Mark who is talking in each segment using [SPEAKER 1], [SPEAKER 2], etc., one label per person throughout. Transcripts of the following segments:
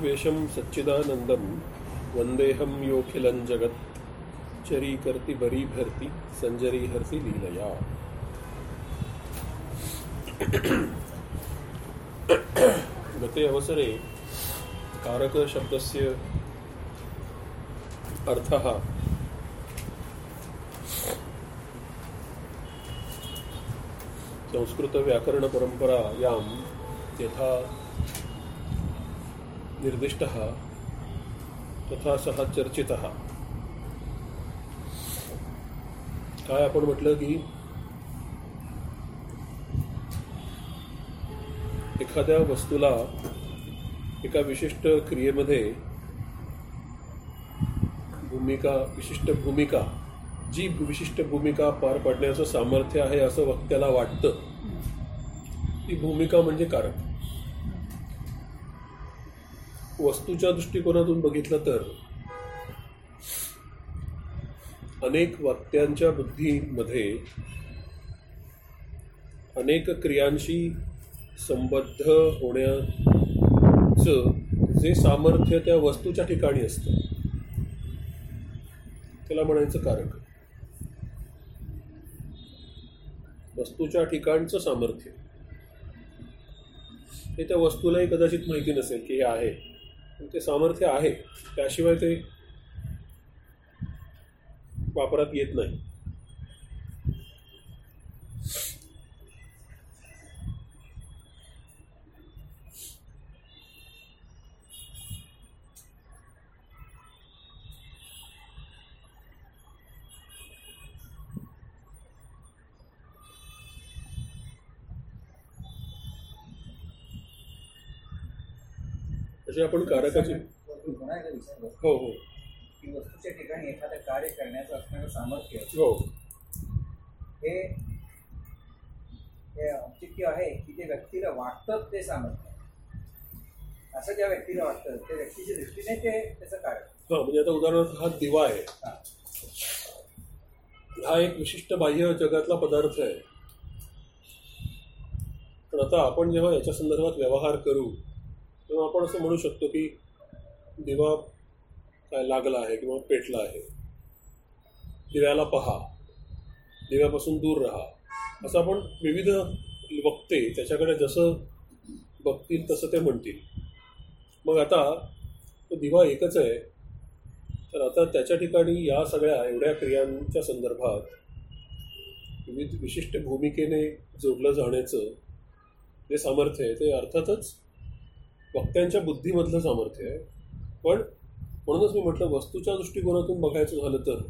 [SPEAKER 1] विश्वेशं सच्चिदानन्दं वन्देऽहं योऽखिलं जगत्। चरीकर्ति बरीभर्ति सञ्जरीहर्ति लीलया। गते अवसरे कारकशब्दस्य अर्थः संस्कृतव्याकरणपरम्परायां यथा निर्दिष्टः तथा सः चर्चितः। काय आपण म्हटलं की एखाद्या वस्तूला एका विशिष्ट क्रियेमध्ये भूमिका विशिष्ट भूमिका जी विशिष्ट भूमिका पार पाडण्याचं सामर्थ्य आहे असं वक्त्याला वाटतं ती भूमिका म्हणजे कारक. वस्तूच्या दृष्टिकोनातून बघितलं तर अनेक वाक्यांच्या बुद्धीमध्ये अनेक क्रियांशी संबद्ध होण्याचं जे सामर्थ्य त्या वस्तूच्या ठिकाणी असतं त्याला म्हणायचं कारक. वस्तूच्या ठिकाणचं सामर्थ्य. हे त्या वस्तूलाही कदाचित माहिती नसेल की हे आहे. ते सामर्थ्य आहे त्याशिवाय ते वापरात येत नाही. तसे आपण कारकाची. हो हो.
[SPEAKER 2] की वस्तूच्या ठिकाणी एखादं कार्य करण्याचं असणारं सामर्थ्य
[SPEAKER 1] हो.
[SPEAKER 2] हे हे औचित्य आहे की ते व्यक्तीला वाटतं ते सामर्थ्य असं ज्या व्यक्तीला वाटतं त्या व्यक्तीच्या दृष्टीने ते त्याचं कार्य
[SPEAKER 1] हा म्हणजे आता उदाहरणार्थ हा दिवा आहे.
[SPEAKER 2] हा.
[SPEAKER 1] हा एक विशिष्ट बाह्य जगातला पदार्थ आहे. पण आता आपण जेव्हा याच्या संदर्भात व्यवहार करू तेव्हा आपण असं म्हणू शकतो की दिवा काय लागला आहे किंवा पेटला आहे. दिव्याला पहा. दिव्यापासून दूर राहा. असं आपण विविध वक्ते त्याच्याकडे जसं बघतील तसं ते म्हणतील. मग आता तो दिवा एकच आहे. तर आता त्याच्या ठिकाणी या सगळ्या एवढ्या क्रियांच्या संदर्भात विविध विशिष्ट भूमिकेने जोडलं जाण्याचं जे सामर्थ्य आहे ते अर्थातच वक्त्यांच्या बुद्धीमधलं सामर्थ्य आहे. पण म्हणूनच मी म्हटलं वस्तूच्या दृष्टिकोनातून बघायचं झालं तर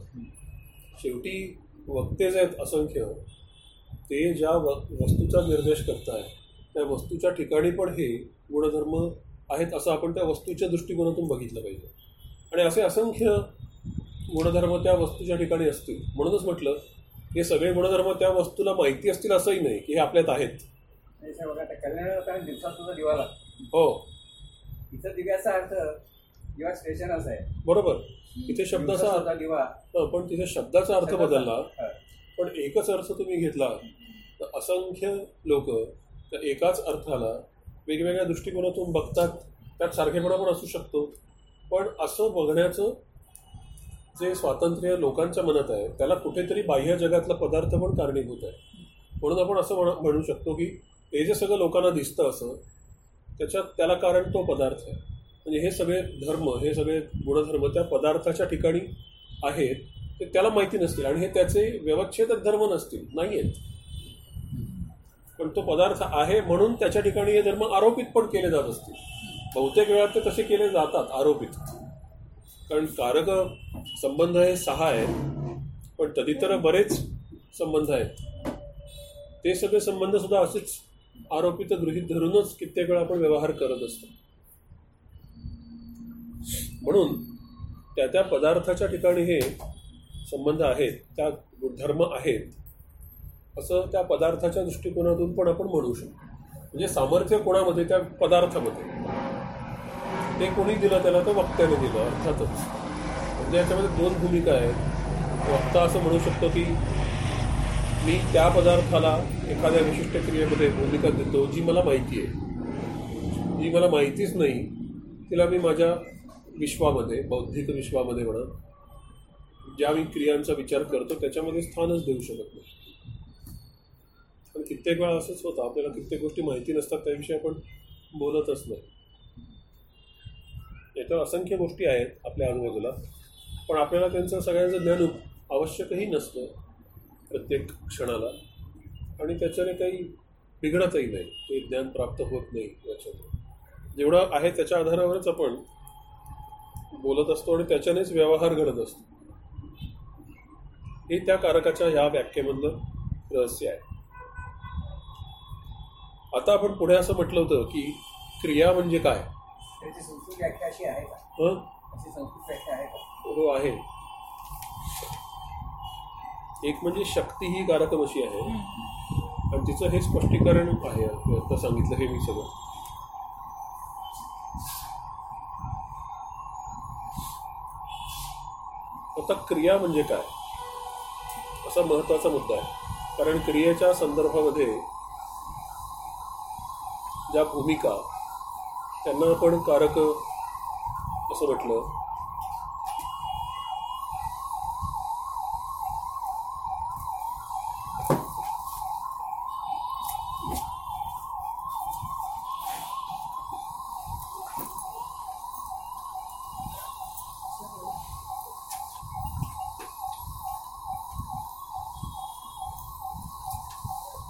[SPEAKER 1] शेवटी वक्ते जे आहेत असंख्य. ते ज्या व वस्तूचा निर्देश करताय त्या वस्तूच्या ठिकाणी पण हे गुणधर्म आहेत असं आपण त्या वस्तूच्या दृष्टिकोनातून बघितलं पाहिजे. आणि असे असंख्य गुणधर्म त्या वस्तूच्या ठिकाणी असतील. म्हणूनच म्हटलं हे सगळे गुणधर्म त्या वस्तूला माहिती असतील असंही नाही की हे आपल्यात आहेत. हो.
[SPEAKER 2] इथं दिव्याचा अर्थ दिवा स्टेशनच आहे.
[SPEAKER 1] बरोबर. इथे शब्दाचा
[SPEAKER 2] दिवसाचा दिवा
[SPEAKER 1] हा, पण तिथे शब्दाचा अर्थ बदलला. पण एकच अर्थ तुम्ही घेतला. तर असंख्य लोक त्या एकाच अर्थाला वेगवेगळ्या दृष्टिकोनातून बघतात. त्यात सारखेपणा पण असू शकतो. पण असं बघण्याचं जे स्वातंत्र्य लोकांच्या मनात आहे त्याला कुठेतरी बाह्य जगातला पदार्थ पण कारणीभूत आहे. म्हणून आपण असं म्हण म्हणू शकतो की हे जे सगळं लोकांना दिसतं असं त्याच्यात त्याला कारण तो पदार्थ आहे. म्हणजे हे सगळे धर्म हे सगळे गुणधर्म त्या पदार्थाच्या ठिकाणी आहेत ते त्याला माहिती नसतील आणि हे त्याचे व्यवच्छेद धर्म नसतील नाही आहेत पण तो पदार्थ आहे म्हणून त्याच्या ठिकाणी हे धर्म आरोपित पण केले जात असतील. बहुतेक वेळा ते तसे केले जातात आरोपित. कारण कारक संबंध हे सहा आहेत पण तदितर बरेच संबंध आहेत. ते सगळे संबंध सुद्धा असेच आरोपित गृहीत धरूनच कित्येक वेळा आपण व्यवहार करत असतो. म्हणून त्या त्या पदार्थाच्या ठिकाणी हे संबंध आहेत त्या धर्म आहेत असं त्या पदार्थाच्या दृष्टिकोनातून पण आपण म्हणू शकतो. म्हणजे सामर्थ्य कोणामध्ये? त्या पदार्थामध्ये. ते कोणी दिलं त्याला? तर वक्त्याने दिलं अर्थातच. म्हणजे याच्यामध्ये दोन भूमिका आहेत. वक्ता असं म्हणू शकतो की मी त्या पदार्थाला एखाद्या विशिष्ट क्रियेमध्ये भूमिका देतो जी मला माहिती आहे. जी मला माहितीच नाही तिला मी माझ्या विश्वामध्ये बौद्धिक विश्वामध्ये म्हणा ज्या मी क्रियांचा विचार करतो त्याच्यामध्ये स्थानच देऊ शकत नाही. आणि कित्येक वेळा असंच होतं आपल्याला कित्येक गोष्टी माहिती नसतात त्याविषयी आपण बोलतच नाही. याच्यावर असंख्य गोष्टी आहेत आपल्या आजूबाजूला पण आपल्याला त्यांचं सगळ्यांचं ज्ञान आवश्यकही नसतं. प्रत्येक क्षणाला. आणि त्याच्याने काही बिघडतही नाही. ते ज्ञान प्राप्त होत नाही याच्यामुळे. जेवढं आहे त्याच्या आधारावरच आपण बोलत असतो आणि त्याच्यानेच व्यवहार घडत असतो. हे त्या कारकाच्या ह्या व्याख्येमधलं रहस्य आहे. आता आपण पुढे असं म्हटलं होतं की क्रिया म्हणजे काय? हं? हो आहे. एक म्हणजे शक्ती ही कारकमशी आहे. आणि तिचं हे स्पष्टीकरण आहे आता सांगितलं हे मी सगळं. आता क्रिया म्हणजे काय? असा महत्त्वाचा मुद्दा आहे. कारण क्रियेच्या संदर्भामध्ये ज्या भूमिका त्यांना आपण कारक असं म्हटलं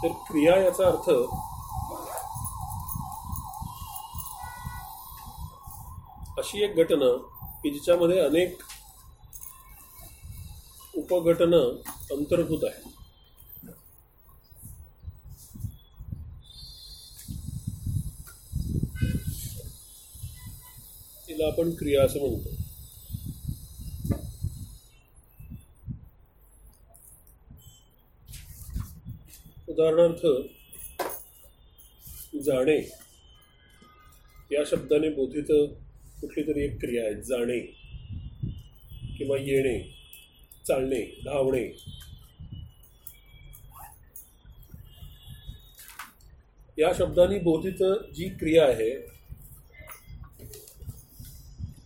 [SPEAKER 1] तर क्रिया याचा अर्थ अशी एक घटना की जिच्यामध्ये अनेक उपघटना अंतर्भूत आहेत. तिला आपण क्रिया असं म्हणतो. उदाहरणार्थ जाणे. या शब्दाने बोधित कुठली तरी एक क्रिया आहे जाणे किंवा येणे चालणे धावणे. या शब्दाने बोधित जी क्रिया आहे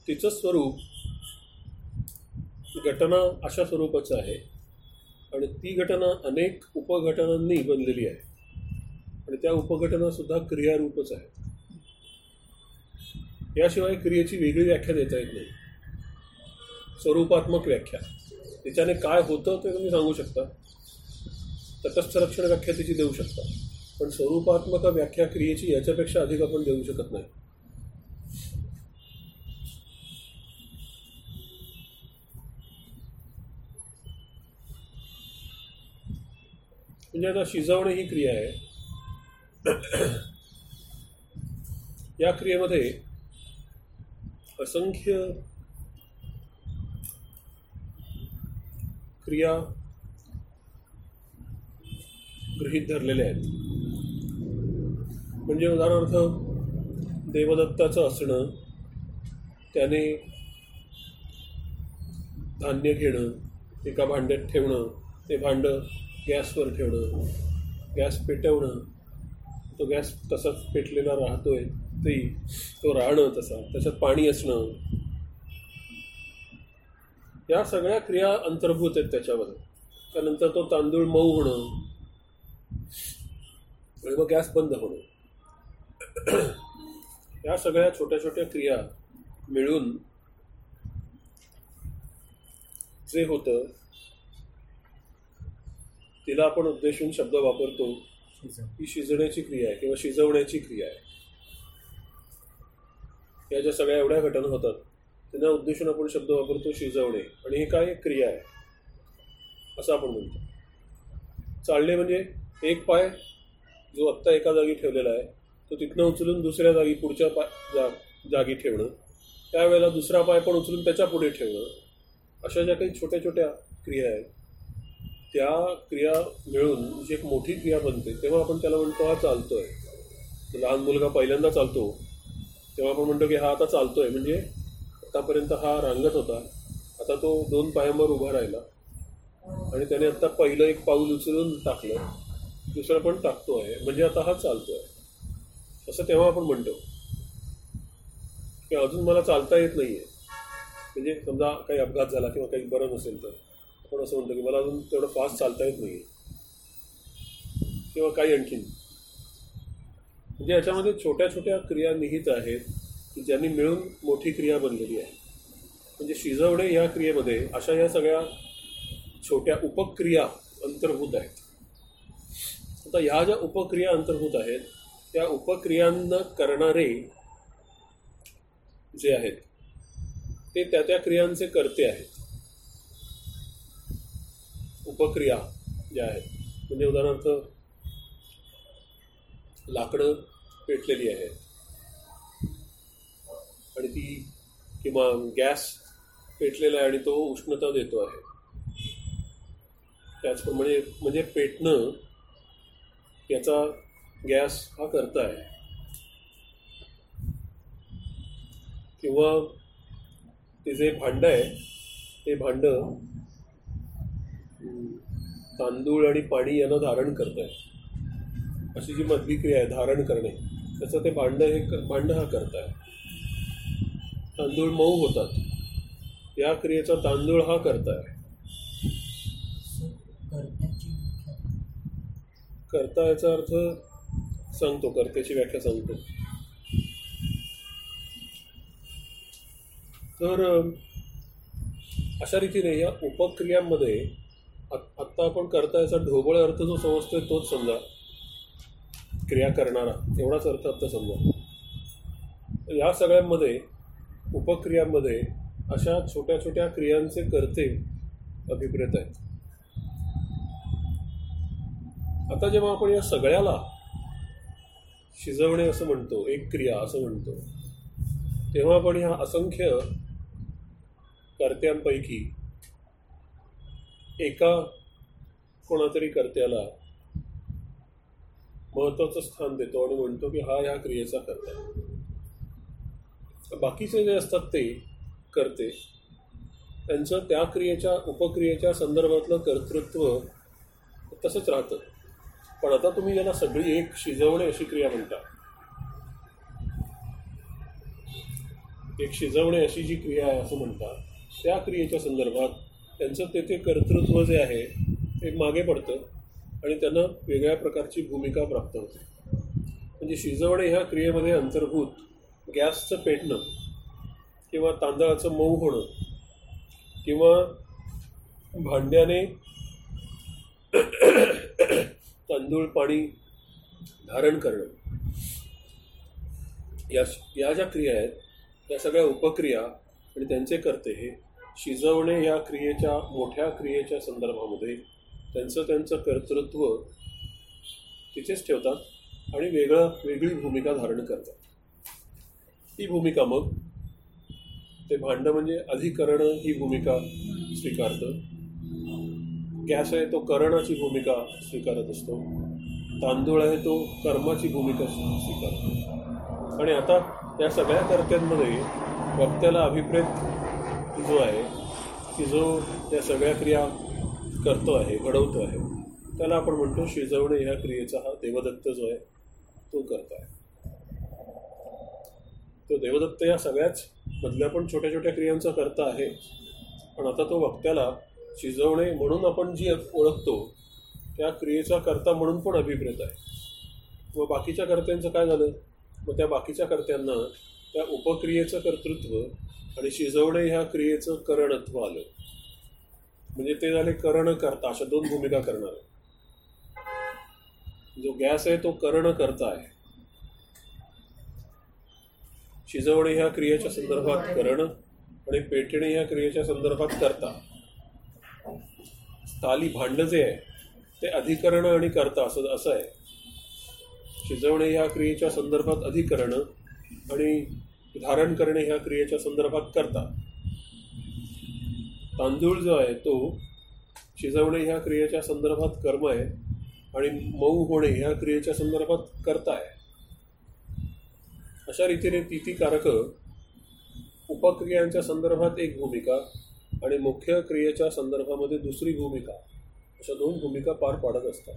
[SPEAKER 1] तिचं स्वरूप घटना अशा स्वरूपाचं आहे आणि ती घटना अनेक उपघटनांनी बनलेली आहे. आणि त्या उपघटना सुद्धा क्रियारूपच आहेत. याशिवाय क्रियेची वेगळी व्याख्या देता येत नाही. स्वरूपात्मक व्याख्या. त्याच्याने काय होतं ते तुम्ही सांगू शकता. तटस्थ रक्षण व्याख्या तिची देऊ शकता. पण स्वरूपात्मक व्याख्या क्रियेची याच्यापेक्षा अधिक आपण देऊ शकत नाही. म्हणजे आता शिजवणे ही क्रिया आहे. या क्रियेमध्ये असंख्य क्रिया गृहीत धरलेल्या आहेत. म्हणजे उदाहरणार्थ देवदत्ताचं असणं त्याने धान्य घेणं एका भांड्यात ठेवणं ते भांडं गॅसवर ठेवणं गॅस पेटवणं तो गॅस तसाच पेटलेला राहतोय ते तो राहणं तसा त्याच्यात पाणी असणं. या सगळ्या क्रिया अंतर्भूत आहेत त्याच्यामध्ये. त्यानंतर तो तांदूळ मऊ होणं आणि मग गॅस बंद होणं. या सगळ्या छोट्या छोट्या क्रिया मिळून जे होतं तिला आपण उद्देशून शब्द वापरतो. ही शिजण्याची क्रिया आहे किंवा शिजवण्याची क्रिया आहे. या ज्या सगळ्या एवढ्या घटना होतात त्यांना उद्देशून आपण शब्द वापरतो शिजवणे. आणि हे काय क्रिया आहे? असं आपण म्हणतो. चालणे म्हणजे एक पाय जो आत्ता एका जागी ठेवलेला आहे तो तिथनं उचलून दुसऱ्या जागी पुढच्या पाय जा जागी ठेवणं. त्यावेळेला दुसरा पाय पण उचलून त्याच्या पुढे ठेवणं. अशा ज्या काही छोट्या छोट्या क्रिया आहेत त्या क्रिया मिळून जी एक मोठी क्रिया बनते तेव्हा आपण त्याला म्हणतो हा चालतोय. लहान मुलगा पहिल्यांदा चालतो. तेव्हा आपण म्हणतो की हा आता चालतोय. म्हणजे आतापर्यंत हा रांगत होता. आता तो दोन पायांवर उभा राहिला. आणि त्याने आता पहिलं एक पाऊल उचलून टाकलं. दुसरं पण टाकतो आहे म्हणजे आता हा चालतोय. असं तेव्हा आपण म्हणतो. की अजून मला चालता येत नाही आहे म्हणजे समजा काही अपघात झाला किंवा काही बरं नसेल तर. आपण असं म्हणतो की मला अजून तेवढं फास्ट चालता येत नाही किंवा काही आणखीन. म्हणजे याच्यामध्ये छोट्या छोट्या क्रिया निहित आहेत की ज्यांनी मिळून मोठी क्रिया बनलेली आहे. म्हणजे शिजवणे या क्रियेमध्ये अशा या सगळ्या छोट्या उपक्रिया अंतर्भूत आहेत. आता ह्या ज्या उपक्रिया अंतर्भूत आहेत त्या उपक्रियांना करणारे जे आहेत ते त्या त्या क्रियांचे करते आहेत. उपक्रिया ज्या आहेत. म्हणजे उदाहरणार्थ लाकडं पेटलेली आहेत. आणि ती किंवा गॅस पेटलेला आहे आणि तो उष्णता देतो आहे. त्याचप्रमाणे म्हणजे पेटणं याचा गॅस हा करता आहे. किंवा ते जे भांडं आहे ते भांडं तांदूळ आणि पाणी यांना धारण करत आहे अशी जी मधली क्रिया आहे धारण करणे त्याचं ते भांडं हे क- भांडं हा करत आहे तांदूळ मऊ होतात. या क्रियेचा तांदूळ हा करताय. करता याचा अर्थ सांगतो कर्त्याची व्याख्या सांगतो. तर अशा रीतीने या उपक्रियांमध्ये आत्ता आपण करता याचा ढोबळ अर्थ जो समजतोय तोच समजा. क्रिया करणारा एवढाच अर्थ आत्ता समजा. या सगळ्यांमध्ये उपक्रियांमध्ये अशा छोट्या छोट्या क्रियांचे करते अभिप्रेत आहेत. आता जेव्हा आपण या सगळ्याला शिजवणे असं म्हणतो एक क्रिया असं म्हणतो तेव्हा आपण ह्या असंख्य कर्त्यांपैकी एका कोणातरी कर्त्याला महत्वाचं स्थान देतो आणि म्हणतो की हा ह्या क्रियेचा कर्ता बाकीचे जे असतात ते करते त्यांचं त्या क्रियेच्या उपक्रियेच्या संदर्भातलं कर्तृत्व तसंच राहतं. पण आता तुम्ही याला सगळी एक शिजवणे अशी क्रिया म्हणता एक शिजवणे अशी जी क्रिया आहे असं म्हणतात त्या क्रियेच्या संदर्भात त्यांचं तेथे कर्तृत्व जे आहे एक मागे पडतं आणि त्यांना वेगळ्या प्रकारची भूमिका प्राप्त होते. म्हणजे शिजवणे ह्या क्रियेमध्ये अंतर्भूत गॅसचं पेटणं किंवा तांदळाचं मऊ होणं किंवा भांड्याने तांदूळ पाणी धारण करणं. या या ज्या क्रिया आहेत या सगळ्या उपक्रिया आणि त्यांचे करते हे शिजवणे या क्रियेच्या मोठ्या क्रियेच्या संदर्भामध्ये त्यांचं त्यांचं कर्तृत्व तिथेच ठेवतात आणि वेगळं वेगळी भूमिका धारण करतात. ती भूमिका मग ते भांडं म्हणजे अधिकरण ही भूमिका स्वीकारतं. गॅस आहे तो करणाची भूमिका स्वीकारत असतो. तांदूळ आहे तो कर्माची भूमिका स्वीकारतो. आणि आता या सगळ्या कर्त्यांमध्ये वक्त्याला अभिप्रेत जो आहे की जो या सगळ्या क्रिया करतो आहे घडवतो आहे. त्याला आपण म्हणतो शिजवणे ह्या क्रियेचा हा देवदत्त जो आहे तो करत आहे. तो देवदत्त या सगळ्याच मधल्या पण छोट्या छोट्या क्रियांचा करता आहे. पण आता तो वक्त्याला शिजवणे म्हणून आपण जी ओळखतो त्या क्रियेचा करता म्हणून पण अभिप्रेत आहे. व बाकीच्या कर्त्यांचं काय झालं? मग त्या बाकीच्या कर्त्यांना त्या उपक्रियेचं कर्तृत्व आणि शिजवणे ह्या क्रियेचं करणत्व आलं. म्हणजे ते झाले करण करता अशा दोन भूमिका करणार. जो गॅस आहे तो करण करता आहे. शिजवणे ह्या क्रियेच्या संदर्भात करण आणि पेटणे ह्या क्रियेच्या संदर्भात करता. ताली भांड जे आहे ते अधिकरण आणि करता असं असं आहे. शिजवणे ह्या क्रियेच्या संदर्भात अधिकरण आणि धारण करणे ह्या क्रियेच्या संदर्भात करता. तांदूळ जो आहे तो शिजवणे ह्या क्रियेच्या संदर्भात कर्म आहे आणि मऊ होणे ह्या क्रियेच्या संदर्भात करता आहे. अशा रीतीने तिथी कारक उपक्रियांच्या संदर्भात एक भूमिका आणि मुख्य क्रियेच्या संदर्भामध्ये दुसरी भूमिका अशा दोन भूमिका पार पाडत असतात.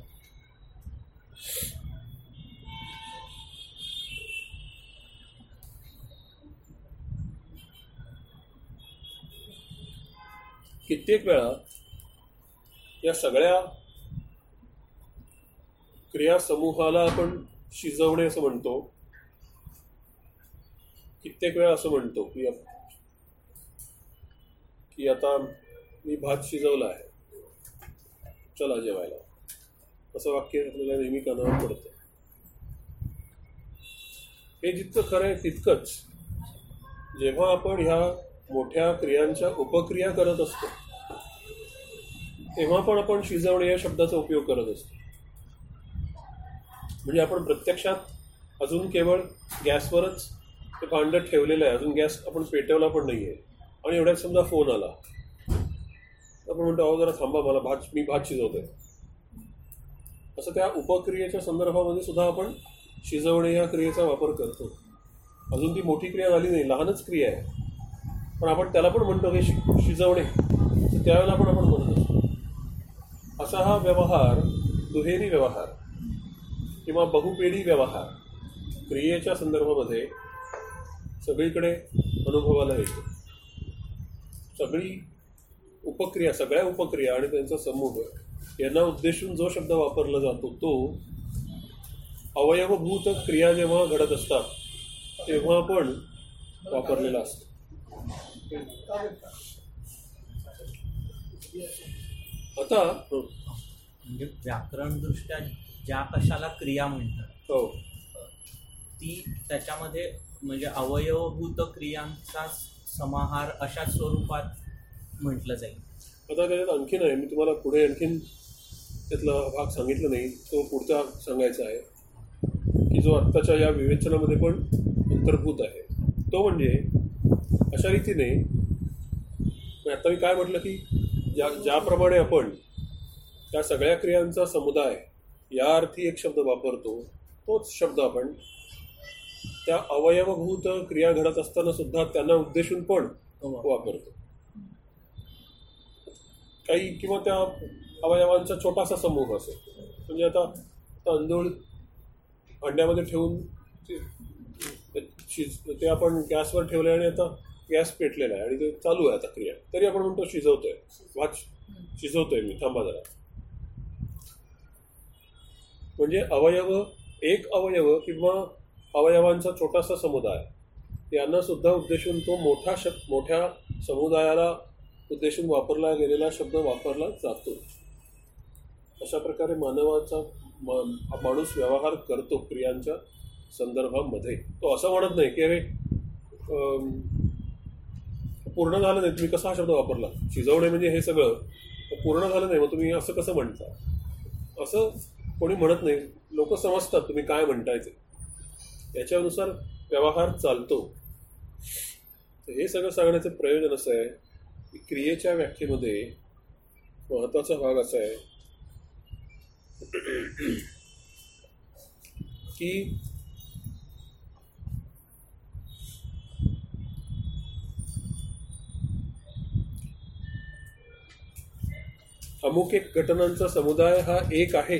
[SPEAKER 1] कित्येक वेळा या सगळ्या क्रिया समूहाला आपण शिजवणे असं म्हणतो. कित्येक वेळा असं म्हणतो की की आता मी भात शिजवला आहे. चला जेवायला. असं वाक्य आपल्याला नेहमी कानावर पडतं. हे जितकं खरं आहे तितकंच जेव्हा आपण ह्या मोठ्या क्रियांच्या उपक्रिया करत असतो. तेव्हा पण आपण शिजवणे या शब्दाचा उपयोग करत असतो. म्हणजे आपण प्रत्यक्षात अजून केवळ गॅसवरच ते भांडं ठेवलेलं आहे. अजून गॅस आपण पेटवला पण नाही आहे आणि एवढ्यात समजा फोन आला. आपण म्हणतो अहो जरा थांबा मला भात मी भात शिजवतोय. असं त्या उपक्रियेच्या संदर्भामध्ये सुद्धा आपण शिजवणे या क्रियेचा वापर करतो. अजून ती मोठी क्रिया झाली नाही. लहानच क्रिया आहे. पण आपण त्याला पण म्हणतो की शिजवणे. तर त्यावेळेला पण आपण म्हणत असतो. असा हा व्यवहार दुहेरी व्यवहार किंवा बहुपेढी व्यवहार क्रियेच्या संदर्भामध्ये सगळीकडे अनुभवाला येतो. सगळी उपक्रिया सगळ्या उपक्रिया आणि त्यांचा समूह यांना उद्देशून जो शब्द वापरला जातो तो अवयवभूत क्रिया जेव्हा घडत असतात तेव्हा पण वापरलेला असतो. आता
[SPEAKER 3] म्हणजे व्याकरणदृष्ट्या ज्या कशाला क्रिया म्हणतात
[SPEAKER 1] हो.
[SPEAKER 3] ती त्याच्यामध्ये म्हणजे अवयवभूत क्रियांचा समाहार अशा स्वरूपात म्हटलं जाईल.
[SPEAKER 1] आता त्याच्यात आणखीन आहे मी तुम्हाला पुढे आणखीन त्यातला भाग सांगितला नाही तो पुढचा सांगायचा आहे की जो आत्ताच्या या विवेचनामध्ये पण अंतर्भूत आहे. तो म्हणजे अशा रीतीने आता मी काय म्हटलं की ज्या ज्याप्रमाणे आपण त्या सगळ्या क्रियांचा समुदाय या अर्थी एक शब्द वापरतो तोच शब्द आपण त्या अवयवभूत क्रिया घडत असताना सुद्धा त्यांना उद्देशून पण वापरतो. काही किंवा त्या अवयवांचा छोटासा समूह असेल. म्हणजे आता तांदूळ अंड्यामध्ये ठेवून ते आपण गॅसवर ठेवले आणि आता गॅस पेटलेला आहे आणि ते चालू आहे आता क्रिया. तरी आपण म्हणतो शिजवतोय. वाच. शिजवतोय मी. थांबा जरा. म्हणजे अवयव एक अवयव किंवा अवयवांचा छोटासा समुदाय यांना सुद्धा उद्देशून तो मोठा शब्द मोठ्या समुदायाला उद्देशून वापरला गेलेला शब्द वापरला जातो. अशा प्रकारे मानवाचा माणूस व्यवहार करतो क्रियांच्या संदर्भामध्ये. तो असं म्हणत नाही की अरे पूर्ण झालं नाही तुम्ही कसा हा शब्द वापरला? शिजवणे म्हणजे हे सगळं. पूर्ण झालं नाही मग तुम्ही असं कसं म्हणता? असं कोणी म्हणत नाही. लोक समजतात तुम्ही काय म्हणताय ते त्याच्यानुसार व्यवहार चालतो. तर हे सगळं सांगण्याचं प्रयोजन असं आहे की क्रियेच्या व्याख्येमध्ये महत्त्वाचा भाग असा आहे की अमुक एक घटनांचा समुदाय हा एक आहे.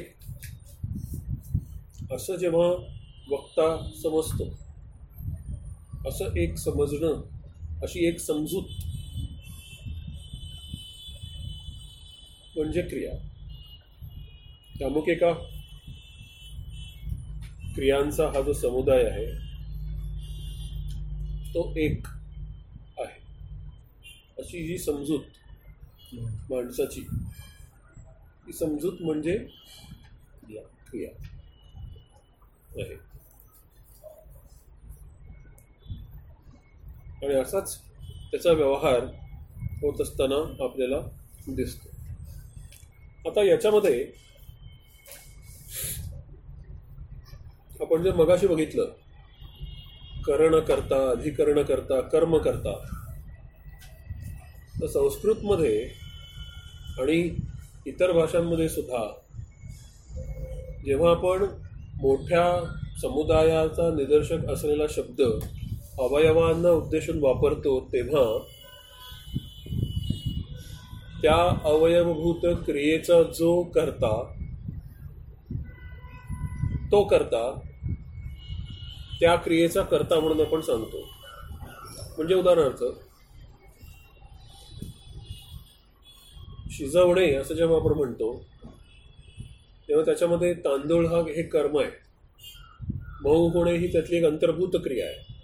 [SPEAKER 1] असं जेव्हा वक्ता समजतो असं एक समजणं अशी एक समजूत म्हणजे क्रिया. अमुक एका क्रियांचा हा जो समुदाय आहे तो एक आहे. अशी जी समजूत माणसाची. ही समजूत म्हणजे क्रिया. क्रिया. आहे. आणि असाच त्याचा व्यवहार होत असताना आपल्याला दिसतो. आता याच्यामध्ये आपण जर मगाशी बघितलं करण करता अधिकरण करता कर्म करता तर संस्कृतमध्ये आणि इतर भाषांमध्ये सुद्धा जेव्हा आपण मोठ्या समुदायाचा निदर्शक असलेला शब्द अवयवांना उद्देशून वापरतो तेव्हा त्या अवयवभूत क्रियेचा जो करता तो करता त्या क्रियेचा करता म्हणून आपण सांगतो. म्हणजे उदाहरणार्थ शिजवणे असं जेव्हा आपण म्हणतो तेव्हा त्याच्यामध्ये तांदूळ हा हे कर्म आहे. मऊ होणे ही त्यातली एक अंतर्भूत क्रिया आहे.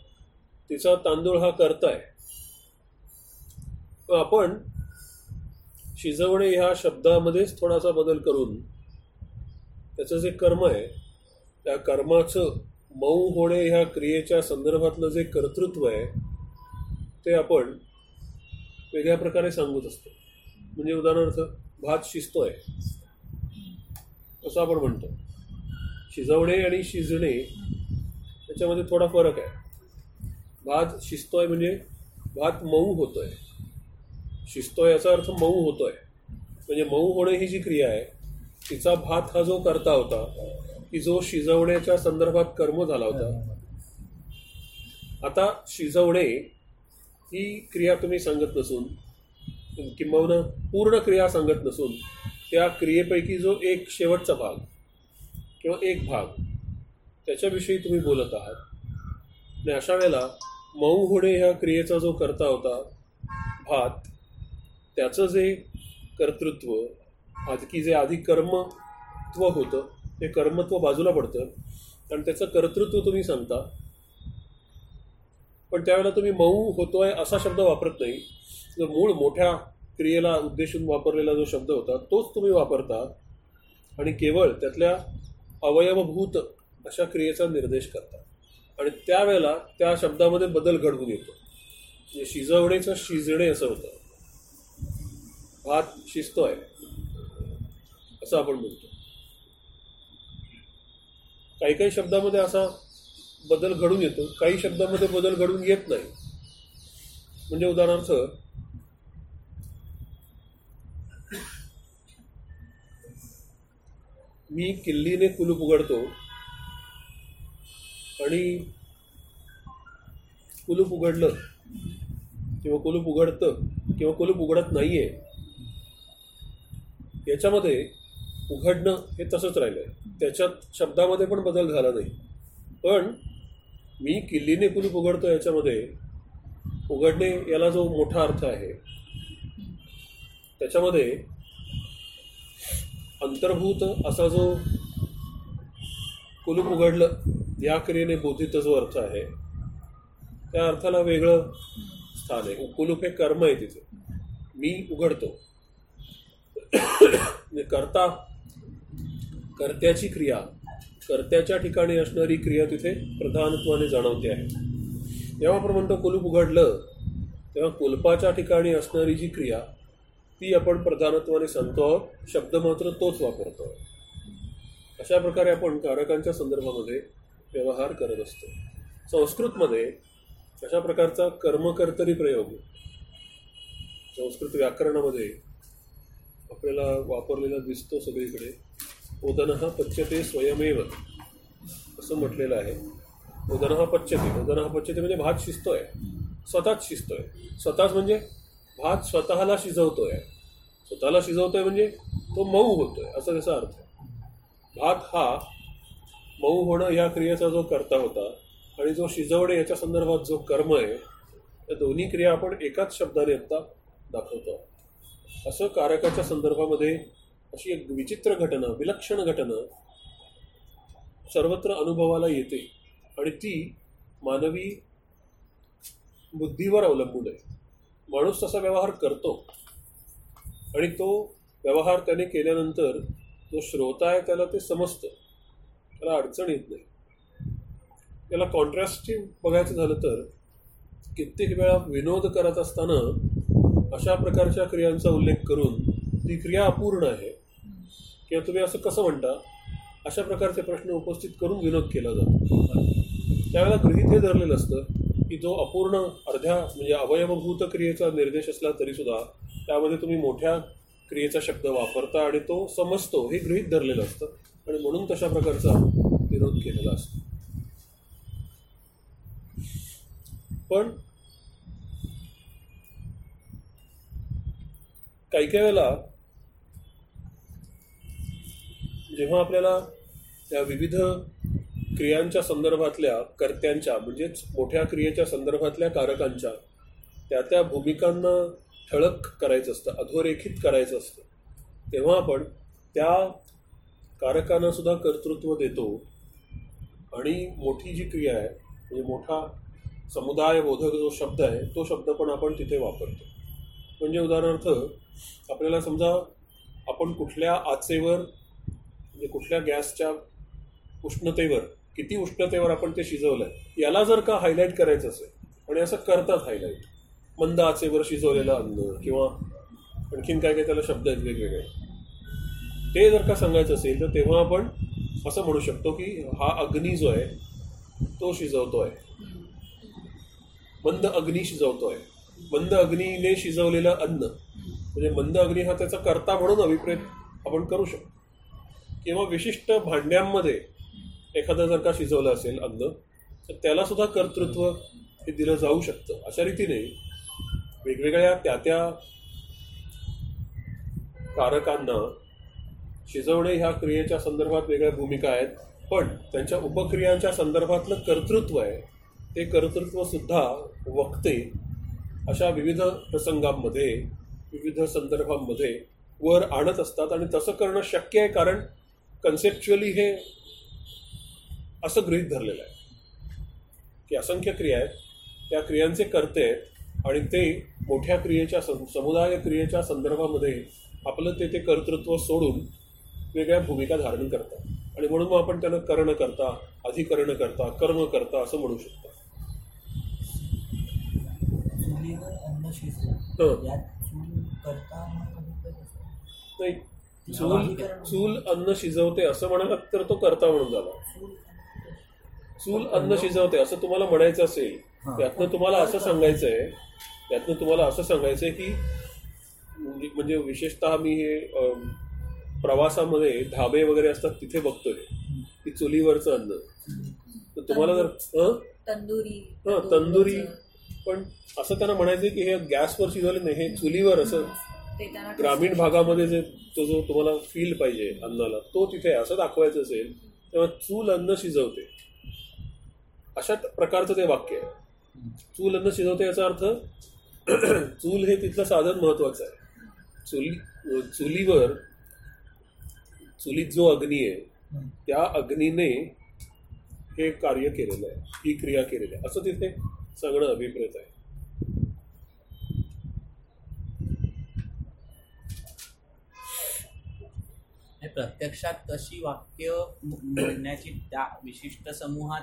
[SPEAKER 1] तिचा तांदूळ हा करता आहे आपण शिजवणे ह्या शब्दामध्येच थोडासा बदल करून त्याचं जे कर्म आहे त्या कर्माचं मऊ होणे ह्या क्रियेच्या संदर्भातलं जे कर्तृत्व आहे ते आपण वेगळ्या प्रकारे सांगत असतो. म्हणजे उदाहरणार्थ भात शिजतोय. असं आपण म्हणतो. शिजवणे आणि शिजणे त्याच्यामध्ये थोडा फरक आहे. भात शिजतोय म्हणजे भात मऊ होतोय. शिजतोय याचा अर्थ मऊ होतोय. म्हणजे मऊ होणे ही जी क्रिया आहे तिचा भात हा जो करता होता की जो शिजवण्याच्या संदर्भात कर्म झाला होता. आता शिजवणे ही क्रिया तुम्ही सांगत नसून किंबहुना पूर्ण क्रिया सांगत नसून त्या क्रियेपैकी जो एक शेवटचा भाग किंवा एक भाग त्याच्याविषयी तुम्ही बोलत आहात. आणि अशा वेळेला मऊ होणे ह्या क्रियेचा जो करता होता भात त्याचं जे कर्तृत्व आधी जे आधी कर्मत्व होतं ते कर्मत्व बाजूला पडतं. आणि त्याचं कर्तृत्व तुम्ही सांगता. पण त्यावेळेला तुम्ही मऊ होतोय असा शब्द वापरत नाही. तर मूळ मोठ्या क्रियेला उद्देशून वापरलेला जो शब्द होता तोच तुम्ही वापरता आणि केवळ त्यातल्या अवयवभूत अशा क्रियेचा निर्देश करता. आणि त्यावेळेला त्या शब्दामध्ये बदल घडवून येतो. म्हणजे शिजवणेचं शिजणे असं होतं. भात शिजतोय. असं आपण म्हणतो. काही काही शब्दामध्ये असा बदल घडून येतो. काही शब्दामध्ये बदल घडून येत नाही. म्हणजे उदाहरणार्थ मी किल्लीने कुलूप उघडतो आणि कुलूप उघडलं किंवा कुलूप उघडतं किंवा कुलूप उघडत नाहीये याच्यामध्ये उघडणं हे तसंच राहिलंय. त्याच्यात शब्दामध्ये पण बदल झाला नाही. पण मी किल्लीने कुलूप उघडतो याच्यामध्ये उघडणे याला जो मोठा अर्थ आहे. त्याच्यामध्ये अंतर्भूत असा जो कुलूप उघडलं या क्रियेने बोधित जो अर्थ आहे त्या अर्थाला वेगळं स्थान आहे. कुलूप हे कर्म आहे तिथे मी उघडतो. म्हणजे करता कर्त्याची क्रिया कर्त्याच्या ठिकाणी असणारी क्रिया तिथे प्रधानत्वाने जाणवते आहे. जेव्हा आपण म्हणतो कुलूप उघडलं तेव्हा कुलपाच्या ठिकाणी असणारी जी क्रिया ती आपण प्रधानत्वाने सांगतो आहोत शब्द मात्र तोच वापरतो. अशा प्रकारे आपण कारकांच्या संदर्भामध्ये व्यवहार करत असतो. संस्कृतमध्ये अशा प्रकारचा कर्मकर्तरी प्रयोग संस्कृत व्याकरणामध्ये आपल्याला वापरलेला दिसतो सगळीकडे. ओदन हा पच्यते स्वयमेव असं म्हटलेलं आहे. ओदन हा पच्यते. ओदन हा पच्यते म्हणजे भात शिजतोय. स्वतःच शिजतोय. स्वतःच म्हणजे भात स्वतःला शिजवतोय. स्वतःला शिजवतोय म्हणजे तो मऊ होतोय असा त्याचा अर्थ आहे. भात हा मऊ होणं या क्रियेचा जो करता होता आणि जो शिजवणे याच्या संदर्भात जो कर्म आहे त्या दोन्ही क्रिया आपण एकाच शब्दाने आता दाखवतो. असं कारकाच्या संदर्भामध्ये अशी एक विचित्र घटना विलक्षण घटना सर्वत्र अनुभवाला येते आणि ती मानवी बुद्धीवर अवलंबून आहे. माणूस तसा व्यवहार करतो. आणि तो व्यवहार त्याने केल्यानंतर जो श्रोता आहे त्याला ते समजतं. त्याला अडचण येत नाही. त्याला कॉन्ट्रास्टची बघायचं झालं तर कित्येक वेळा विनोद करत असताना अशा प्रकारच्या क्रियांचा उल्लेख करून ती क्रिया अपूर्ण आहे. किंवा तुम्ही असं कसं म्हणता? अशा प्रकारचे प्रश्न उपस्थित करून विनोद केला जातो. त्यावेळेला गृहित हे धरलेलं असतं की जो अपूर्ण अर्ध्या म्हणजे अवयवभूत क्रियेचा निर्देश असला तरी सुद्धा त्यामध्ये तुम्ही मोठ्या क्रियेचा शब्द वापरता आणि तो समजतो हे गृहित धरलेलं असतं. आणि म्हणून तशा प्रकारचा विरोध केलेला असतो. पण काही काही वेळेला जेव्हा आपल्याला त्या विविध क्रियांच्या संदर्भातल्या कर्त्यांच्या म्हणजेच मोठ्या क्रियेच्या संदर्भातल्या कारकांच्या त्या त्या भूमिकांना ठळक करायचं असतं अधोरेखित करायचं असतं. तेव्हा आपण त्या कारकांना सुद्धा कर्तृत्व देतो आणि मोठी जी क्रिया आहे म्हणजे मोठा समुदाय बोधक जो शब्द आहे तो शब्द पण आपण तिथे वापरतो. म्हणजे उदाहरणार्थ आपल्याला समजा आपण कुठल्या आचेवर म्हणजे कुठल्या गॅसच्या उष्णतेवर किती उष्णतेवर आपण ते शिजवलं आहे याला जर का हायलाईट करायचं असेल आणि असं करतात हायलाईट मंद आचेवर शिजवलेलं अन्न किंवा आणखीन काय काय त्याला शब्द आहेत वेगवेगळे ते जर का सांगायचं असेल तर तेव्हा आपण असं म्हणू शकतो की हा अग्नी जो आहे तो शिजवतो आहे मंद अग्नी शिजवतो आहे मंद अग्नीने शिजवलेलं अन्न म्हणजे मंद अग्नी हा त्याचा करता म्हणून अभिप्रेत आपण करू शकतो. किंवा विशिष्ट भांड्यांमध्ये एखादं जर का शिजवलं असेल अन्न तर त्याला सुद्धा कर्तृत्व हे दिलं जाऊ शकतं. अशा रीतीने वेगवेगळ्या त्या त्या कारकांना शिजवणे ह्या क्रियेच्या संदर्भात वेगळ्या भूमिका आहेत पण त्यांच्या उपक्रियांच्या संदर्भातलं कर्तृत्व आहे ते कर्तृत्व सुद्धा वक्ते अशा विविध प्रसंगांमध्ये विविध संदर्भांमध्ये वर आणत असतात आणि तसं करणं शक्य आहे कारण कन्सेप्च्युअली हे असं गृहीत धरलेलं आहे. की असंख्य क्रिया आहेत त्या क्रियांचे करते आहेत आणि ते मोठ्या क्रियेच्या सं- समुदाय क्रियेच्या संदर्भामध्ये आपलं ते ते कर्तृत्व सोडून वेगळ्या भूमिका धारण करतात. आणि म्हणून मग आपण त्यांना कर्ण करता अधिकरण करता कर्म करता असं म्हणू शकतो. नाही चूल चूल अन्न शिजवते असं म्हणालात तर तो करता म्हणून झाला
[SPEAKER 4] चूल
[SPEAKER 1] अन्न शिजवते असं तुम्हाला म्हणायचं असेल त्यातनं तुम्हाला असं सांगायचं आहे त्यातनं तुम्हाला असं सांगायचं आहे की म्हणजे म्हणजे विशेषतः मी हे प्रवासामध्ये ढाबे वगैरे असतात तिथे बघतोय की चुलीवरचं अन्न. तर तुम्हाला जर हं?
[SPEAKER 5] तंदुरी.
[SPEAKER 1] हं, तंदुरी. पण असं त्यांना म्हणायचं की हे गॅसवर शिजवलं नाही हे चुलीवर असं ग्रामीण भागामध्ये जे तो जो तुम्हाला फील पाहिजे अन्नाला तो तिथे आहे, असं दाखवायचं असेल तेव्हा चूल अन्न शिजवते. अशा प्रकारचं ते वाक्य आहे. चूल अन्न शिजवते याचा अर्थ चूल हे तिथलं साधन महत्वाचं आहे. चुली चुलीवर चुलीत जो अग्नी आहे त्या अग्नीने हे कार्य केलेलं आहे ही क्रिया केलेली आहे. असं तिथे सांगणं अभिप्रेत आहे.
[SPEAKER 3] प्रत्यक्षात तशी वाक्य म्हणण्याची त्या विशिष्ट समूहात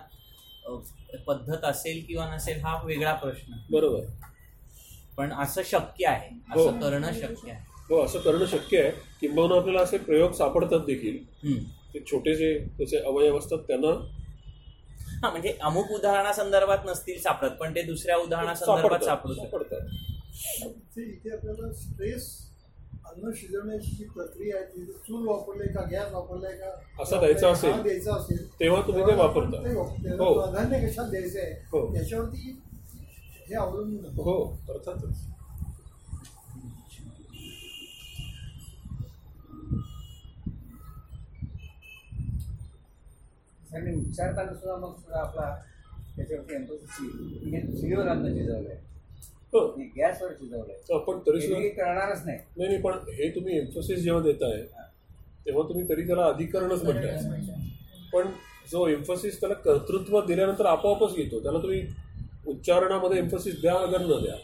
[SPEAKER 3] पद्धत असेल किंवा नसेल हा वेगळा प्रश्न.
[SPEAKER 1] बरोबर.
[SPEAKER 3] पण असं शक्य आहे.
[SPEAKER 1] हो.
[SPEAKER 3] असं करणं शक्य आहे.
[SPEAKER 1] हो असं करणं शक्य आहे. किंबहुना आपल्याला असे प्रयोग सापडतात देखील.
[SPEAKER 3] हम्म.
[SPEAKER 1] ते छोटे जे त्याचे अवयव असतात त्यांना
[SPEAKER 3] हा म्हणजे अमुक उदाहरणासंदर्भात नसतील सापडत पण ते दुसऱ्या उदाहरणासंदर्भात सापडू शकतात.
[SPEAKER 1] सापडतात.
[SPEAKER 6] ते इथे आपल्याला स्ट्रेस अन्न शिजवण्याची जी प्रक्रिया आहे ती चूल वापरले का गॅस वापरलाय का
[SPEAKER 1] असा द्यायचा असेल.
[SPEAKER 6] हा द्यायचा असेल
[SPEAKER 1] तेव्हा तुम्ही ते वापरता हो.
[SPEAKER 6] प्राधान्य कशात द्यायचं
[SPEAKER 1] हो.
[SPEAKER 6] आहे याच्यावरती हे अवलंबून आहे.
[SPEAKER 1] हो अर्थातच
[SPEAKER 2] आणि उच्चारताना सुद्धा मग सुद्धा आपला त्याच्यावरती एम्फोसिस हे चुलीवर अन्न शिजवलंय
[SPEAKER 1] हो
[SPEAKER 2] हे गॅसवर शिजवलंय
[SPEAKER 1] आपण तरी सुद्धा
[SPEAKER 2] हे करणारच नाही.
[SPEAKER 1] नाही नाही पण हे तुम्ही एम्फोसिस जेव्हा देताय तेव्हा तुम्ही तरी त्याला अधिकरणच म्हणताय पण जो एम्फोसिस त्याला कर्तृत्व दिल्यानंतर आपोआपच येतो. त्याला तुम्ही उच्चारणामध्ये एम्फोसिस द्या अगर न द्या.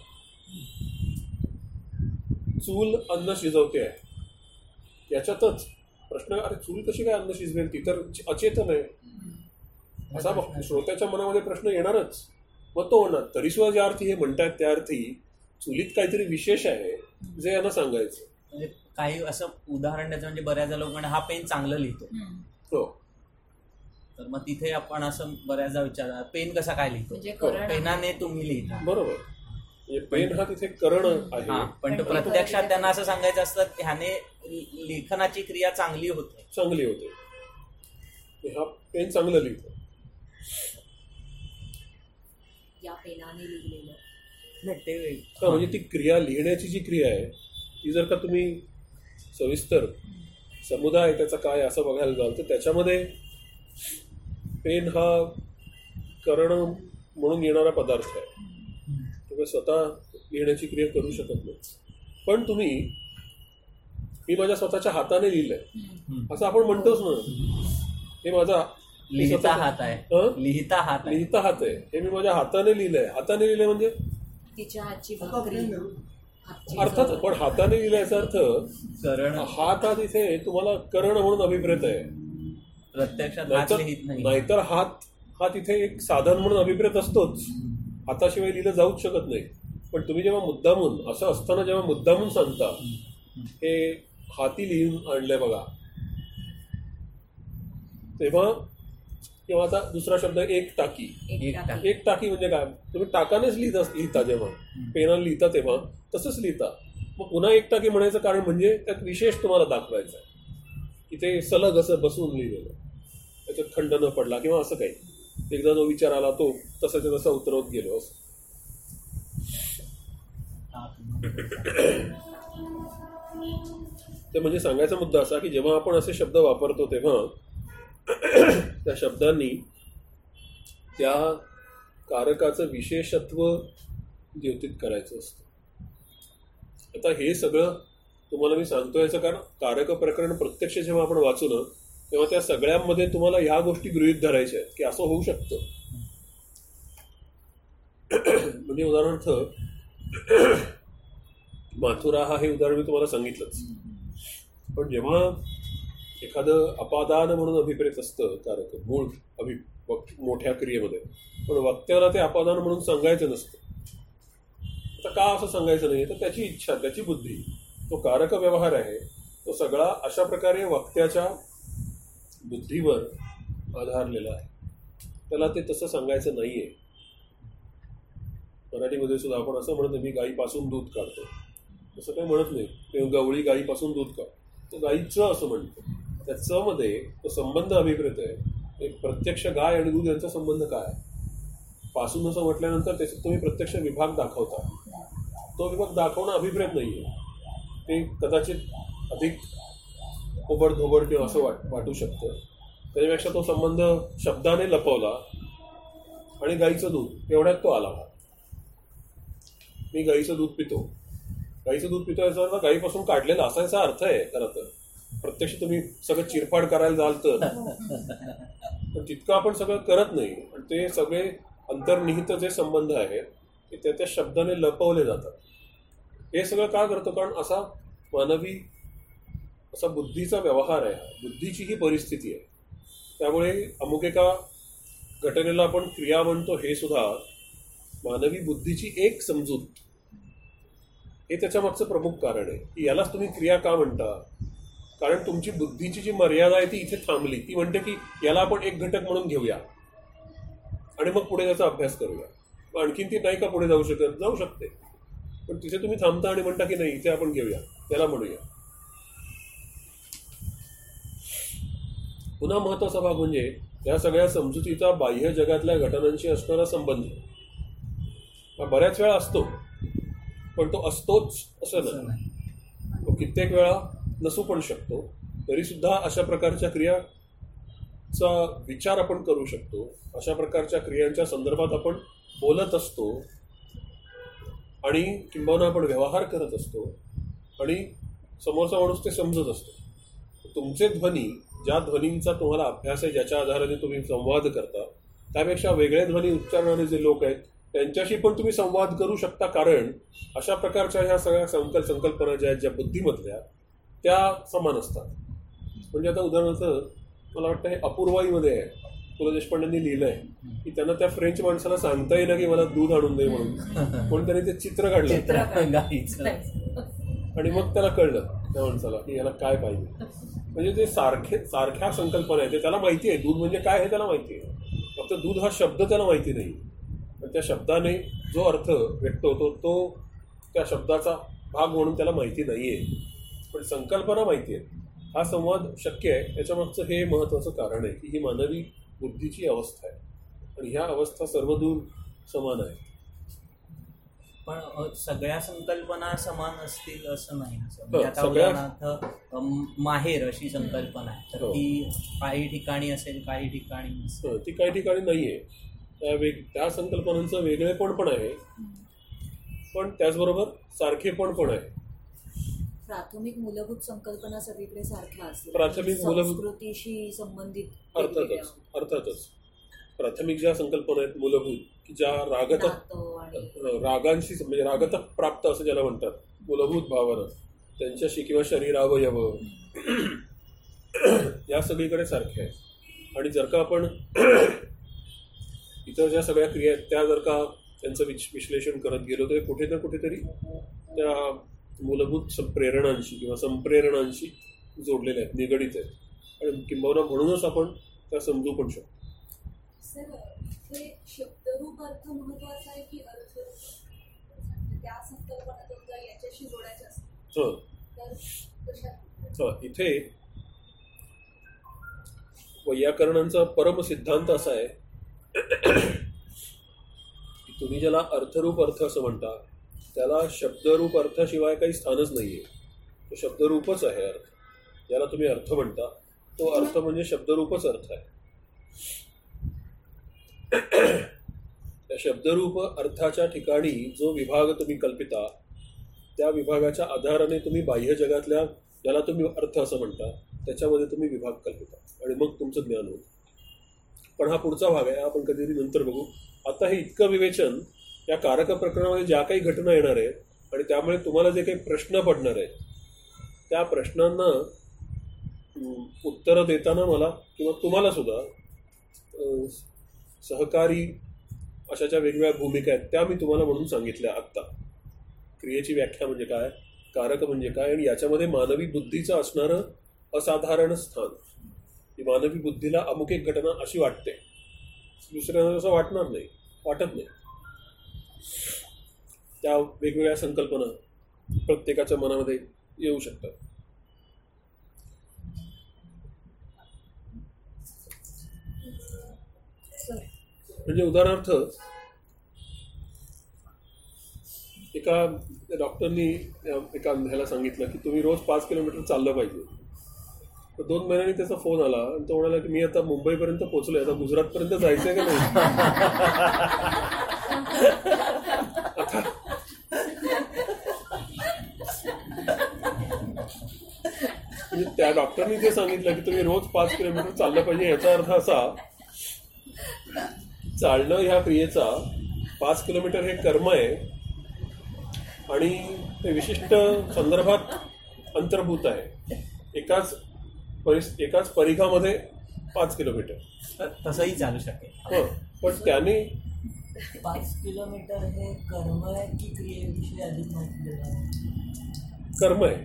[SPEAKER 1] चूल अन्न शिजवते. आहे याच्यातच प्रश्न अरे चूल कशी काय अन्न शिजवेल? ती तर अचेतन आहे. असा श्रोत्याच्या मनामध्ये प्रश्न येणारच. मग तो होणार तरी सुद्धा ज्या अर्थी हे म्हणतात त्या अर्थी चुलीत काहीतरी विशेष आहे जे यांना सांगायचं.
[SPEAKER 3] म्हणजे काही असं उदाहरण द्यायचं म्हणजे बऱ्याचदा लोक म्हणजे हा पेन चांगलं लिहितो.
[SPEAKER 1] हो.
[SPEAKER 3] तर मग तिथे आपण असं बऱ्याचदा विचार पेन कसा काय लिहितो?
[SPEAKER 5] म्हणजे
[SPEAKER 3] पेनाने तुम्ही लिहिता.
[SPEAKER 1] बरोबर. म्हणजे पेन हा तिथे करण आहे.
[SPEAKER 3] पण प्रत्यक्षात त्यांना असं सांगायचं असतं की ह्याने लेखनाची क्रिया चांगली होते.
[SPEAKER 1] चांगली होते. हा पेन चांगलं लिहितो.
[SPEAKER 5] या पेनाने लिहिलेलं.
[SPEAKER 3] नाही, ते
[SPEAKER 1] म्हणजे ती क्रिया लिहिण्याची जी क्रिया आहे ती जर का तुम्ही सविस्तर समुदाय त्याचा काय असं बघायला जाल तर त्याच्यामध्ये पेन हा करण म्हणून येणारा पदार्थ आहे. तुम्ही स्वतः लिहिण्याची क्रिया करू शकत नाही. पण तुम्ही मी माझ्या स्वतःच्या हाताने लिहिलंय. असं आपण म्हणतोच ना. हे माझा
[SPEAKER 3] लिहिता हात आहे.
[SPEAKER 1] हं?
[SPEAKER 3] लिहिता हात आहे.
[SPEAKER 1] लिहिता हात आहे. हे मी माझ्या हाताने लिहिलंय. हाताने लिहिलंय म्हणजे?
[SPEAKER 5] तिच्या हातची
[SPEAKER 1] अर्थात. पण हाताने लिहिल्याचा अर्थ
[SPEAKER 3] करण.
[SPEAKER 1] हात हा तिथे तुम्हाला करण म्हणून अभिप्रेत आहे.
[SPEAKER 3] प्रत्यक्षात
[SPEAKER 1] नाहीतर हात हा तिथे एक साधन म्हणून अभिप्रेत असतोच. हाताशिवाय लिहिलं जाऊच शकत नाही. पण तुम्ही जेव्हा मुद्दामून असं असताना जेव्हा मुद्दामून सांगता हे हाती लिहून आणलंय बघा. तेव्हा किंवा आता दुसरा शब्द एक टाकी.
[SPEAKER 5] एक
[SPEAKER 3] एक
[SPEAKER 5] टाकी.
[SPEAKER 3] टाकी.
[SPEAKER 1] एक टाकी म्हणजे काय? तुम्ही टाकानेच लिहित लिहिता जेव्हा. पेनाने लिहिता तेव्हा. तसंच लिहिता. मग पुन्हा एक टाकी म्हणायचं कारण म्हणजे त्यात विशेष तुम्हाला दाखवायचं आहे इथे सलग असं बसून लिहिलेलं. त्याच्यात खंड न पडला किंवा असं काही. एकदा जो विचार आला तो तसाच्या तसा उतरवत गेलो असं. तर म्हणजे सांगायचा मुद्दा असा की जेव्हा आपण असे शब्द वापरतो तेव्हा त्या शब्दांनी त्या कारकाचं विशेषत्व द्योतित करायचं असतं. आता हे सगळं तुम्हाला मी सांगतो याचं कारण कारक प्रकरण प्रत्यक्ष जेव्हा आपण वाचू ना तेव्हा त्या सगळ्यांमध्ये तुम्हाला ह्या गोष्टी गृहीत धरायच्या आहेत की असं होऊ शकतं. म्हणजे उदाहरणार्थ माथुरा हा हे उदाहरण मी तुम्हाला सांगितलंच. पण जेव्हा एखादं अपादान म्हणून अभिप्रेत असतं कारक मूळ अभि मोठ्या क्रियेमध्ये. पण वक्त्याला ते अपादान म्हणून सांगायचं नसतं. आता का असं सांगायचं नाही? तर त्याची इच्छा त्याची बुद्धी तो कारक व्यवहार आहे. तो सगळा अशा प्रकारे वक्त्याच्या बुद्धीवर आधारलेला आहे. त्याला ते तसं सांगायचं नाहीये. मराठीमध्ये सुद्धा आपण असं म्हणतो मी गाईपासून दूध काढतो. असं काही म्हणत नाही. ते गवळी गाईपासून दूध काढ तो गाईचं असं म्हणतो. त्या च मध्ये तो संबंध अभिप्रेत आहे. एक प्रत्यक्ष गाय आणि दूध यांचा संबंध काय? पासून असं म्हटल्यानंतर त्याच्यात तुम्ही प्रत्यक्ष विभाग दाखवता. तो विभाग दाखवणं अभिप्रेत नाहीये. ते कदाचित अधिक ओबड धोबड किंवा असं वाट वाटू शकतं. त्याच्यापेक्षा तो संबंध शब्दाने लपवला आणि गाईचं दूध एवढ्यात तो आला. मी गाईचं दूध पितो. गाईचं दूध पितो याचा अर्थ गाईपासून काढलेला असायचा अर्थ आहे खरं तर. प्रत्यक्ष तुम्ही सगळं चिरफाड करायला जाल तर. पण तितकं आपण सगळं करत नाही. आणि ते सगळे अंतर्निहित जे संबंध आहेत ते त्या त्या शब्दाने लपवले जातात. हे सगळं का करतो? कारण असा मानवी असा बुद्धीचा व्यवहार आहे. बुद्धीची ही परिस्थिती आहे. त्यामुळे अमुक एका घटनेला आपण क्रिया म्हणतो हे सुद्धा मानवी बुद्धीची एक समजूत. हे त्याच्या मागचं प्रमुख कारण आहे. की यालाच तुम्ही क्रिया का म्हणता? कारण तुमची बुद्धीची जी मर्यादा आहे ती इथे थांबली. ती म्हणते की याला आपण एक घटक म्हणून घेऊया. आणि मग पुढे त्याचा अभ्यास करूया. मग आणखीन ती नाही का पुढे जाऊ शकत? जाऊ शकते. पण तिथे तुम्ही थांबता आणि म्हणता की नाही इथे आपण घेऊया. त्याला म्हणूया. पुन्हा महत्त्वाचा भाग म्हणजे या सगळ्या समजुतीचा बाह्य जगातल्या घटनांशी असणारा संबंध. हा बऱ्याच वेळा असतो. पण तो असतोच असं नाही. तो कित्येक वेळा नसू पण शकतो तरीसुद्धा अशा प्रकारच्या क्रियाचा विचार आपण करू शकतो. अशा प्रकारच्या क्रियांच्या संदर्भात आपण बोलत असतो आणि किंबहुना आपण व्यवहार करत असतो आणि समोरचा माणूस ते समजत असतो. तुमचे ध्वनी ज्या ध्वनींचा तुम्हाला अभ्यास आहे ज्याच्या आधाराने तुम्ही संवाद करता त्यापेक्षा वेगळे ध्वनी उच्चारणारे जे लोक आहेत त्यांच्याशी पण तुम्ही संवाद करू शकता. कारण अशा प्रकारच्या ह्या सगळ्या संकल्प संकल्पना ज्या आहेत ज्या बुद्धिमधल्या त्या समान असतात. म्हणजे आता उदाहरणार्थ मला वाटतं हे अपूर्वाईमध्ये आहे. पु ल देशपांडेंनी लिहिलं आहे की त्यांना त्या फ्रेंच माणसाला सांगता येईना की मला दूध आणून दे म्हणून. पण त्याने ते चित्र काढलं. आणि मग त्याला कळलं त्या माणसाला की याला काय पाहिजे. म्हणजे ते सारखे सारख्या संकल्पना आहे ते त्याला माहिती आहे. दूध म्हणजे काय हे त्याला माहिती आहे. फक्त दूध हा शब्द त्याला माहिती नाही. पण त्या शब्दाने जो अर्थ व्यक्त होतो तो त्या शब्दाचा भाग म्हणून त्याला माहिती नाही आहे पण संकल्पना माहिती आहे. हा संवाद शक्य आहे. त्याच्यामागचं हे महत्त्वाचं कारण आहे की ही मानवी बुद्धीची अवस्था आहे. आणि ह्या अवस्था सर्वदूर समान आहे
[SPEAKER 3] पण सगळ्या संकल्पना समान असतील असं नाही.
[SPEAKER 1] हो,
[SPEAKER 3] म्हणजे उदाहरणार्थ माहेर अशी संकल्पना आहे. तर
[SPEAKER 1] हो.
[SPEAKER 3] ती काही ठिकाणी असेल काही ठिकाणी.
[SPEAKER 1] हं, ती काही ठिकाणी नाही आहे त्या त्या संकल्पनांचं वेगळेपण पण आहे. पण त्याचबरोबर सारखेपण पण आहे.
[SPEAKER 5] प्राथमिक मूलभूत संकल्पना सगळीकडे सारख्या
[SPEAKER 1] प्राथमिक मूलभूत-
[SPEAKER 5] संस्कृतीशी संबंधित
[SPEAKER 1] अर्थातच अर्थातच. प्राथमिक ज्या संकल्पना आहेत मूलभूत की ज्या रागत रागांशी म्हणजे रागत प्राप्त असं ज्याला म्हणतात मूलभूत भावना. त्यांच्याशी किंवा शरीरावयव. या सगळीकडे सारख्या आहेत. आणि जर का आपण इतर ज्या सगळ्या क्रिया आहेत त्या जर का त्यांचं विश्लेषण करत गेलो तर कुठे ना कुठेतरी त्या मूलभूत सं- प्रेरणांशी किंवा संप्रेरणांशी जोडलेल्या आहेत निगडीत आहेत. आणि किंबहुना म्हणूनच आपण त्या समजू पण शकतो.
[SPEAKER 7] म्हणजे
[SPEAKER 1] इथे वैयाकरणांचा परम सिद्धांत असा आहे की तुम्ही ज्याला अर्थरूप अर्थ असं म्हणता त्याला शब्दरूप अर्थाशिवाय काही स्थानच नाहीये. तो शब्दरूपच आहे अर्थ. ज्याला तुम्ही अर्थ म्हणता. तो अर्थ म्हणजे शब्दरूपच अर्थ आहे. त्या शब्दरूप अर्थाच्या ठिकाणी जो विभाग तुम्ही कल्पिता त्या विभागाच्या आधाराने तुम्ही बाह्य जगातल्या ज्याला तुम्ही अर्थ असं म्हणता त्याच्यामध्ये तुम्ही विभाग कल्पिता. आणि मग तुमचं ज्ञान होतं. पण हा पुढचा भाग आहे. आपण कधीतरी नंतर बघू. आता हे इतकं विवेचन या कारक प्रकरणामध्ये ज्या काही घटना येणार आहेत आणि त्यामुळे तुम्हाला जे काही प्रश्न पडणार आहेत त्या प्रश्नांना उत्तरं देताना मला किंवा तुम्हाला सुद्धा सहकारी अशा ज्या वेगवेगळ्या भूमिका आहेत त्या मी तुम्हाला म्हणून सांगितल्या आत्ता. क्रियेची व्याख्या म्हणजे काय कारक म्हणजे काय आणि याच्यामध्ये मानवी बुद्धीचं असणारं असाधारण स्थान. ही मानवी बुद्धीला अमुक एक घटना अशी वाटते. दुसऱ्यांना असं वाटणार नाही वाटत नाही. त्या वेगवेगळ्या संकल्पना प्रत्येकाच्या मनामध्ये येऊ शकतात. म्हणजे उदाहरणार्थ एका डॉक्टरनी एका अंध्याला सांगितलं की तुम्ही रोज पाच किलोमीटर चाललं पाहिजे. तर दोन महिन्यांनी त्याचा फोन आला आणि तो म्हणाला की मी आता मुंबईपर्यंत पोहोचलोय आता गुजरातपर्यंत जायचंय का नाही? त्या डॉक्टरनी जे सांगितलं की तुम्ही रोज पाच किलोमीटर चाललं पाहिजे. याचा अर्थ असा चालणं ह्या क्रियेचा पाच किलोमीटर हे कर्म आहे आणि ते विशिष्ट संदर्भात अंतर्भूत आहे. एकाच परिस एकाच परिघामध्ये पाच किलोमीटर.
[SPEAKER 3] तसंही चालू शकेल.
[SPEAKER 1] हं पण त्याने
[SPEAKER 4] पाच किलोमीटर हे कर्म आहे की क्रियेविषयी अधिक माहिती देणार
[SPEAKER 1] कर्म आहे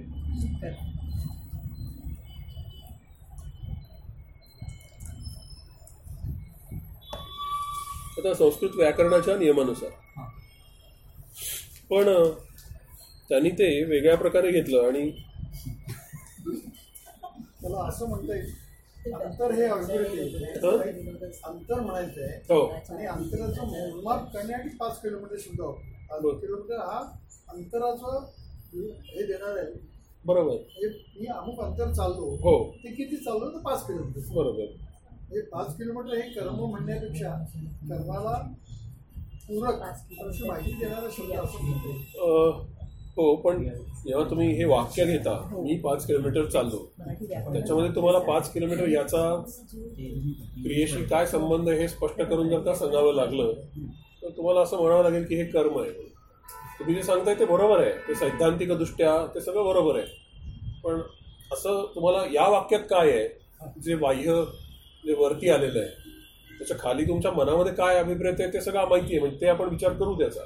[SPEAKER 1] आता संस्कृत व्याकरणाच्या नियमानुसार. पण त्यांनी ते वेगळ्या प्रकारे घेतलं आणि
[SPEAKER 6] त्याला असं म्हणता येईल अंतर हे अल्गोरिथम अंतर म्हणायचं आहे
[SPEAKER 1] हो.
[SPEAKER 6] आणि अंतराचं मोजमाप करण्यासाठी पाच किलोमीटर सुद्धा. किलोमीटर हा अंतराचं हे देणार आहे.
[SPEAKER 1] बरोबर.
[SPEAKER 6] म्हणजे मी अमुक अंतर चाललो.
[SPEAKER 1] हो.
[SPEAKER 6] ते किती चाललो तर पाच किलोमीटर.
[SPEAKER 1] बरोबर.
[SPEAKER 6] म्हणजे पाच किलोमीटर हे कर्म म्हणण्यापेक्षा कर्माला पूरक अशी माहिती देणारा शब्द असं
[SPEAKER 1] अ, हो पण जेव्हा तुम्ही हे वाक्य घेता मी पाच किलोमीटर चाललो. त्याच्यामध्ये तुम्हाला पाच किलोमीटर याचा क्रियेशी काय संबंध हे स्पष्ट करून जर का सांगावं लागलं तर तुम्हाला असं म्हणावं लागेल की हे कर्म आहे. तुम्ही जे सांगताय ते बरोबर आहे. ते सैद्धांतिकदृष्ट्या ते सगळं बरोबर आहे. पण असं तुम्हाला या वाक्यात काय आहे? जे बाह्य जे वरती आलेलं आहे त्याच्याखाली तुमच्या मनामध्ये काय अभिप्रेत आहे ते सगळं माहिती आहे. म्हणजे ते आपण विचार करू त्याचा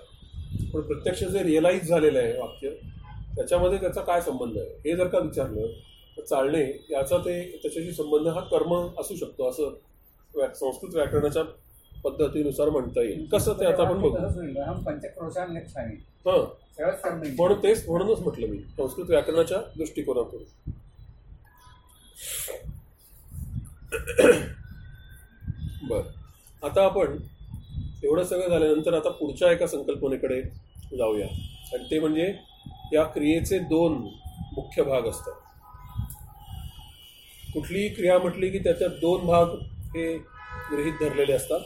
[SPEAKER 1] पण प्रत्यक्ष जे रिअलाईज झालेलं आहे वाक्य त्याच्यामध्ये त्याचा काय संबंध आहे? हे जर का विचारलं तर चालणे याचा ते त्याच्याशी संबंध हा कर्म असू शकतो असं व्या- संस्कृत व्याकरणाच्या पद्धतीनुसार म्हणता येईल. कसं ते आता आपण बघू? हां. म्हणून तेच म्हणूनच म्हटलं मी संस्कृत व्याकरणाच्या दृष्टिकोनातून. बर. आता आपण एवढं सगळं झाल्यानंतर आता पुढच्या एका संकल्पनेकडे जाऊया. आणि ते म्हणजे या क्रियेचे दोन मुख्य भाग असतात. कुठलीही क्रिया म्हटली की त्याच्यात दोन भाग हे गृहीत धरलेले असतात.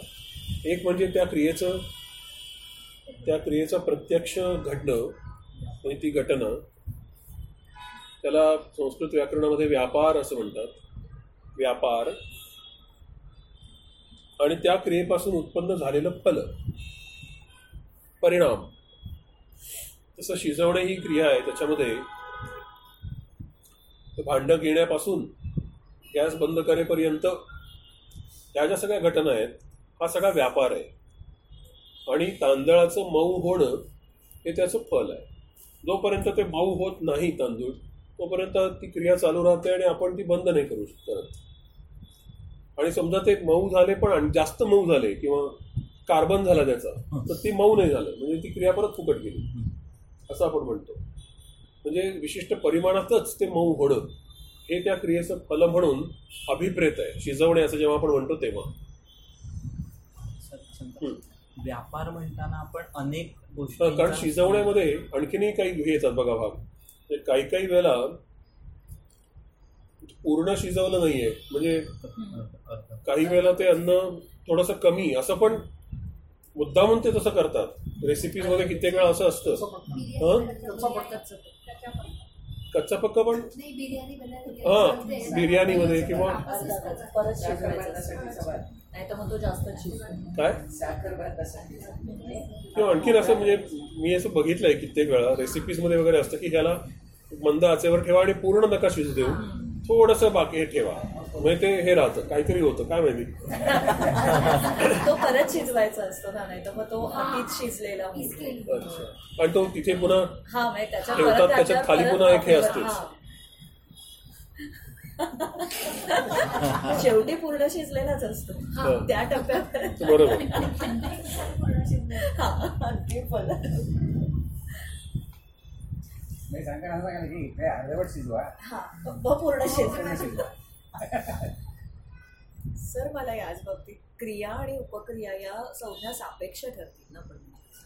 [SPEAKER 1] एक म्हणजे त्या क्रियेचं त्या क्रियेचं प्रत्यक्ष घडणं म्हणजे ती घटना त्याला संस्कृत व्याकरणामध्ये व्यापार असं म्हणतात. व्यापार आणि त्या क्रियेपासून उत्पन्न झालेलं फल. परिणाम. तसं शिजवणे ही क्रिया आहे त्याच्यामध्ये भांडं घेण्यापासून गॅस बंद करेपर्यंत त्या ज्या सगळ्या घटना आहेत हा सगळा व्यापार आहे. आणि तांदळाचं मऊ होणं हे त्याचं फल आहे. जोपर्यंत ते मऊ होत नाही तांदूळ तोपर्यंत ती क्रिया चालू राहते आणि आपण ती बंद नाही करू शकत. आणि समजा ते मऊ झाले पण आणि जास्त मऊ झाले किंवा कार्बन झाला त्याचा तर ते मऊ नाही झालं. म्हणजे ती क्रिया परत फुकट गेली. असं आपण म्हणतो. म्हणजे विशिष्ट परिमाणातच ते मऊ होणं हे त्या क्रियेचं फल म्हणून अभिप्रेत आहे. शिजवणे असं जेव्हा आपण म्हणतो तेव्हा.
[SPEAKER 3] व्यापार म्हणताना आपण अनेक
[SPEAKER 1] हा, कारण
[SPEAKER 3] गोष्टी
[SPEAKER 1] शिजवण्यामध्ये आणखीनही काही हे येतात बघा भाग. म्हणजे काही काही वेळेला पूर्ण शिजवलं नाहीये. म्हणजे काही वेळेला ते अन्न थोडंसं कमी असं पण मुद्दामून ते तसं करतात. रेसिपीजमध्ये कित्येक वेळा असं असतं. हं? कच्चा पक्का पण
[SPEAKER 7] नाही बिर्याणी
[SPEAKER 1] हा बिर्याणीमध्ये किंवा काय? किंवा आणखीन असं म्हणजे मी असं बघितलंय कित्येक वेळा. रेसिपीजमध्ये वगैरे असतं की ह्याला मंद आचेवर ठेवा आणि पूर्ण नका शिजू देऊ. थोडंसं बाकी हे ठेवा. म्हणजे ते हे राहतं काहीतरी होतं. काय माहिती?
[SPEAKER 5] तो परत शिजवायचा असतो ना नाही तर मग तो अतिच शिजलेला.
[SPEAKER 1] अच्छा. आणि तो तिथे पुन्हा
[SPEAKER 5] हा म्हणजे त्याच्या
[SPEAKER 1] ठेवतात,
[SPEAKER 5] परत
[SPEAKER 1] त्याच्यात खाली पुन्हा एक हे असतेच.
[SPEAKER 5] शेवटी पूर्ण शिजलेलाच असतो.
[SPEAKER 1] हा.
[SPEAKER 5] त्या टप्प्यात.
[SPEAKER 1] बरोबर.
[SPEAKER 5] हा.
[SPEAKER 2] मी सांगा असं सांगाल की अर्धवट शिजवा.
[SPEAKER 5] हा पूर्ण शिजलेला सर मला याच बाबतीत क्रिया आणि उपक्रिया या संज्ञा सापेक्ष ठरतील ना पण.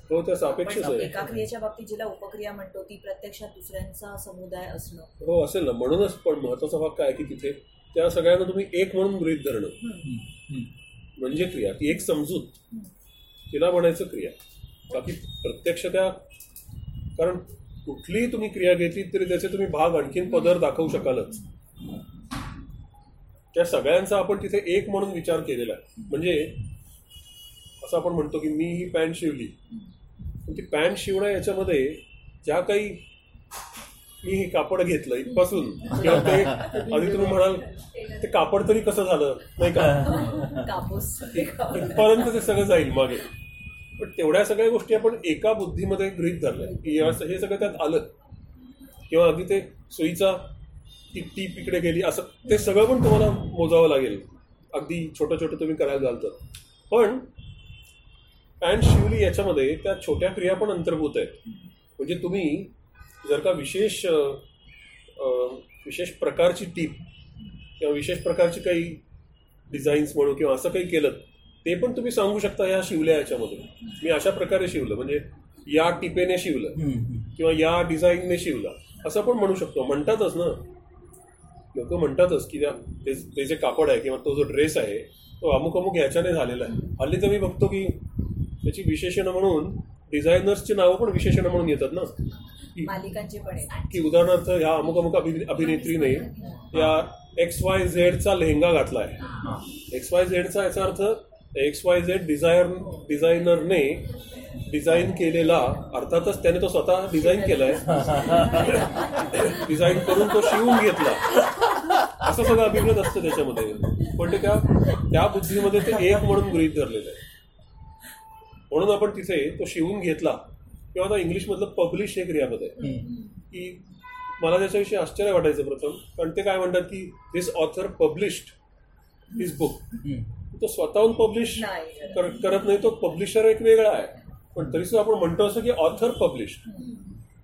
[SPEAKER 1] हो त्या सापेक्षच
[SPEAKER 5] आपण
[SPEAKER 1] आहे.
[SPEAKER 5] एका क्रियेच्या बाबतीत जिला उपक्रिया म्हणतो ती प्रत्यक्षात दुसऱ्यांचा समुदाय असणं.
[SPEAKER 1] हो असेल ना. म्हणूनच पण महत्त्वाचा भाग काय की तिथे त्या सगळ्यांना तुम्ही एक म्हणून गृहित धरणं. म्हणजे क्रिया. ती एक समजूत तिला म्हणायचं क्रिया. बाकी प्रत्यक्ष त्या कारण कुठलीही तुम्ही क्रिया घेतली तरी त्याचे तुम्ही भाग आणखीन पदर दाखवू शकालच. त्या सगळ्यांचा आपण तिथे एक म्हणून विचार केलेला आहे. म्हणजे असं आपण म्हणतो की मी ही पॅन्ट शिवली. पण ती पॅन्ट शिवणं याच्यामध्ये ज्या काही मी हे कापड घेतलं इथपासून किंवा ते आधी तुम्ही म्हणाल ते कापड तरी कसं झालं? नाही का? इथपर्यंत ते सगळं जाईल मागे. पण तेवढ्या सगळ्या गोष्टी आपण एका बुद्धीमध्ये गृहित धरल्या. की हे सगळं त्यात आलं. किंवा अगदी ते सोयीचा ती टीप इकडे गेली असं ते सगळं पण तुम्हाला मोजावं लागेल. अगदी छोटं छोटं तुम्ही करायला जाल तर. पण पॅन्ट शिवली याच्यामध्ये त्या छोट्या क्रिया पण अंतर्भूत आहेत. म्हणजे तुम्ही जर का विशेष विशेष प्रकारची टीप किंवा विशेष प्रकारची काही डिझाईन्स म्हणू किंवा असं काही केलं ते पण तुम्ही सांगू शकता ह्या शिवल्या याच्यामध्ये मी अशा प्रकारे शिवलं म्हणजे या टिपेने शिवलं किंवा या डिझाईनने शिवलं असं पण म्हणू शकतो. म्हणतातच ना. लोक म्हणतातच की त्या ते जे कापड आहे किंवा तो जो ड्रेस आहे तो अमुक अमुक ह्याच्याने झालेला आहे. हल्ली तर मी बघतो की त्याची विशेषणं म्हणून डिझायनर्सची नावं पण विशेषणं म्हणून येतात ना. की
[SPEAKER 5] मालिकांची पण आहे
[SPEAKER 1] की उदाहरणार्थ ह्या अमुक अमुक अभि अभिनेत्रीने या एक्स वाय झेडचा लेहंगा घातला आहे एक्स वाय झेडचा याचा अर्थ एक्स वाय झेड डिझायर डिझायनरने डिझाईन केलेला अर्थातच त्याने तो स्वतः डिझाईन केलाय. डिझाईन करून तो शिवून घेतला. असं सगळं अभिप्रेत असतं त्याच्यामध्ये. पण ते त्या त्या बुद्धीमध्ये ते एक म्हणून गृहित धरलेलं आहे. म्हणून आपण तिथे तो शिवून घेतला. किंवा आता इंग्लिशमधलं पब्लिश हे आहे की मला त्याच्याविषयी आश्चर्य वाटायचं प्रथम. कारण ते काय म्हणतात की this author published his book तो स्वतःहून पब्लिश
[SPEAKER 5] नाही.
[SPEAKER 1] करत नाही तो पब्लिशर एक वेगळा आहे. पण तरी सुद्धा आपण म्हणतो असं की author publish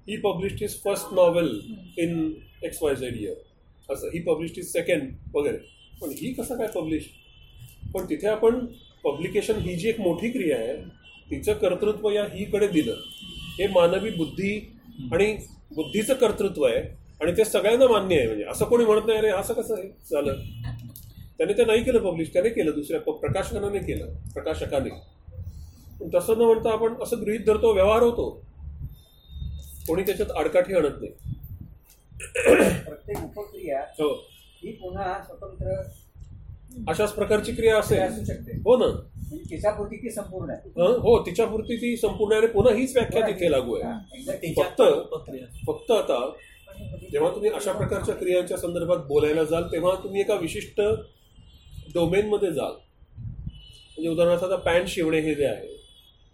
[SPEAKER 1] he published is first novel in X Y Z year असं ही पब्लिश्ड इज सेकंड वगैरे. पण ही कसं काय पब्लिश पण तिथे आपण पब्लिकेशन ही जी एक मोठी क्रिया आहे तिचं कर्तृत्व या हीकडे दिलं. हे मानवी बुद्धी आणि बुद्धीचं कर्तृत्व आहे आणि ते सगळ्यांना मान्य आहे. म्हणजे असं कोणी म्हणत नाही अरे असं कसं झालं? त्याने ते नाही केलं पब्लिश त्याने केलं दुसऱ्या प्रकाशकाने केलं प्रकाशकाने. पण तसं न म्हणता आपण असं गृहित धरतो व्यवहार होतो. कोणी त्याच्यात आडकाठी आणत नाही.
[SPEAKER 2] प्रत्येक उपक्रिया
[SPEAKER 1] हो.
[SPEAKER 2] ही पुन्हा स्वतंत्र
[SPEAKER 1] अशाच प्रकारची क्रिया असेल.
[SPEAKER 2] असू शकते.
[SPEAKER 1] हो ना.
[SPEAKER 2] म्हणजे तिच्यापुरती ती संपूर्ण आहे.
[SPEAKER 1] हं? हो तिच्यापुरती ती संपूर्ण आहे आणि पुन्हा हीच व्याख्या तिथे लागू आहे. फक्त- फक्त आता जेव्हा तुम्ही अशा प्रकारच्या क्रियांच्या संदर्भात बोलायला जाल तेव्हा तुम्ही एका विशिष्ट डोमेनमध्ये जाल. म्हणजे उदाहरणार्थ आता पॅन्ट शिवणे हे जे आहे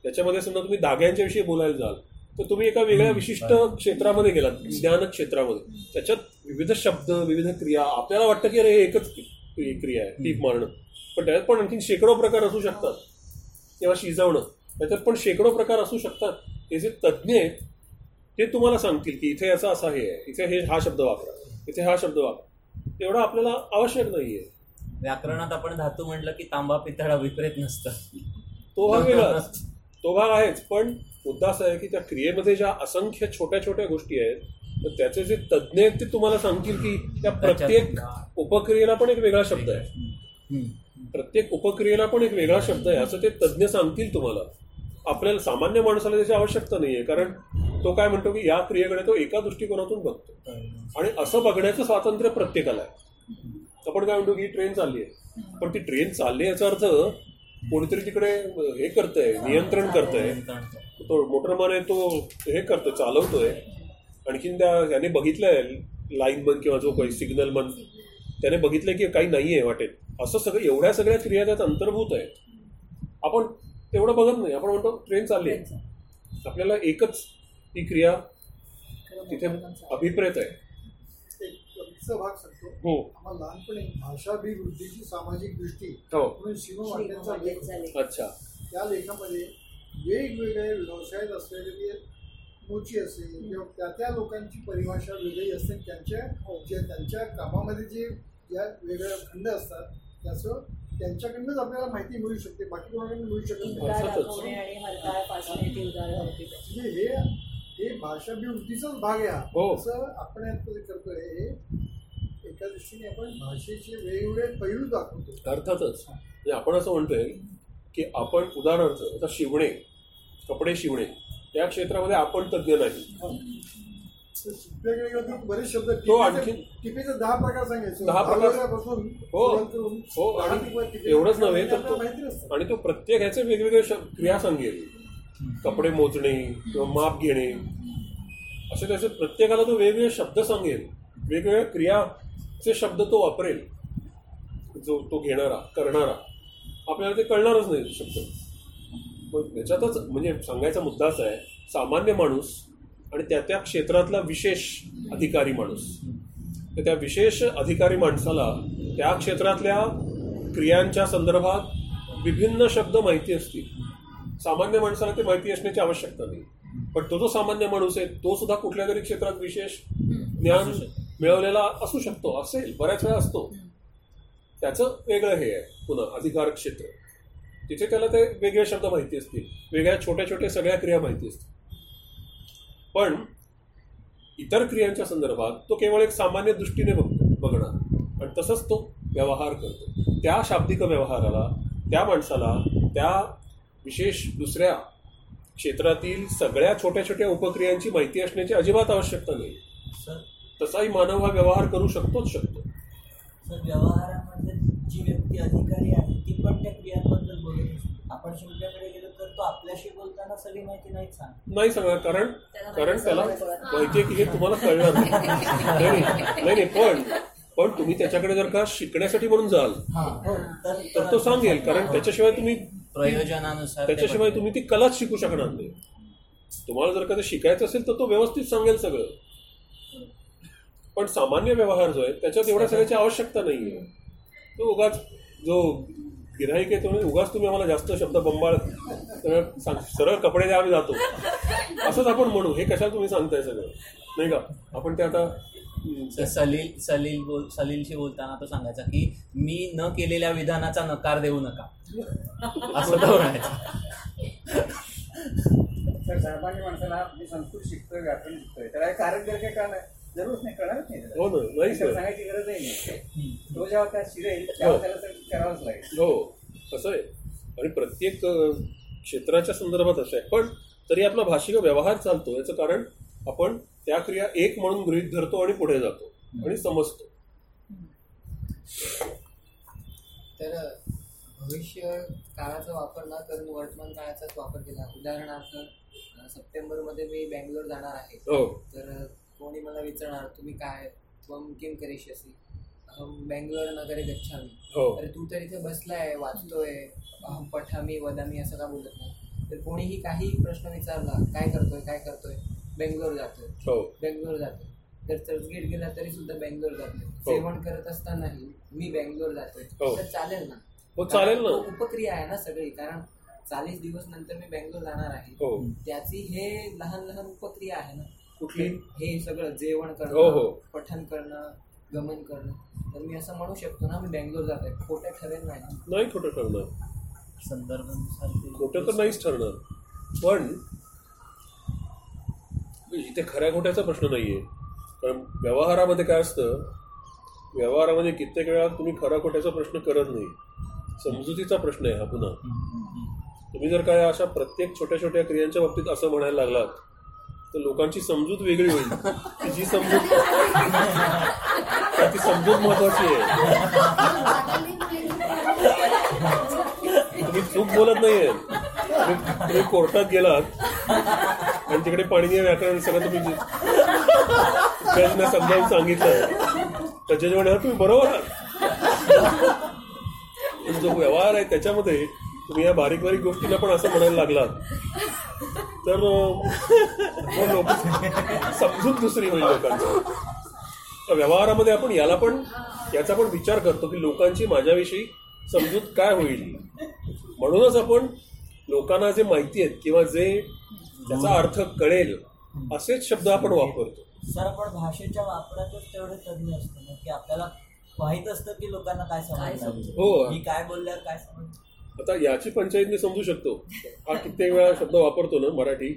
[SPEAKER 1] त्याच्यामध्ये समजा तुम्ही धाग्यांच्या विषयी बोलायला जाल तर तुम्ही एका वेगळ्या विशिष्ट क्षेत्रामध्ये गेलात ज्ञान क्षेत्रामध्ये. त्याच्यात विविध शब्द विविध क्रिया आपल्याला वाटतं की अरे हे एकच क्रि- क्रिया आहे टीप मारणं. पण त्याच्यात पण आणखी शेकडो प्रकार असू शकतात. किंवा शिजवणं. त्याच्यात पण शेकडो प्रकार असू शकतात. हे जे तज्ज्ञ आहेत ते तुम्हाला सांगतील की इथे याचा असा हे आहे इथे हे हा शब्द वापरा इथे हा शब्द वापरा. एवढं आपल्याला आवश्यक नाहीये.
[SPEAKER 3] व्याकरणात आपण धातू म्हटलं की तांबा पितळ अभिप्रेत नसतं.
[SPEAKER 1] तो भाग तो भाग आहेच पण मुद्दा असा आहे की त्या क्रियेमध्ये ज्या असंख्य छोट्या छोट्या गोष्टी आहेत तर त्याचे जे तज्ज्ञ आहेत ते तुम्हाला सांगतील की त्या प्रत्येक उपक्रियेला पण एक वेगळा शब्द आहे. प्रत्येक उपक्रियेला पण एक वेगळा शब्द आहे असं ते तज्ज्ञ सांगतील तुम्हाला. आपल्याला सामान्य माणसाला त्याची आवश्यकता नाहीये कारण तो काय म्हणतो की या क्रियेकडे तो एका दृष्टिकोनातून बघतो. आणि असं बघण्याचं स्वातंत्र्य प्रत्येकाला आहे. आपण काय म्हणतो की ही ट्रेन चालली आहे. पण ती ट्रेन चालली आहे याचा अर्थ कोणीतरी तिकडे हे करतंय नियंत्रण करतंय. तो मोटरमॅन आहे तो हे करतोय चालवतोय. आणखीन त्या याने बघितलंय लाईनमन किंवा जो काही सिग्नलमन त्याने बघितलंय की काही नाहीये वाटेत. असं सगळं एवढ्या सगळ्या क्रिया त्यात अंतर्भूत आहेत आपण तेवढं बघत नाही. आपण म्हणतो ट्रेन चालली आहे. आपल्याला एकच ती क्रिया तिथे अभिप्रेत आहे.
[SPEAKER 6] भाग सांगतो
[SPEAKER 1] हो
[SPEAKER 6] आम्हाला लहानपणी भाषाभिवृद्धीची सामाजिक दृष्टी
[SPEAKER 1] हो
[SPEAKER 6] म्हणून शिव वाट्यांचा लेख होता.
[SPEAKER 1] अच्छा
[SPEAKER 6] त्या लेखामध्ये वेगवेगळे व्यवसायात असलेले जे मोची असेल किंवा त्या त्या लोकांची परिभाषा वेगळी असते त्यांच्या जे त्यांच्या कामामध्ये जे ज्या वेगळ्या खंड असतात त्याचं त्यांच्याकडनंच आपल्याला माहिती मिळू शकते बाकी कोणाकडून मिळू शकत नाही
[SPEAKER 5] उदार
[SPEAKER 1] अर्थातच.
[SPEAKER 5] दाखवणे आणि हरताळ पाचणे ती उदाहरणं होती त्याची.
[SPEAKER 6] म्हणजे हे हे भाषाभिवृद्धीचाच भाग आहे हा.
[SPEAKER 1] हो.
[SPEAKER 6] असं आपण यात करतोय हे एका दृष्टीने आपण भाषेचे वेगवेगळे पैलू दाखवतो.
[SPEAKER 1] अर्थातच. म्हणजे आपण असं म्हणतोय की आपण उदाहरणार्थ आता शिवणे कपडे शिवणे या क्षेत्रामध्ये आपण तज्ज्ञ नाही.
[SPEAKER 6] तर बरेच शब्द.
[SPEAKER 1] तो आणखीन-
[SPEAKER 6] टिपेचे दहा प्रकार सांगायचे.
[SPEAKER 1] दहा प्रकार-
[SPEAKER 6] भावल्यापासून
[SPEAKER 1] हो. हो आणि एवढंच नव्हे तर तो. आणि तो प्रत्येक ह्याचे वेगवेगळे क्रिया सांगेल. कपडे मोजणे किंवा माप घेणे. असे त्याचे प्रत्येकाला तो वेगवेगळे शब्द सांगेल. वेगवेगळ्या जे शब्द तो वापरेल जो तो घेणारा करणारा आपल्याला ते कळणारच नाही शब्द. पण याच्यातच म्हणजे सांगायचा मुद्दा असा आहे सामान्य माणूस आणि त्या त्या क्षेत्रातला विशेष अधिकारी माणूस. तर त्या विशेष अधिकारी माणसाला त्या क्षेत्रातल्या क्रियांच्या संदर्भात विभिन्न शब्द माहिती असतील. सामान्य माणसाला ते माहिती असण्याची आवश्यकता नाही. पण तो जो सामान्य माणूस आहे तो सुद्धा कुठल्या तरी क्षेत्रात विशेष ज्ञान मिळवलेला असू शकतो असेल बऱ्याच वेळा असतो. त्याचं वेगळं हे आहे पुन्हा अधिकार क्षेत्र. तिथे त्याला ते वेगळे शब्द माहिती असतील वेगळ्या छोट्या छोट्या सगळ्या क्रिया माहिती असतील. पण इतर क्रियांच्या संदर्भात तो केवळ एक सामान्य दृष्टीने बघतो बघणार. आणि तसंच तो व्यवहार करतो. त्या शाब्दिक व्यवहाराला त्या माणसाला त्या विशेष दुसऱ्या क्षेत्रातील सगळ्या छोट्या छोट्या उपक्रियांची माहिती असण्याची अजिबात आवश्यकता नाही.
[SPEAKER 4] सर
[SPEAKER 1] तसाही मानव हा व्यवहार करू शकतोच शकतो.
[SPEAKER 4] सर व्यवहारामध्ये जी व्यक्ती अधिकारी आहे ती पण त्या क्रियांबद्दल बोलत असते आपण गेलो तर तो आपल्याशी बोलताना सगळी माहिती नाहीच सांग
[SPEAKER 1] नाही सांगणार कारण कारण
[SPEAKER 5] माहिती
[SPEAKER 1] त्याला. माहितीये की हे तुम्हाला कळणार नाही. नाही नाही, नाही नाही पण पण तुम्ही त्याच्याकडे जर का शिकण्यासाठी म्हणून जाल
[SPEAKER 4] तर
[SPEAKER 1] तर तो सांगेल कारण त्याच्याशिवाय तुम्ही
[SPEAKER 3] प्रयोजनानुसार
[SPEAKER 1] त्याच्याशिवाय तुम्ही ती कलाच शिकू शकणार नाही. तुम्हाला जर का ते शिकायचं असेल तर तो व्यवस्थित सांगेल सगळं. पण सामान्य व्यवहार जो आहे त्याच्यात एवढ्या सगळ्याची आवश्यकता नाहीये. तो उगाच जो गिराईक आहे तो म्हणजे उगाच तुम्ही आम्हाला जास्त शब्द बंबाळ सरळ कपडे द्या आम्ही जातो. असंच आपण म्हणू हे कशाला तुम्ही सांगताय सगळं? नाही का? आपण ते आता
[SPEAKER 3] सलील सलील बोल सलीलशी बोलताना तो सांगायचा की मी न केलेल्या विधानाचा नकार देऊ नका. असं तो म्हणायचा.
[SPEAKER 2] तर सामान्य माणसाला मी संस्कृत शिकतोय व्याकरण शिकतोय. त्याला हे कारण जर काही कळणार? जरूरच नाही कळणारच नाही.
[SPEAKER 1] हो
[SPEAKER 2] सांगायची गरजही नाही. तो जेव्हा त्या शिरेल तेव्हा त्याला तर करावंच लागेल.
[SPEAKER 1] हो असं आहे. आणि प्रत्येक क्षेत्राच्या संदर्भात असं आहे. पण तरी आपला भाषिक व्यवहार चालतो. याचं कारण आपण त्या क्रिया एक म्हणून गृहीत धरतो आणि पुढे जातो आणि समजतो.
[SPEAKER 8] तर भविष्य काळाचा वापर न करून वर्तमान काळाचाच वापर केला. उदाहरणार्थ सप्टेंबरमध्ये मी बँगलोर जाणार आहे.
[SPEAKER 1] हो.
[SPEAKER 8] तर कोणी मला विचारणार तुम्ही काय त्वम किम करिष्यसी अहम बँगलोर नगरे गच्छामी
[SPEAKER 1] हो.
[SPEAKER 8] तर तू तर इथे बसलाय वाचतोय. अहम पठामी वदामी असं का बोलत नाही? तर कोणीही काही प्रश्न विचारला काय करतोय काय करतोय? बेंगलोर जातोय.
[SPEAKER 1] हो.
[SPEAKER 8] बेंगलोर जातोय. तर चर्चगेट गेला तरी सुद्धा बेंगलोर जातोय. जेवण करत असतानाही मी बेंगलोर जातोय.
[SPEAKER 1] हो.
[SPEAKER 8] तर चालेल ना?
[SPEAKER 1] हो चालेल ना.
[SPEAKER 8] उपक्रिया आहे ना सगळी. कारण चाळीस दिवस नंतर मी बेंगलोर जाणार आहे.
[SPEAKER 1] हो.
[SPEAKER 8] त्याची हे लहान लहान उपक्रिया आहे ना.
[SPEAKER 1] कुठली
[SPEAKER 8] हे सगळं जेवण
[SPEAKER 1] हो, हो.
[SPEAKER 8] करणं पठण करणं गमन करणं तर मी असं म्हणू शकतो ना मी बेंगलोर जातोय. खोटं ठरेल नाही.
[SPEAKER 1] नाही खोटं ठरणार.
[SPEAKER 3] संदर्भानुसार
[SPEAKER 1] खोटं तर नाहीच ठरणार. पण इथे खऱ्या खोट्याचा प्रश्न नाहीये. कारण व्यवहारामध्ये काय असतं व्यवहारामध्ये कित्येक वेळा तुम्ही खऱ्या खोट्याचा प्रश्न करत नाही. समजुतीचा प्रश्न आहे हा पुन्हा. तुम्ही जर काय अशा प्रत्येक छोट्या छोट्या क्रियांच्या बाबतीत असं म्हणायला लागलात तर लोकांची समजूत वेगळी होईल. जी समजूत ती समजूत महत्वाची आहे. तुम्ही चूक बोलत नाहीये. तुम्ही कोर्टात गेलात आणि तिकडे पाणीनीय व्याकरण सगळं तुम्ही जजने समजावून सांगितलं. तर जज तुम्ही बरोबर आहात. जो व्यवहार आहे त्याच्यामध्ये तुम्ही या बारीक बारीक गोष्टीला पण असं म्हणायला लागलात. तर लोक समजून दुसरी होईल लोकांचं. व्यवहारामध्ये आपण याला पण याचा पण विचार करतो की लोकांची माझ्याविषयी समजूत काय होईल. म्हणूनच आपण लोकांना जे माहिती आहेत किंवा जे त्याचा अर्थ कळेल असेच शब्द आपण वापरतो.
[SPEAKER 4] सर आपण भाषेच्या वापरातच तेवढे तज्ञ असतो की आपल्याला माहीत असतं की लोकांना काय समजणार
[SPEAKER 1] हो.
[SPEAKER 4] मी काय बोलल्यावर काय समजणार
[SPEAKER 1] आता याची पंचायत मी समजू शकतो. हा कित्येक वेळा शब्द वापरतो ना मराठी.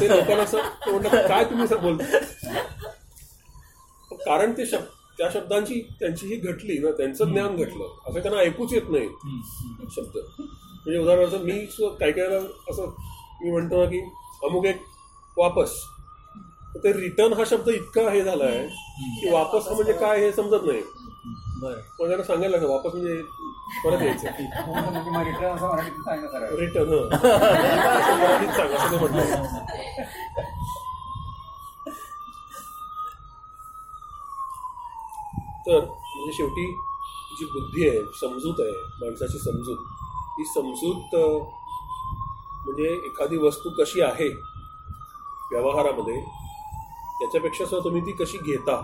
[SPEAKER 1] ते लोकांना म्हणतात काय तुम्ही बोलता? कारण ते शब्द त्या शब्दांची त्यांची ही घटली ना त्यांचं ज्ञान घटलं. असं त्यांना ऐकूच येत नाही. शब्द. म्हणजे उदाहरणार्थ मी काय वेळा असं मी म्हणतो ना की अमुक एक वापस. ते रिटर्न हा शब्द इतका हे झाला आहे की वापस हा म्हणजे काय हे समजत नाही. मग त्यांना सांगायला वापस म्हणजे परत यायचं.
[SPEAKER 2] म्हणजे रिटर्न असं मराठीत सांगणं सरळ.
[SPEAKER 1] रिटर्न असं मराठीत सांग असं ते म्हटलं तर म्हणजे शेवटी जी बुद्धी आहे समजूत आहे माणसाची समजूत ही समजूत म्हणजे एखादी वस्तू कशी आहे व्यवहारामध्ये त्याच्यापेक्षा सुद्धा तुम्ही ती कशी घेता?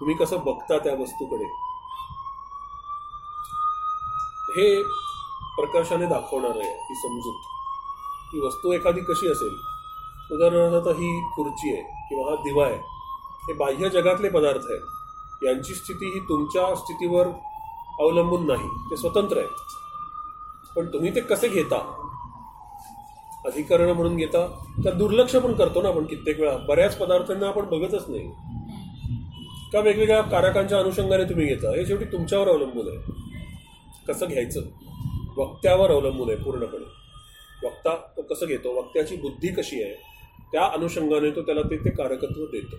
[SPEAKER 1] तुम्ही कसं बघता त्या वस्तूकडे? हे प्रकर्षाने दाखवणार आहे ही समजूत. ही वस्तू एखादी कशी असेल? उदाहरणार्थ आता ही खुर्ची आहे किंवा हा दिवा आहे हे बाह्य जगातले पदार्थ आहेत. यांची स्थिती ही तुमच्या स्थितीवर अवलंबून नाही ते स्वतंत्र आहेत पण तुम्ही ते कसे घेता? अधिकरण म्हणून घेता तर दुर्लक्ष पण करतो ना आपण कित्येक वेळा. बऱ्याच पदार्थांना आपण बघतच नाही. का वेगवेगळ्या कारकांच्या अनुषंगाने तुम्ही घेता? हे शेवटी तुमच्यावर अवलंबून आहे. कसं घ्यायचं? वक्त्यावर अवलंबून आहे पूर्णपणे. वक्ता तो कसं घेतो? वक्त्याची बुद्धी कशी आहे? त्या अनुषंगाने तो त्याला ते ते कारकत्व देतो.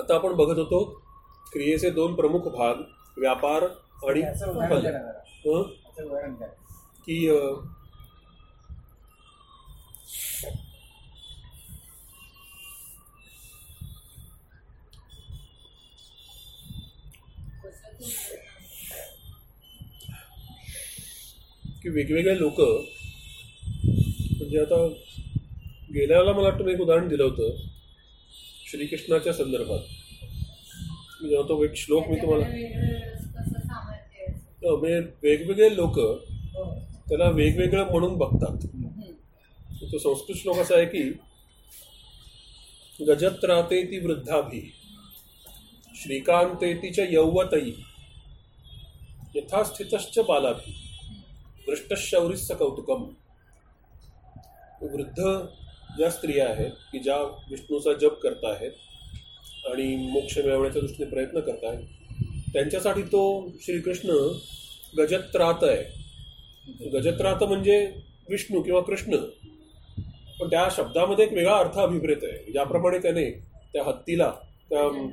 [SPEAKER 1] आता आपण बघत होतो क्रियेचे दोन प्रमुख भाग व्यापार आणि
[SPEAKER 2] याचं उदाहरण
[SPEAKER 1] फल
[SPEAKER 2] द्या ना जरा.
[SPEAKER 1] हं?
[SPEAKER 2] याचं उदाहरण द्या.
[SPEAKER 1] की अं, की वेगवेगळे लोक म्हणजे आता गेल्या वेळेला मला वाटतं मी एक उदाहरण दिलं होतं श्रीकृष्णाच्या संदर्भात. म्हणजे जेव्हा तो एक श्लोक मी तुम्हाला हो, म्हणजे वेगवेगळे लोक त्याला वेगवेगळं म्हणून बघतात. तो संस्कृत श्लोक असा आहे की गजत राहते ती वृद्धाभी श्रीकांते तिच्या यौवतई यथास्थितश्च बालाभी। दृष्टशौरीचं कौतुकम वृद्ध ज्या स्त्रिया आहेत की ज्या विष्णूचा जप करत आहेत आणि मोक्ष मिळवण्याच्या दृष्टीने प्रयत्न करत आहेत त्यांच्यासाठी तो श्रीकृष्ण गजत्रात आहे. गजत्रात म्हणजे विष्णू किंवा कृष्ण. पण त्या शब्दामध्ये एक वेगळा अर्थ अभिप्रेत आहे. ज्याप्रमाणे त्याने त्या हत्तीला त्या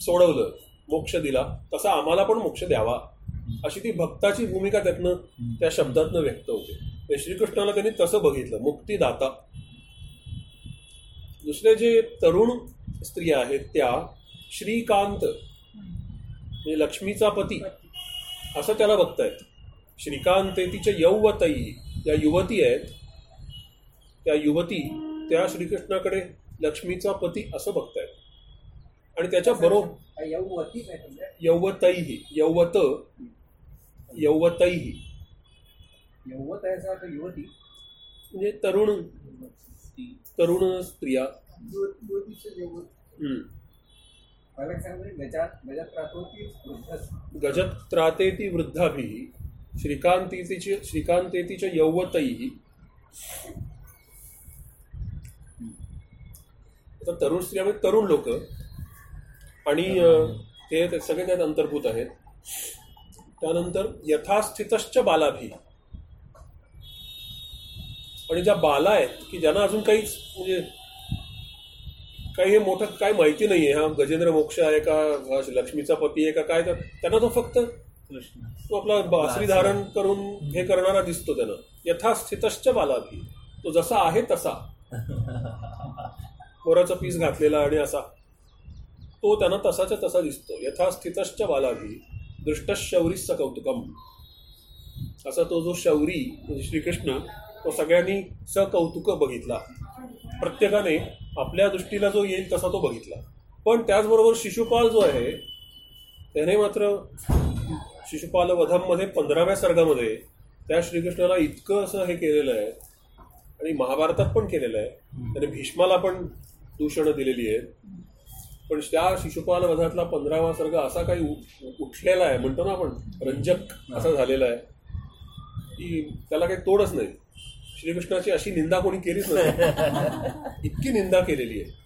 [SPEAKER 1] सोडवलं मोक्ष दिला तसा आम्हाला पण मोक्ष द्यावा. अशी ती भक्ताची भूमिका त्यातनं त्या शब्दातनं व्यक्त होते. श्रीकृष्णाला त्यांनी तसं बघितलं मुक्तीदाता. दुसरे जे तरुण स्त्रिया आहेत त्या श्रीकांत म्हणजे लक्ष्मीचा पती असं त्याला बघतायत. श्रीकांत ते तिच्या यौवतई या युवती आहेत त्या युवती त्या श्रीकृष्णाकडे लक्ष्मीचा पती असं बघतायत. आणि त्याच्या बरोबर
[SPEAKER 2] यौवती
[SPEAKER 1] यौवतैही यौवत यौवतैही
[SPEAKER 2] यौवत आहे अर्थ युवती?
[SPEAKER 1] म्हणजे तरुण तरुण स्त्रिया.
[SPEAKER 2] गजात
[SPEAKER 1] त्रातेती वृद्धाभी श्रीकांतीची श्रीकांतेतीच्या यौवतैही आता तरुण स्त्रिया म्हणजे तरुण लोक. आणि ते सगळे त्यात अंतर्भूत आहेत. त्यानंतर यथास्थितश्च बालाभी. आणि ज्या बाला आहेत की ज्यांना अजून काहीच म्हणजे काही हे मोठं काय माहिती नाहीये हा गजेंद्र मोक्ष आहे का लक्ष्मीचा पती आहे का काय तर त्यांना तो फक्त तो आपला बासरी धारण करून हे करणारा दिसतो त्यानं. यथास्थितश्च बालाभी. तो जसा आहे तसा. मोराचा पीस घातलेला आणि असा. तो त्यांना तसाच्या तसा दिसतो. यथास्थितश्च बालाभी. दृष्टशौरीच कौतुकम असा तो जो शौरी म्हणजे श्रीकृष्ण तो सगळ्यांनी सकौतुक बघितला. प्रत्येकाने आपल्या दृष्टीला जो येईल तसा तो बघितला. पण त्याचबरोबर शिशुपाल जो आहे त्याने मात्र शिशुपाल वधांमध्ये पंधराव्या सर्गामध्ये त्या श्रीकृष्णाला इतकं असं हे केलेलं आहे आणि महाभारतात पण केलेलं आहे. त्याने भीष्माला पण दूषणं दिलेली आहेत. पण त्या शिशुपाल वधातला पंधरावा सर्ग असा काही उठलेला आहे म्हणतो ना आपण रंजक असा झालेला आहे की त्याला काही तोडच नाही. श्रीकृष्णाची अशी निंदा कोणी केलीच नाही इतकी निंदा केलेली आहे.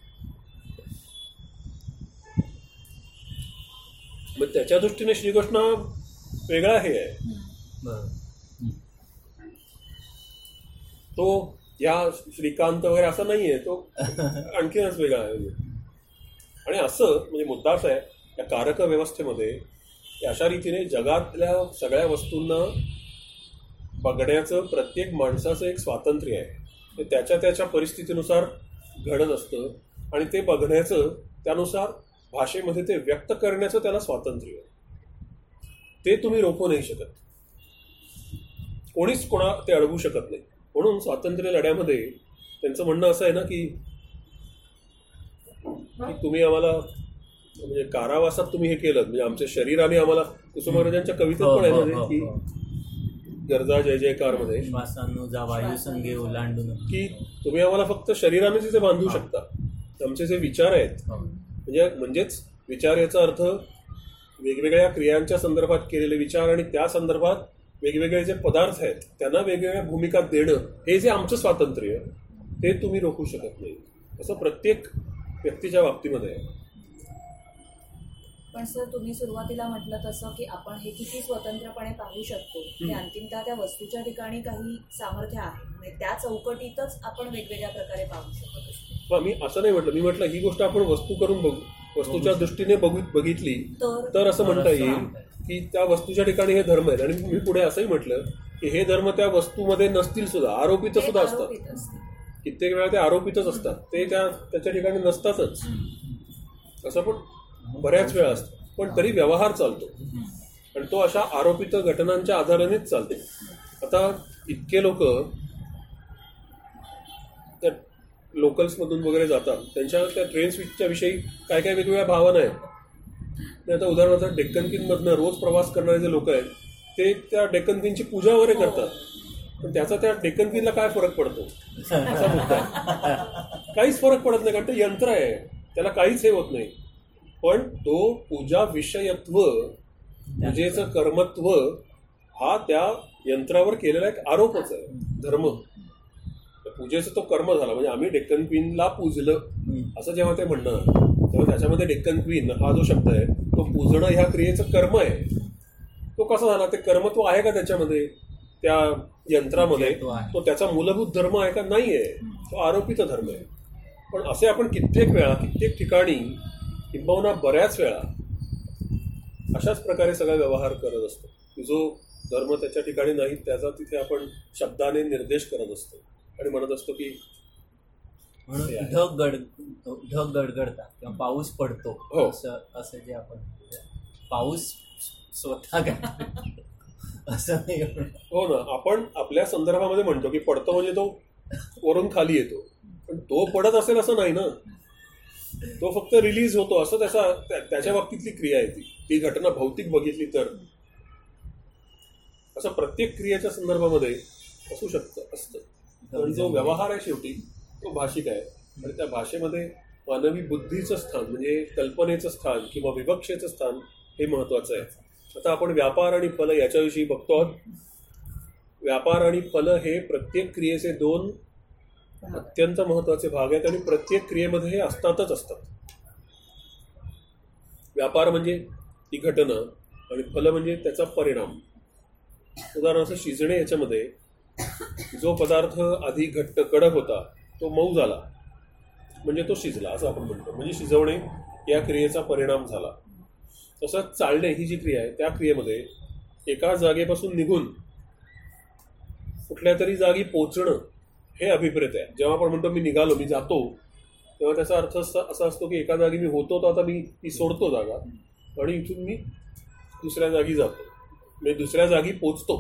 [SPEAKER 1] मग त्याच्या दृष्टीने श्रीकृष्ण वेगळा हे आहे. तो या श्रीकांत वगैरे असा नाहीये तो आणखीनच वेगळा आहे. आणि असं म्हणजे मुद्दा असा आहे या कारक व्यवस्थेमध्ये अशा रीतीने जगातल्या सगळ्या वस्तूंना बघण्याचं प्रत्येक माणसाचं एक स्वातंत्र्य आहे. ते त्याच्या त्याच्या परिस्थितीनुसार घडत असतं आणि ते बघण्याचं त्यानुसार भाषेमध्ये ते व्यक्त करण्याचं त्याला स्वातंत्र्य आहे. ते तुम्ही रोखू नाही शकत. कोणीच कोणा ते अडवू शकत नाही. म्हणून स्वातंत्र्य लढ्यामध्ये त्यांचं म्हणणं असं आहे ना की की तुम्ही आम्हाला म्हणजे कारावासात तुम्ही हे केलं म्हणजे आमच्या शरीराने आम्हाला कुसुम महाराजांच्या कवितेत
[SPEAKER 3] हो,
[SPEAKER 1] पण आहे
[SPEAKER 3] हो,
[SPEAKER 1] ना
[SPEAKER 3] हो,
[SPEAKER 1] ते की
[SPEAKER 3] हो.
[SPEAKER 1] गरजा जय
[SPEAKER 3] जयकारमध्ये संगे ओलांडून.
[SPEAKER 1] की तुम्ही आम्हाला फक्त शरीराने तिथे बांधू शकता. आमचे जे विचार आहेत
[SPEAKER 3] हो.
[SPEAKER 1] म्हणजे म्हणजेच विचार याचा अर्थ वेगवेगळ्या क्रियांच्या संदर्भात केलेले विचार आणि त्या संदर्भात वेगवेगळे जे पदार्थ आहेत त्यांना वेगवेगळ्या भूमिका देणं हे जे आमचं स्वातंत्र्य ते तुम्ही रोखू शकत नाही. असं प्रत्येक व्यक्तीच्या बाबतीमध्ये.
[SPEAKER 5] पण सर तुम्ही सुरुवातीला म्हटलं तसं की आपण हे किती स्वतंत्रपणे पाहू शकतो ते अंतिमतः त्या वस्तूच्या ठिकाणी काही सामर्थ्य आहे. म्हणजे त्या चौकटीतच आपण वेगवेगळ्या प्रकारे पाहू शकत. असतो
[SPEAKER 1] हा, मी असं नाही म्हटलं. मी म्हटलं ही गोष्ट आपण वस्तू करून बघू. वस्तूच्या दृष्टीने बघू बघितली
[SPEAKER 5] तर?
[SPEAKER 1] असं म्हणता येईल की त्या वस्तूच्या ठिकाणी हे धर्म आहेत. आणि मी पुढे असंही म्हटलं की हे धर्म त्या वस्तूमध्ये नसतील सुद्धा. आरोपित सुद्धा असतात. कित्येक वेळा ते आरोपितच असतात. ते त्या त्याच्या ठिकाणी नसतातच. असं पण बऱ्याच वेळा असतं. पण तरी व्यवहार चालतो. आणि तो अशा आरोपित घटनांच्या आधारानेच चालते. आता इतके लोक त्या लोकल्समधून वगैरे जातात. त्यांच्या त्या ट्रेन स्विचच्या विषयी काय काय वेगवेगळ्या भावना आहेत. आता उदाहरणार्थ डेक्कन किंगमधनं रोज प्रवास करणारे जे लोक आहेत ते त्या डेक्कन किंगची पूजा वगैरे करतात. पण त्याचा त्या डेक्कन किंगला काय फरक पडतो? असा मुद्दा आहे. काहीच फरक पडत नाही कारण ते यंत्र आहे. त्याला काहीच हे होत नाही. पण तो पूजा विषयत्व पूजेचं कर्मत्व हा त्या यंत्रावर केलेला एक आरोपच आहे. धर्म. पूजेचं तो कर्म झाला. म्हणजे आम्ही डेक्कन क्वीनला पूजलं असं जेव्हा ते म्हणणं तेव्हा त्याच्यामध्ये डेक्कन क्वीन हा जो शब्द आहे तो पूजणं ह्या क्रियेचं कर्म आहे. तो कसा झाला? ते कर्मत्व आहे का त्याच्यामध्ये? त्या यंत्रामध्ये तो त्याचा मूलभूत धर्म आहे का? नाही आहे तो आरोपित धर्म आहे. पण असे आपण कित्येक वेळा कित्येक ठिकाणी किंबहुना बऱ्याच वेळा अशाच प्रकारे सगळा व्यवहार करत असतो. की जो धर्म त्याच्या ठिकाणी नाही त्याचा तिथे आपण शब्दाने निर्देश करत असतो. आणि म्हणत असतो की
[SPEAKER 3] म्हणून. ढग गड ढग गडगडतात किंवा पाऊस पडतो
[SPEAKER 1] हो.
[SPEAKER 3] असं असं जे आपण पाऊस स्वतः असं नाही
[SPEAKER 1] हो ना आपण आपल्या संदर्भामध्ये म्हणतो की पडतो म्हणजे तो वरून खाली येतो. पण तो पडत असेल असं नाही ना. तो फक्त रिलीज होतो असं त्याचा त्या- त्याच्या बाबतीतली क्रिया आहे ती. ती घटना भौतिक बघितली तर. असं प्रत्येक क्रियेच्या संदर्भामध्ये असू शकतं असतं. पण जो व्यवहार आहे शेवटी तो भाषिक आहे. आणि त्या भाषेमध्ये मानवी बुद्धीचं स्थान म्हणजे कल्पनेचं स्थान किंवा विवक्षेचं स्थान हे महत्वाचं आहे. आता आपण व्यापार आणि फल याच्याविषयी बघतो आहोत. व्यापार आणि फल हे प्रत्येक क्रियेचे दोन अत्यंत महत्त्वाचे भाग आहेत आणि प्रत्येक क्रियेमध्ये हे असतातच असतात. व्यापार म्हणजे ती घटना आणि फल म्हणजे त्याचा परिणाम. उदाहरणार्थ शिजणे याच्यामध्ये जो पदार्थ आधी घट्ट कडक होता तो मऊ झाला. म्हणजे तो शिजला असं आपण म्हणतो. म्हणजे शिजवणे या क्रियेचा परिणाम झाला. तसंच चालणे ही जी क्रिया आहे त्या क्रियेमध्ये एका जागेपासून निघून कुठल्या तरी जागी पोचणं हे अभिप्रेत आहे. जेव्हा आपण म्हणतो मी निघालो मी जातो तेव्हा त्याचा अर्थ असा असा असतो की एका जागी मी होतो तर आता मी ती सोडतो जागा आणि इथून मी दुसऱ्या जागी जातो. म्हणजे दुसऱ्या जागी पोचतो.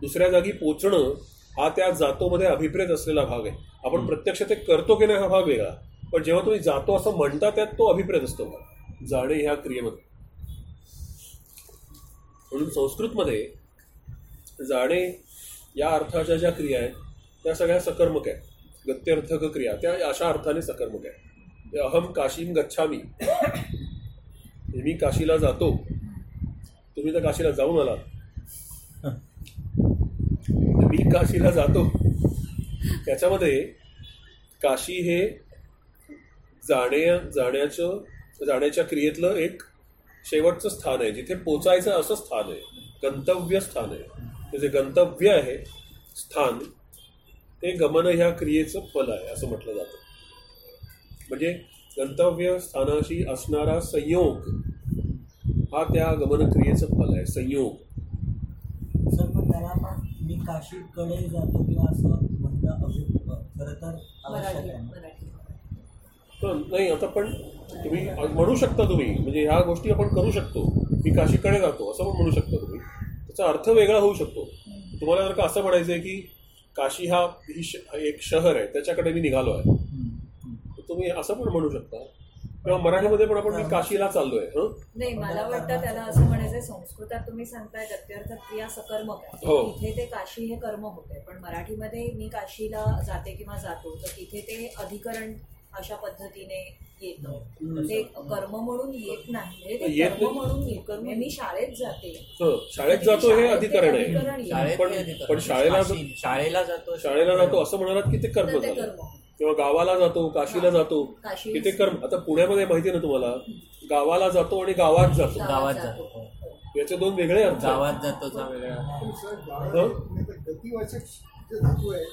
[SPEAKER 1] दुसऱ्या जागी पोचणं हा त्या जातोमध्ये अभिप्रेत असलेला भाग आहे. आपण प्रत्यक्ष ते करतो की नाही हा भाग वेगळा. पण जेव्हा तुम्ही जातो असं म्हणता त्यात तो अभिप्रेत असतो. जाणे ह्या क्रियेमध्ये. म्हणून संस्कृतमध्ये जाणे या अर्थाच्या ज्या क्रिया आहेत त्या सगळ्या सकर्मक आहेत. गत्यर्थक क्रिया त्या अशा अर्थाने सकर्मक आहेत. अहम काशीम गच्छामी. मी काशीला जातो. तुम्ही तर काशीला जाऊन आलात. मी काशीला जातो. त्याच्यामध्ये काशी हे जाण्या जाण्याचं जाण्याच्या क्रियेतलं एक शेवटचं स्थान आहे. जिथे पोचायचं असं स्थान आहे. गंतव्य स्थान आहे. ते जे गंतव्य आहे स्थान ते गमन ह्या क्रियेचं फल आहे असं म्हटलं जातं. म्हणजे गंतव्य स्थानाशी असणारा संयोग हा त्या गमन क्रियेचं फल आहे संयोग.
[SPEAKER 4] सर पण त्याला मी काशीकडे जातो किंवा असं म्हणणं खरं तर आवश्यक
[SPEAKER 5] मराठी
[SPEAKER 4] आहे
[SPEAKER 5] मराठी
[SPEAKER 1] पण नाही आता पण तुम्ही म्हणू शकता तुम्ही म्हणजे ह्या गोष्टी आपण करू शकतो मी काशीकडे जातो असं पण म्हणू शकता तुम्ही. त्याचा अर्थ वेगळा होऊ शकतो. तुम्हाला जर का असं म्हणायचं आहे की काशी हा ही श- एक शहर आहे त्याच्याकडे मी निघालो आहे. तुम्ही असं पण म्हणू शकता. किंवा मराठीमध्ये पण आपण मी काशीला चाललोय हं?
[SPEAKER 5] नाही मला वाटतं त्याला असं म्हणायचंय संस्कृतात तुम्ही सांगताय गत्यर्थ क्रिया सकर्मक आहे.
[SPEAKER 1] हो.
[SPEAKER 5] तिथे ते काशी हे कर्म होते पण मराठीमध्ये मी काशीला जाते किंवा जातो तर तिथे ते अधिकरण अशा पद्धतीने येतं. ते कर्म म्हणून येत नाही ते कर्म. म्हणून म्हणजे मी शाळेत जाते.
[SPEAKER 1] हं, शाळेत जातो हे अधिकरण आहे. पण-. पण शाळेला-
[SPEAKER 3] शाळेला जातो.
[SPEAKER 1] शाळेला जातो. असं म्हणालात की ते कर्म
[SPEAKER 5] कर्म.
[SPEAKER 1] किंवा गावाला जातो काशीला जातो की ते कर्म. आता पुण्यामध्ये माहिती आहे ना तुम्हाला? गावाला जातो आणि गावात जातो.
[SPEAKER 3] गावात जातो. हो.
[SPEAKER 1] याचे दोन वेगळे.
[SPEAKER 3] गावात
[SPEAKER 1] हं?
[SPEAKER 6] तर गतिवाचक जे धातू आहे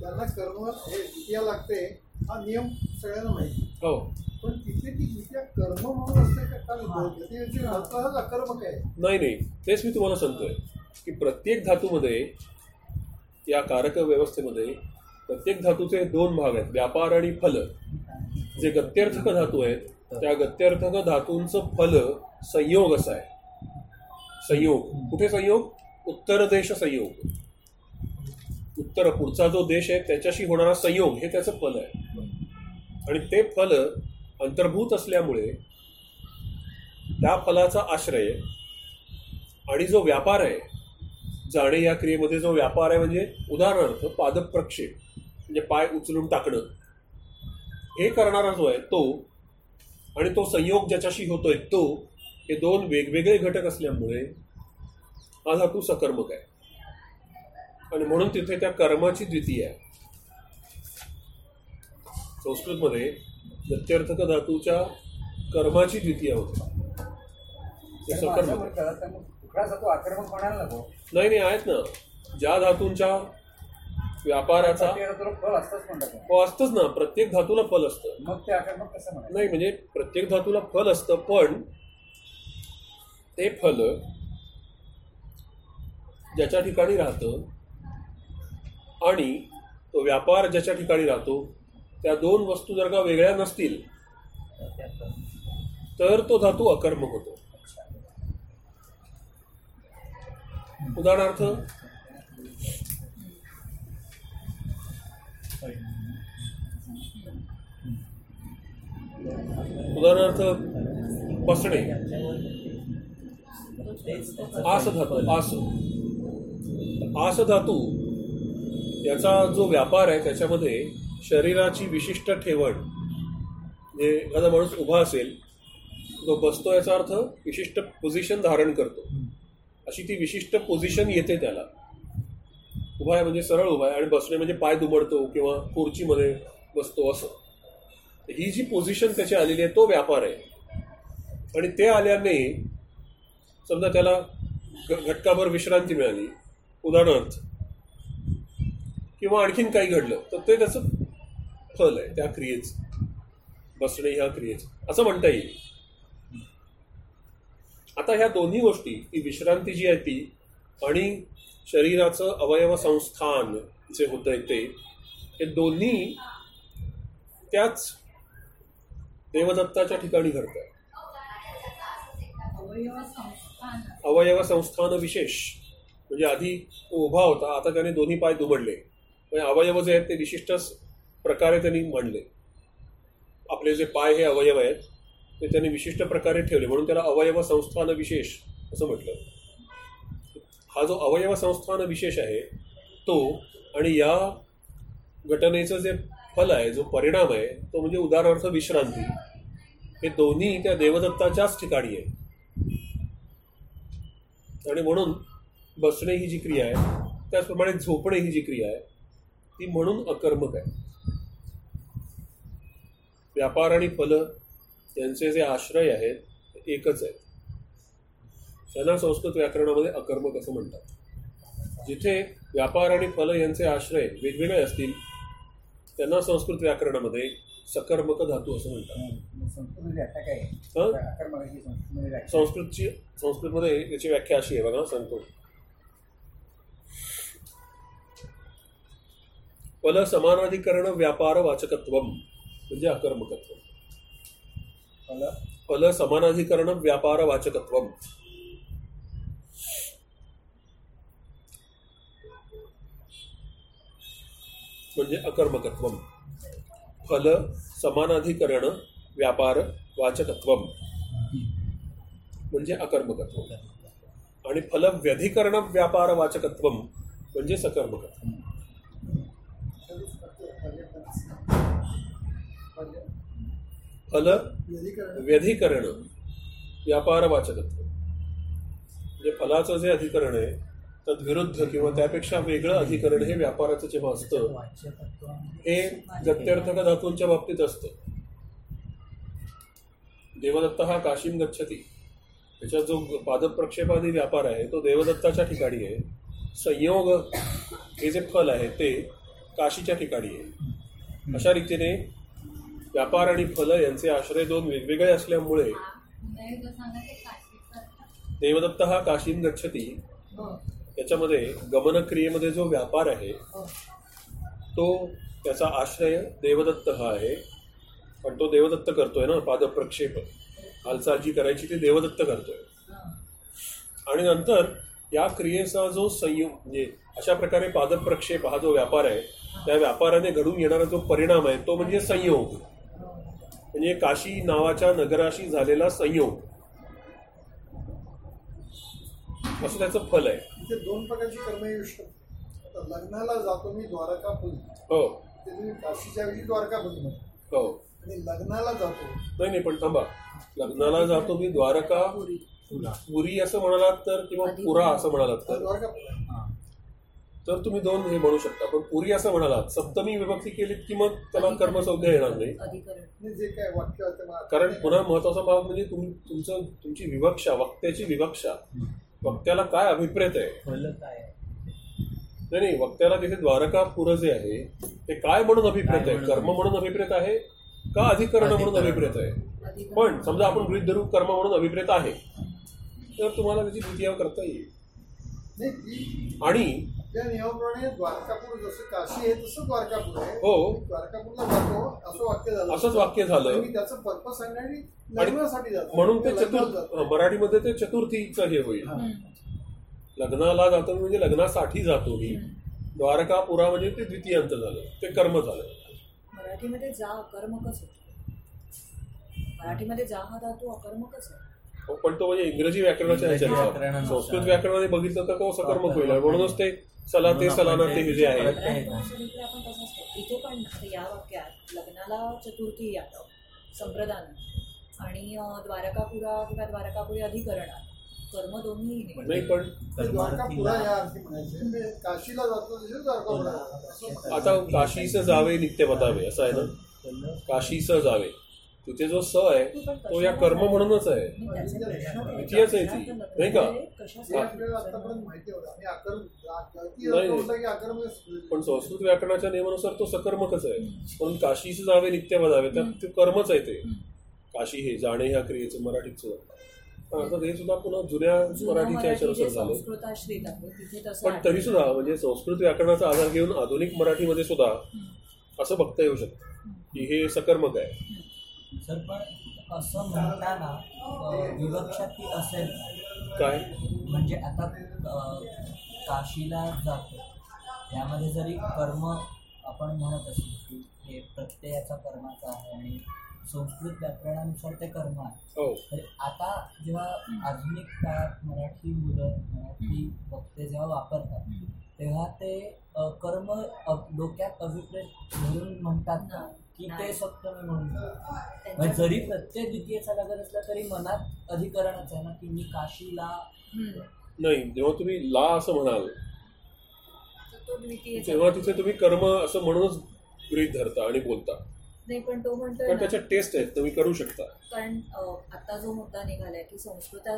[SPEAKER 6] त्यांना कर्म हे द्वितीया लागते. हा नियम सगळ्यांना माहिती
[SPEAKER 1] हो.
[SPEAKER 6] पण तिथे ती कर्म म्हणून असते का कारण अकर्मक आहे?
[SPEAKER 1] नाही नाही. तेच मी तुम्हाला सांगतोय की प्रत्येक धातूमध्ये या कारक व्यवस्थेमध्ये प्रत्येक धातूचे दोन भाग आहेत. व्यापार आणि फल. जे गत्यर्थक धातू आहेत त्या गत्यर्थक धातूंचं फल संयोग असं आहे. संयोग. कुठे संयोग? उत्तर देश संयोग. उत्तर पुढचा जो देश आहे त्याच्याशी होणारा संयोग हे त्याचं फल आहे. आणि ते फल अंतर्भूत असल्यामुळे त्या फलाचा आश्रय आणि जो व्यापार आहे जाणे या क्रियेमध्ये जो व्यापार आहे म्हणजे उदाहरणार्थ पादप प्रक्षेप म्हणजे पाय उचलून टाकणं. हे करणारा जो आहे तो आणि तो संयोग ज्याच्याशी होतोय तो हे दोन वेगवेगळे घटक असल्यामुळे हा धातू सकर्मक आहे. आणि म्हणून तिथे त्या कर्माची द्वितीय आहे. संस्कृतमध्ये गत्यर्थक धातूच्या कर्माची द्वितीय होते. नाही नाही आहेत ना. ज्या धातूंच्या व्यापाराचा हो असतंच ना. प्रत्येक धातूला फल असतं.
[SPEAKER 2] मग ते आकर्मक कसं म्हणायचं?
[SPEAKER 1] नाही म्हणजे प्रत्येक धातूला फल असतं पण ते फल ज्याच्या ठिकाणी राहतं आणि तो व्यापार ज्याच्या ठिकाणी राहतो त्या दोन वस्तू जर का वेगळ्या नसतील तर तो धातू अकर्मक होतो. उदाहरणार्थ उदाहरणार्थ बसणे आस धातू आस. आस धातू याचा जो व्यापार आहे त्याच्यामध्ये शरीराची विशिष्ट ठेवण म्हणजे एखादा माणूस उभा असेल तो बसतो याचा अर्थ विशिष्ट पोझिशन धारण करतो. अशी ती विशिष्ट पोझिशन येते त्याला. उभा आहे म्हणजे सरळ उभा आहे आणि बसणे म्हणजे पाय दुमडतो किंवा खुर्चीमध्ये बसतो असं. ही जी पोझिशन त्याची आलेली आहे तो व्यापार आहे. आणि ते आल्याने समजा त्याला घ- घटकाभर विश्रांती मिळाली. उदाहरणार्थ किंवा आणखीन काही घडलं तर ते त्याचं फल आहे त्या क्रियेचं. बसणे ह्या क्रियेचं. असं म्हणता येईल. आता ह्या दोन्ही गोष्टी ती विश्रांती जी आहे ती आणि शरीराचं अवयव संस्थान जे होतंय ते हे दोन्ही त्याच देवदत्ताच्या ठिकाणी घडतं अवयव संस्थान विशेष. म्हणजे आधी तो उभा होता आता त्याने दोन्ही पाय दुमडले. म्हणजे अवयव जे आहेत ते विशिष्ट प्रकारे त्यांनी मांडले. आपले जे पाय हे अवयव आहेत ते त्यांनी विशिष्ट प्रकारे ठेवले. म्हणून त्याला अवयव संस्थान विशेष असं म्हटलं. हा जो अवयव संस्थान विशेष आहे तो आणि या घटनेचं जे फल आहे जो परिणाम आहे तो म्हणजे उदाहरणार्थ विश्रांती. हे दोन्ही त्या देवदत्ताच्याच ठिकाणी आहे. आणि म्हणून बसणे ही जी क्रिया आहे त्याचप्रमाणे झोपणे ही जी क्रिया आहे ती म्हणून अकर्मक आहे. व्यापार आणि फल यांचे जे आश्रय आहेत ते एकच आहेत. त्यांना संस्कृत व्याकरणामध्ये अकर्मक असं म्हणतात. जिथे व्यापार आणि फल यांचे आश्रय वेगवेगळे असतील त्यांना संस्कृत व्याकरणामध्ये सकर्मक धातू असं म्हणतात.
[SPEAKER 2] संस्कृतमध्ये व्याख्या?
[SPEAKER 1] संस्कृतची संस्कृतमध्ये याची व्याख्या अशी आहे बघा सांगतो. म्हणजे फल समानाधिकरण व्यापार वाचकत्व म्हणजे अकर्मकत्व.
[SPEAKER 2] फल
[SPEAKER 1] फल समानाधिकरण व्यापार वाचकत्व म्हणजे अकर्मकत्व. फल समानाधिकरण व्यापार वाचकत्व म्हणजे अकर्मकत्व. आणि फल व्यधिकरण व्यापार वाचकत्व म्हणजे सकर्मकत्व. फल
[SPEAKER 6] व्यधिकरण.
[SPEAKER 1] व्यापार वाचकत्व. म्हणजे फलाचं जे अधिकरण आहे तद्विरुद्ध किंवा त्यापेक्षा वेगळं अधिकरण हे व्यापाराचं जेव्हा असतं हे गत्यर्थक धातूंच्या बाबतीत असतं. देवदत्त हा काशीम गच्छती. त्याचा जो पादप्रक्षेपादी व्यापार आहे तो देवदत्ताच्या ठिकाणी आहे. संयोग हे जे फल आहे ते काशीच्या ठिकाणी आहे. अशा रीतीने व्यापार आणि फल यांचे आश्रय दोन वेगवेगळे असल्यामुळे देवदत्त हा काशीम गच्छती त्याच्यामध्ये गमनक्रियेमध्ये जो व्यापार आहे तो त्याचा आश्रय देवदत्त हा आहे. पण तो देवदत्त करतोय ना पादप्रक्षेप. हालचाल जी करायची ती देवदत्त करतोय. आणि नंतर या क्रियेचा जो संयोग म्हणजे अशा प्रकारे पादप्रक्षेप हा जो व्यापार आहे त्या व्यापाराने घडून येणारा जो परिणाम आहे तो म्हणजे संयोग म्हणजे काशी नावाच्या नगराशी झालेला संयोग. असं त्याचं फल आहे.
[SPEAKER 6] इथे दोन प्रकारची कर्म येऊ शकतात. आता लग्नाला जातो मी द्वारकापुरी
[SPEAKER 1] हो.
[SPEAKER 6] ते तुम्ही काशीच्या ऐवजी द्वारकापुरी म्हणता.
[SPEAKER 1] हो.
[SPEAKER 6] आणि लग्नाला जातो.
[SPEAKER 1] नाही नाही पण थांबा. लग्नाला जातो मी द्वारका पुरी. असं म्हणालात तर किंवा पुरा असं म्हणालात
[SPEAKER 6] तर? द्वारकापुरी
[SPEAKER 1] तर तुम्ही दोन हे म्हणू शकता. पण पुरी असं म्हणालात सप्तमी विभक्ती केलीत की मग त्याला कर्मसंज्ञा येणार नाही. कारण. पुन्हा महत्त्वाचा भाग म्हणजे तुम तुमचं तुमची विवक्षा वक्त्याची विवक्षा. वक्त्याला काय अभिप्रेत आहे? नाही नाही वक्त्याला तिथे द्वारकापुर जे आहे ते काय म्हणून अभिप्रेत आहे? कर्म म्हणून अभिप्रेत आहे? का अधिकरण म्हणून. अभिप्रेत आहे. पण समजा आपण गृहित धरू कर्म म्हणून अभिप्रेत आहे तर तुम्हाला त्याची द्वितीय करता येईल. आणि
[SPEAKER 6] त्या नियमाप्रमाणे द्वारकापूर जसं काशी आहे तसं द्वारकापूर आहे.
[SPEAKER 1] हो.
[SPEAKER 6] मी द्वारकापूरला जातो असं वाक्य झालं.
[SPEAKER 1] असंच वाक्य झालं.
[SPEAKER 6] आणि मी त्याचं पर्पज सांगण्यासाठी लग्नासाठी जातो.
[SPEAKER 1] म्हणून ते चतुर्थ. मराठीमध्ये ते चतुर्थीचं हे होईल. लग्नाला जातो मी म्हणजे लग्नासाठी जातो मी. द्वारकापुरा म्हणजे ते द्वितीयांत झालं. ते कर्म झालं.
[SPEAKER 5] मराठीमध्ये जा अकर्मकच होतो. मराठीमध्ये जा हा धातू अकर्मकच आहे.
[SPEAKER 1] हो, पण तो म्हणजे इंग्रजी व्याकरणाच्या. संस्कृत व्याकरणामध्ये बघितलं तर तो सकर्मक होईल. म्हणूनच ते सला ते सलाना ते हे जे आहे.
[SPEAKER 5] आपण इथे पण या वाक्यात लग्नाला चतुर्थी यातं संप्रदान. आणि द्वारकापुरा किंवा द्वारकापुरी अधिकरण. कर्म दोन्ही
[SPEAKER 1] नाही पण
[SPEAKER 6] या काशीला जातो
[SPEAKER 1] आता काशीचं जावे नित्य बतावे असं आहे ना? काशीचं जावे. तिथे जो स आहे तो या कर्म म्हणूनच आहे. द्वितीयच आहे ती, नाही का? नाही. पण संस्कृत व्याकरणाच्या नियमानुसार तो सकर्मकच आहे. म्हणून काशीचं जावे नित्य बदावे त्यात ते कर्मच आहे ते. काशी हे जाणे ह्या क्रियेचं मराठीचं. पण अर्थात हे सुद्धा पुन्हा जुन्या
[SPEAKER 5] जुनं
[SPEAKER 1] मराठीच्या याच्यानुसार झालं पण. तरी सुद्धा म्हणजे संस्कृत व्याकरणाचा आधार घेऊन आधुनिक मराठीमध्ये सुद्धा असं बघता येऊ शकतं की हे सकर्मक आहे.
[SPEAKER 4] सर पण असं म्हणताना विवक्षा ती असेल.
[SPEAKER 1] काय?
[SPEAKER 4] म्हणजे आता काशीला जातो. त्यामध्ये जरी कर्म आपण म्हणत असू की हे प्रत्ययाचा कर्माचा आहे आणि संस्कृत व्याकरणानुसार ते कर्म आहे.
[SPEAKER 1] हो.
[SPEAKER 4] तर आता जेव्हा आधुनिक काळात मराठी मुलं मराठी वक्ते जेव्हा वापरतात तेव्हा ते कर्म डोक्यात अभिप्रेत धरून म्हणतात ना की ते सप्तमी म्हणून. म्हणजे जरी प्रत्यय द्वितीयचा लागत असला तरी मनात अधिकरणच आहे ना की मी काशीला.
[SPEAKER 1] नाही जेव्हा तुम्ही ला असं म्हणाल तेव्हा तिथे तुम्ही कर्म असं म्हणूनच गृहित धरता आणि बोलता
[SPEAKER 5] नाही पण तो ना,
[SPEAKER 1] त्याच्या टेस्ट आहेत तुम्ही करू शकता
[SPEAKER 5] कारण आता जो मुद्दा निघालाय की संस्कृत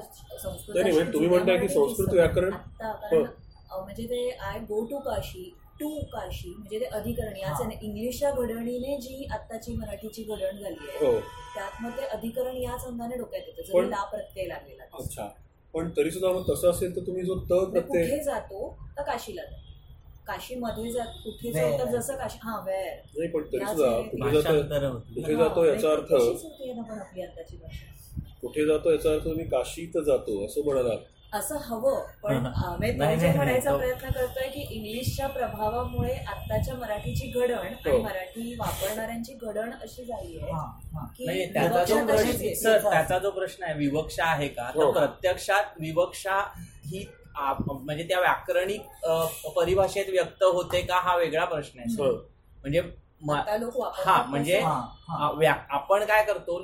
[SPEAKER 5] संस्कृत
[SPEAKER 1] नाही, म्हणजे तुम्ही म्हणताय की संस्कृत व्याकरण-
[SPEAKER 5] अ, म्हणजे ते I go to Kashi to Kashi म्हणजे ते अधिकरण याच इंग्लिशच्या घडणीने जी आत्ताची मराठीची घडण झाली आहे
[SPEAKER 1] हो
[SPEAKER 5] त्यात मग ते अधिकरण याच अंगाने डोक्यात येतं जरी ला प्रत्यय लागलेला.
[SPEAKER 1] अच्छा पण तरी सुद्धा मग तसं असेल तर तुम्ही जो त
[SPEAKER 5] म्हणजे
[SPEAKER 1] प्रत्यय
[SPEAKER 5] कुठे जातो तर काशीला जातो काशीमध्ये जात कुठे
[SPEAKER 4] Where?
[SPEAKER 5] जातो तर जसं काशी हा वेळ
[SPEAKER 1] नाही पण तरी सुद्धा. कुठे जातो. कुठे याचा अर्थ
[SPEAKER 5] आताची
[SPEAKER 1] कुठे जातो याचा अर्थ तुम्ही काशीत जातो असं म्हणाला
[SPEAKER 5] असं हवं पण. आम्ही म्हणायचा प्रयत्न करतोय की इंग्लिशच्या प्रभावामुळे आत्ताच्या मराठीची घडण आणि
[SPEAKER 1] हो.
[SPEAKER 5] मराठी वापरणाऱ्यांची घडण अशी झाली आहे
[SPEAKER 4] हां हां.
[SPEAKER 3] सर त्याचा जो प्रश्न आहे विवक्षा आहे का तर
[SPEAKER 1] हो.
[SPEAKER 3] प्रत्यक्षात विवक्षा ही आप- म्हणजे त्या व्याकरणिक परिभाषेत व्यक्त होते का हा वेगळा प्रश्न आहे
[SPEAKER 1] हं.
[SPEAKER 3] म्हणजे हा म्हणजे.
[SPEAKER 4] हां
[SPEAKER 3] व्या- आपण काय करतो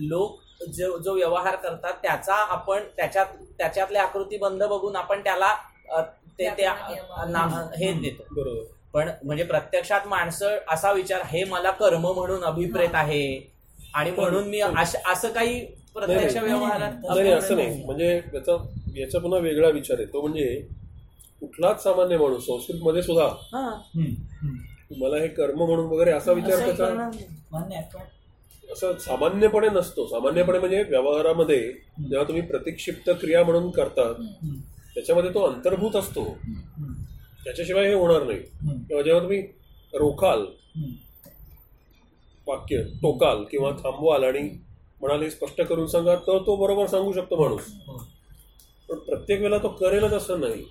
[SPEAKER 3] लोक जो जो व्यवहार करतात त्याचा आपण त्याच्यात त्याच्यातले आकृतीबंध बघून आपण त्याला ते हे देतो.
[SPEAKER 1] बरोबर.
[SPEAKER 3] पण म्हणजे प्रत्यक्षात माणसं असा विचार हे मला कर्म म्हणून अभिप्रेत आहे. आणि म्हणून मी असं काही प्रत्यक्ष व्यवहारात
[SPEAKER 1] असं नाही. म्हणजे याचा याचा पुन्हा वेगळा विचार आहे. तो म्हणजे कुठलाच सामान्य माणूस संस्कृतमध्ये सुद्धा
[SPEAKER 3] हा.
[SPEAKER 1] मला हे कर्म म्हणून वगैरे असा विचार.
[SPEAKER 4] मान्य
[SPEAKER 1] असं सामान्यपणे नसतो. सामान्यपणे म्हणजे व्यवहारामध्ये जेव्हा तुम्ही प्रतिक्षिप्त क्रिया म्हणून करतात
[SPEAKER 4] हम्म,
[SPEAKER 1] त्याच्यामध्ये तो अंतर्भूत असतो. त्याच्याशिवाय हे होणार नाही. किंवा जेव्हा तुम्ही रोखाल. वाक्य टोकाल किंवा थांबवाल आणि म्हणाले स्पष्ट करून सांगा तर तो बरोबर सांगू शकतो माणूस.
[SPEAKER 4] हो.
[SPEAKER 1] पण प्रत्येक वेळेला तो करेलच असं नाही.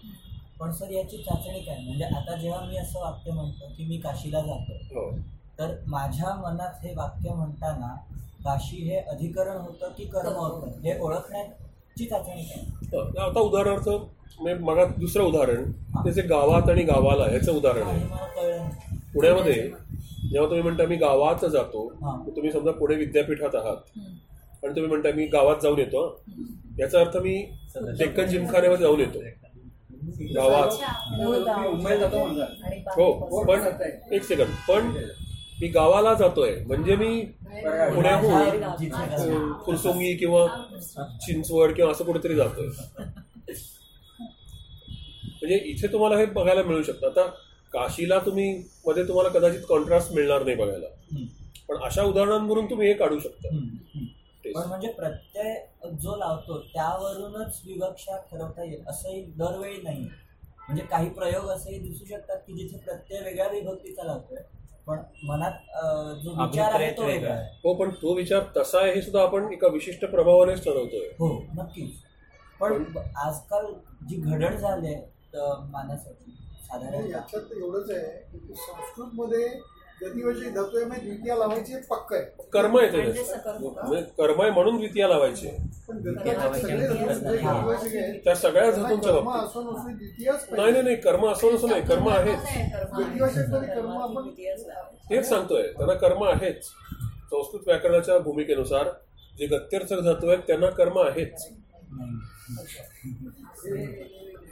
[SPEAKER 4] पण सर याची चाचणी काय? म्हणजे आता जेव्हा मी असं वाक्य म्हणतो की मी काशीला जातो
[SPEAKER 1] हो.
[SPEAKER 4] तर माझ्या मनात हे वाक्य म्हणताना काशी हे अधिकरण होतं की कर्म होतं? हे ओळखण्याची चाचणी काय?
[SPEAKER 1] आता उदाहरणार्थ म्हणजे मग दुसरं उदाहरण. त्याचे गावात आणि गावाला याचं उदाहरण आहे.
[SPEAKER 4] मला.
[SPEAKER 1] पुण्यामध्ये जेव्हा तुम्ही म्हणता मी गावात जातो
[SPEAKER 4] हा.
[SPEAKER 1] तुम्ही समजा पुणे विद्यापीठात आहात. आणि तुम्ही म्हणता मी गावात जाऊन येतो हं. याचा अर्थ मी डेक्कन जिमखान्यामध्ये जाऊन येतो. गावात. हो
[SPEAKER 5] बाकी
[SPEAKER 1] पण एक सेकंड पण मी गावाला जातोय. म्हणजे मी पुण्याहून फुरसुंगी किंवा चिंचवड किंवा असं कुठेतरी जातोय. म्हणजे इथे तुम्हाला हे बघायला मिळू शकतं. आता काशीला तुम्ही मध्ये तुम्हाला कदाचित कॉन्ट्रास्ट मिळणार नाही बघायला. पण अशा उदाहरणांवरून तुम्ही हे काढू शकता.
[SPEAKER 4] पण म्हणजे प्रत्यय जो लावतो त्यावरूनच विवक्षा ठरवता येईल. असंही दरवेळी नाही. म्हणजे काही प्रयोग असेही दिसू शकतात की जिथे प्रत्यय वेगळ्या विभक्तीचा लावतोय. पण मनात जो विचार आहे तो वेगळा आहे.
[SPEAKER 1] हो पण तो विचार तसा आहे हे सुद्धा आपण एका विशिष्ट प्रभावानेच ठरवतोय.
[SPEAKER 4] हो नक्कीच. पण आजकाल जी घडण झाली आहे मानसाची
[SPEAKER 6] आणि
[SPEAKER 4] साधारण
[SPEAKER 6] याच्यात एवढंच आहे की संस्कृतमध्ये गतिवशी धतोय म्हणजे द्वितीय लावायची हे पक्क आहे.
[SPEAKER 1] कर्म आहे
[SPEAKER 5] म्हणजे
[SPEAKER 1] ते
[SPEAKER 5] सकर्म का?
[SPEAKER 1] म्हणजे कर्म आहे म्हणून द्वितीय लावायचे
[SPEAKER 6] आहे
[SPEAKER 1] त्या सगळ्या धातूंच्या
[SPEAKER 6] कर्म
[SPEAKER 1] बाबतीत
[SPEAKER 6] असो नसो द्वितीयच
[SPEAKER 1] नाही नाही नाही कर्म असं नसं नाही कर्म आहेच.
[SPEAKER 5] आहे.
[SPEAKER 1] तेच सांगतोय त्यांना कर्म आहेच. संस्कृत व्याकरणाच्या भूमिकेनुसार जे गत्यर्थक धातू आहेत त्यांना कर्म आहेच.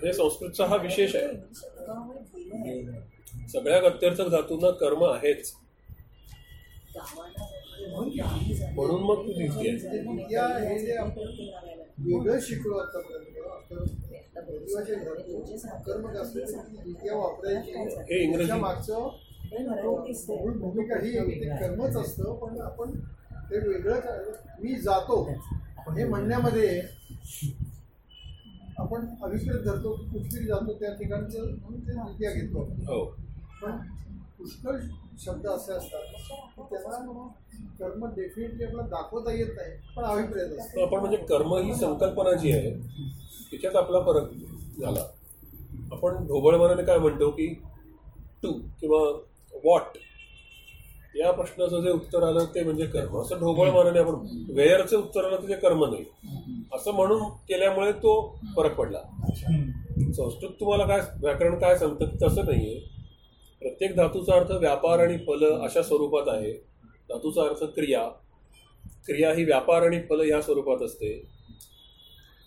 [SPEAKER 1] हे संस्कृतचा हा विशेष आहे. सगळ्या गत्यर्थक धातूंना कर्म आहेच. म्हणून मग तू
[SPEAKER 6] आपण वेगळं शिकलो आतापर्यंत
[SPEAKER 1] हे इंग्रजी-
[SPEAKER 6] मागचं मूळ भूमिका ही कर्मच असतं पण आपण ते वेगळं मी जातो. हे म्हणण्यामध्ये आपण अभिप्रेत धरतो कुठेतरी जातो त्या ठिकाणचं म्हणून ते घेतो
[SPEAKER 1] हो.
[SPEAKER 6] पण पुष्कळ शब्द असे असतात की कर्म डेफिनेटली आपल्याला दाखवता येत नाही पण अभिप्रेत असतं.
[SPEAKER 1] आपण म्हणजे कर्म ही संकल्पना जी आहे तिच्यात आपला फरक झाला. आपण ढोबळमानाने काय म्हणतो की टू किंवा वॉट या प्रश्नाचं जे उत्तर आलं ते म्हणजे कर्म. असं ढोबळमानाने आपण वेअरचं उत्तर आलं तर ते कर्म नाही. असं म्हणून केल्यामुळे तो फरक पडला. संस्कृत तुम्हाला काय व्याकरण काय सांगतं तसं नाहीये. प्रत्येक धातूचा अर्थ व्यापार आणि फल अशा स्वरूपात आहे. धातूचा अर्थ क्रिया. क्रिया ही व्यापार आणि फल ह्या स्वरूपात असते.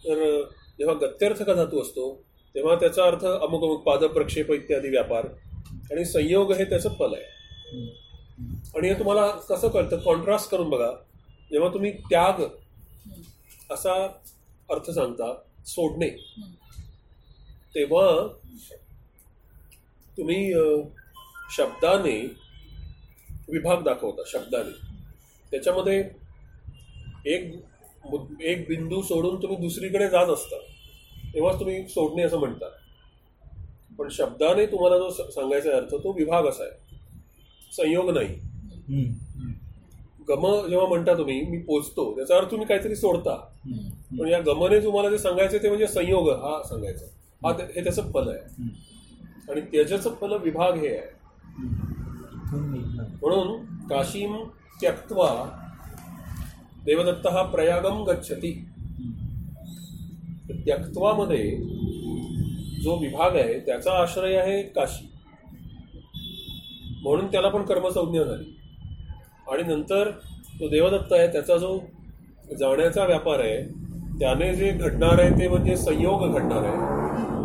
[SPEAKER 1] तर जेव्हा गत्यर्थ का धातू असतो तेव्हा त्याचा अर्थ अमुक अमुक पादप प्रक्षेप इत्यादी व्यापार आणि संयोग हे त्याचं फल आहे. आणि हे तुम्हाला कसं कळतं? कॉन्ट्रास्ट करून बघा. जेव्हा तुम्ही त्याग असा अर्थ सांगता सोडणे तेव्हा तुम्ही शब्दाने विभाग दाखवता शब्दाने. त्याच्यामध्ये एक एक बिंदू सोडून तुम्ही दुसरीकडे जात असता तेव्हाच तुम्ही सोडणे असं म्हणता पण शब्दाने तुम्हाला जो सांगायचा अर्थ तो विभाग असा आहे. संयोग नाही. गम जेव्हा म्हणता तुम्ही मी पोचतो त्याचा अर्थ तुम्ही काहीतरी सोडता. पण या गमने तुम्हाला जे सांगायचं ते म्हणजे संयोग हा सांगायचा. हा हे त्याचं फल आहे. आणि त्याच्याचं फल विभाग हे आहे. म्हणून काशीम त्यक्त्वा देवदत्त हा प्रयागम गच्छती त्यक्त्वामध्ये जो विभाग आहे त्याचा आश्रय आहे काशी. म्हणून त्याला पण कर्मसंज्ञा झाली. आणि नंतर तो देवदत्त आहे त्याचा जो जाण्याचा व्यापार आहे त्याने जे घडणार आहे ते म्हणजे संयोग घडणार आहे.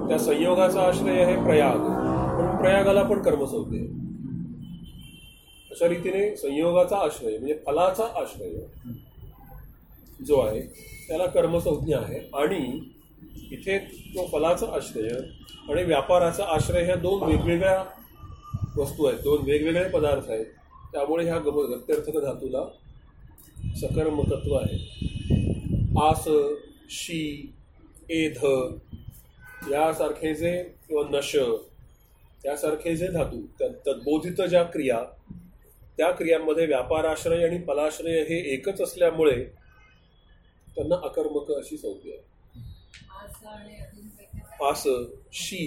[SPEAKER 1] त्या संयोगाचा आश्रय आहे प्रयाग. म्हणून प्रयागाला पण कर्मसंज्ञा आहे. अशा रीतीने संयोगाचा आश्रय म्हणजे फलाचा आश्रय जो आहे त्याला कर्मसंज्ञा आहे. आणि इथे तो फलाचा आश्रय आणि व्यापाराचा आश्रय ह्या दोन वेगवेगळ्या वस्तू आहेत दोन वेगवेगळे पदार्थ आहेत. त्यामुळे ह्या गम गत्यर्थक धातूला सकर्मकत्व आहे. आस शी एध यासारखे जे किंवा नश यासारखे जे धातू त्या तद्बोधित ज्या क्रिया त्या क्रियांमध्ये व्यापाराश्रय आणि फलाश्रय हे एकच असल्यामुळे त्यांना अकर्मक अशी संज्ञा आहे. आस शी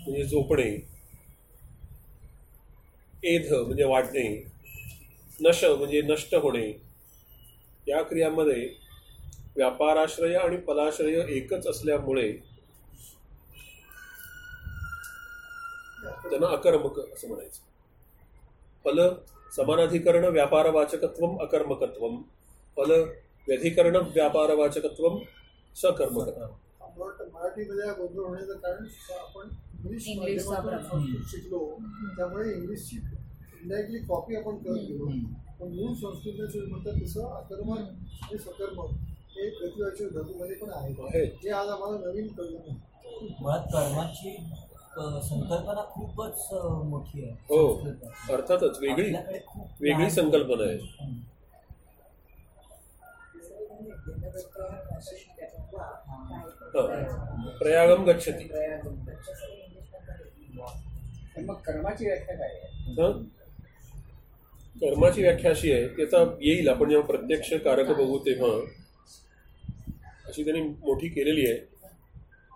[SPEAKER 1] म्हणजे झोपणे एध म्हणजे वाढणे नश म्हणजे नष्ट होणे या क्रियांमध्ये व्यापाराश्रय आणि फलाश्रय एकच असल्यामुळे त्यांना अकर्मक असं म्हणायचं. फल समानाधिकरण व्यापारवाचकत्व अकर्मकत्व फल व्यधिकरण व्यापारवाचकत्व सकर्मकत्व
[SPEAKER 6] मराठीमध्ये गोंधळ होण्याचं कारण आपण इंग्लिश शिकलो. त्यामुळे इंग्लिशची कॉपी आपण करत गेलो. पण मूळ संस्कृतीचं म्हणतात तसं अकर्म आणि हे धातूमध्ये पण आहे. हे आज आम्हाला नवीन कळलं नाही.
[SPEAKER 4] मुळात कर्माची संकल्पना खूपच मोठी आहे
[SPEAKER 1] हो. अर्थातच वेगळी वेगळी संकल्पना आहे
[SPEAKER 4] हं.
[SPEAKER 1] हा. प्रयागम गच्छती
[SPEAKER 2] मग कर्माची व्याख्या काय आहे
[SPEAKER 1] हं? कर्माची व्याख्या अशी आहे की आता येईल आपण जेव्हा प्रत्यक्ष कारक बघू तेव्हा अशी त्यांनी मोठी केलेली आहे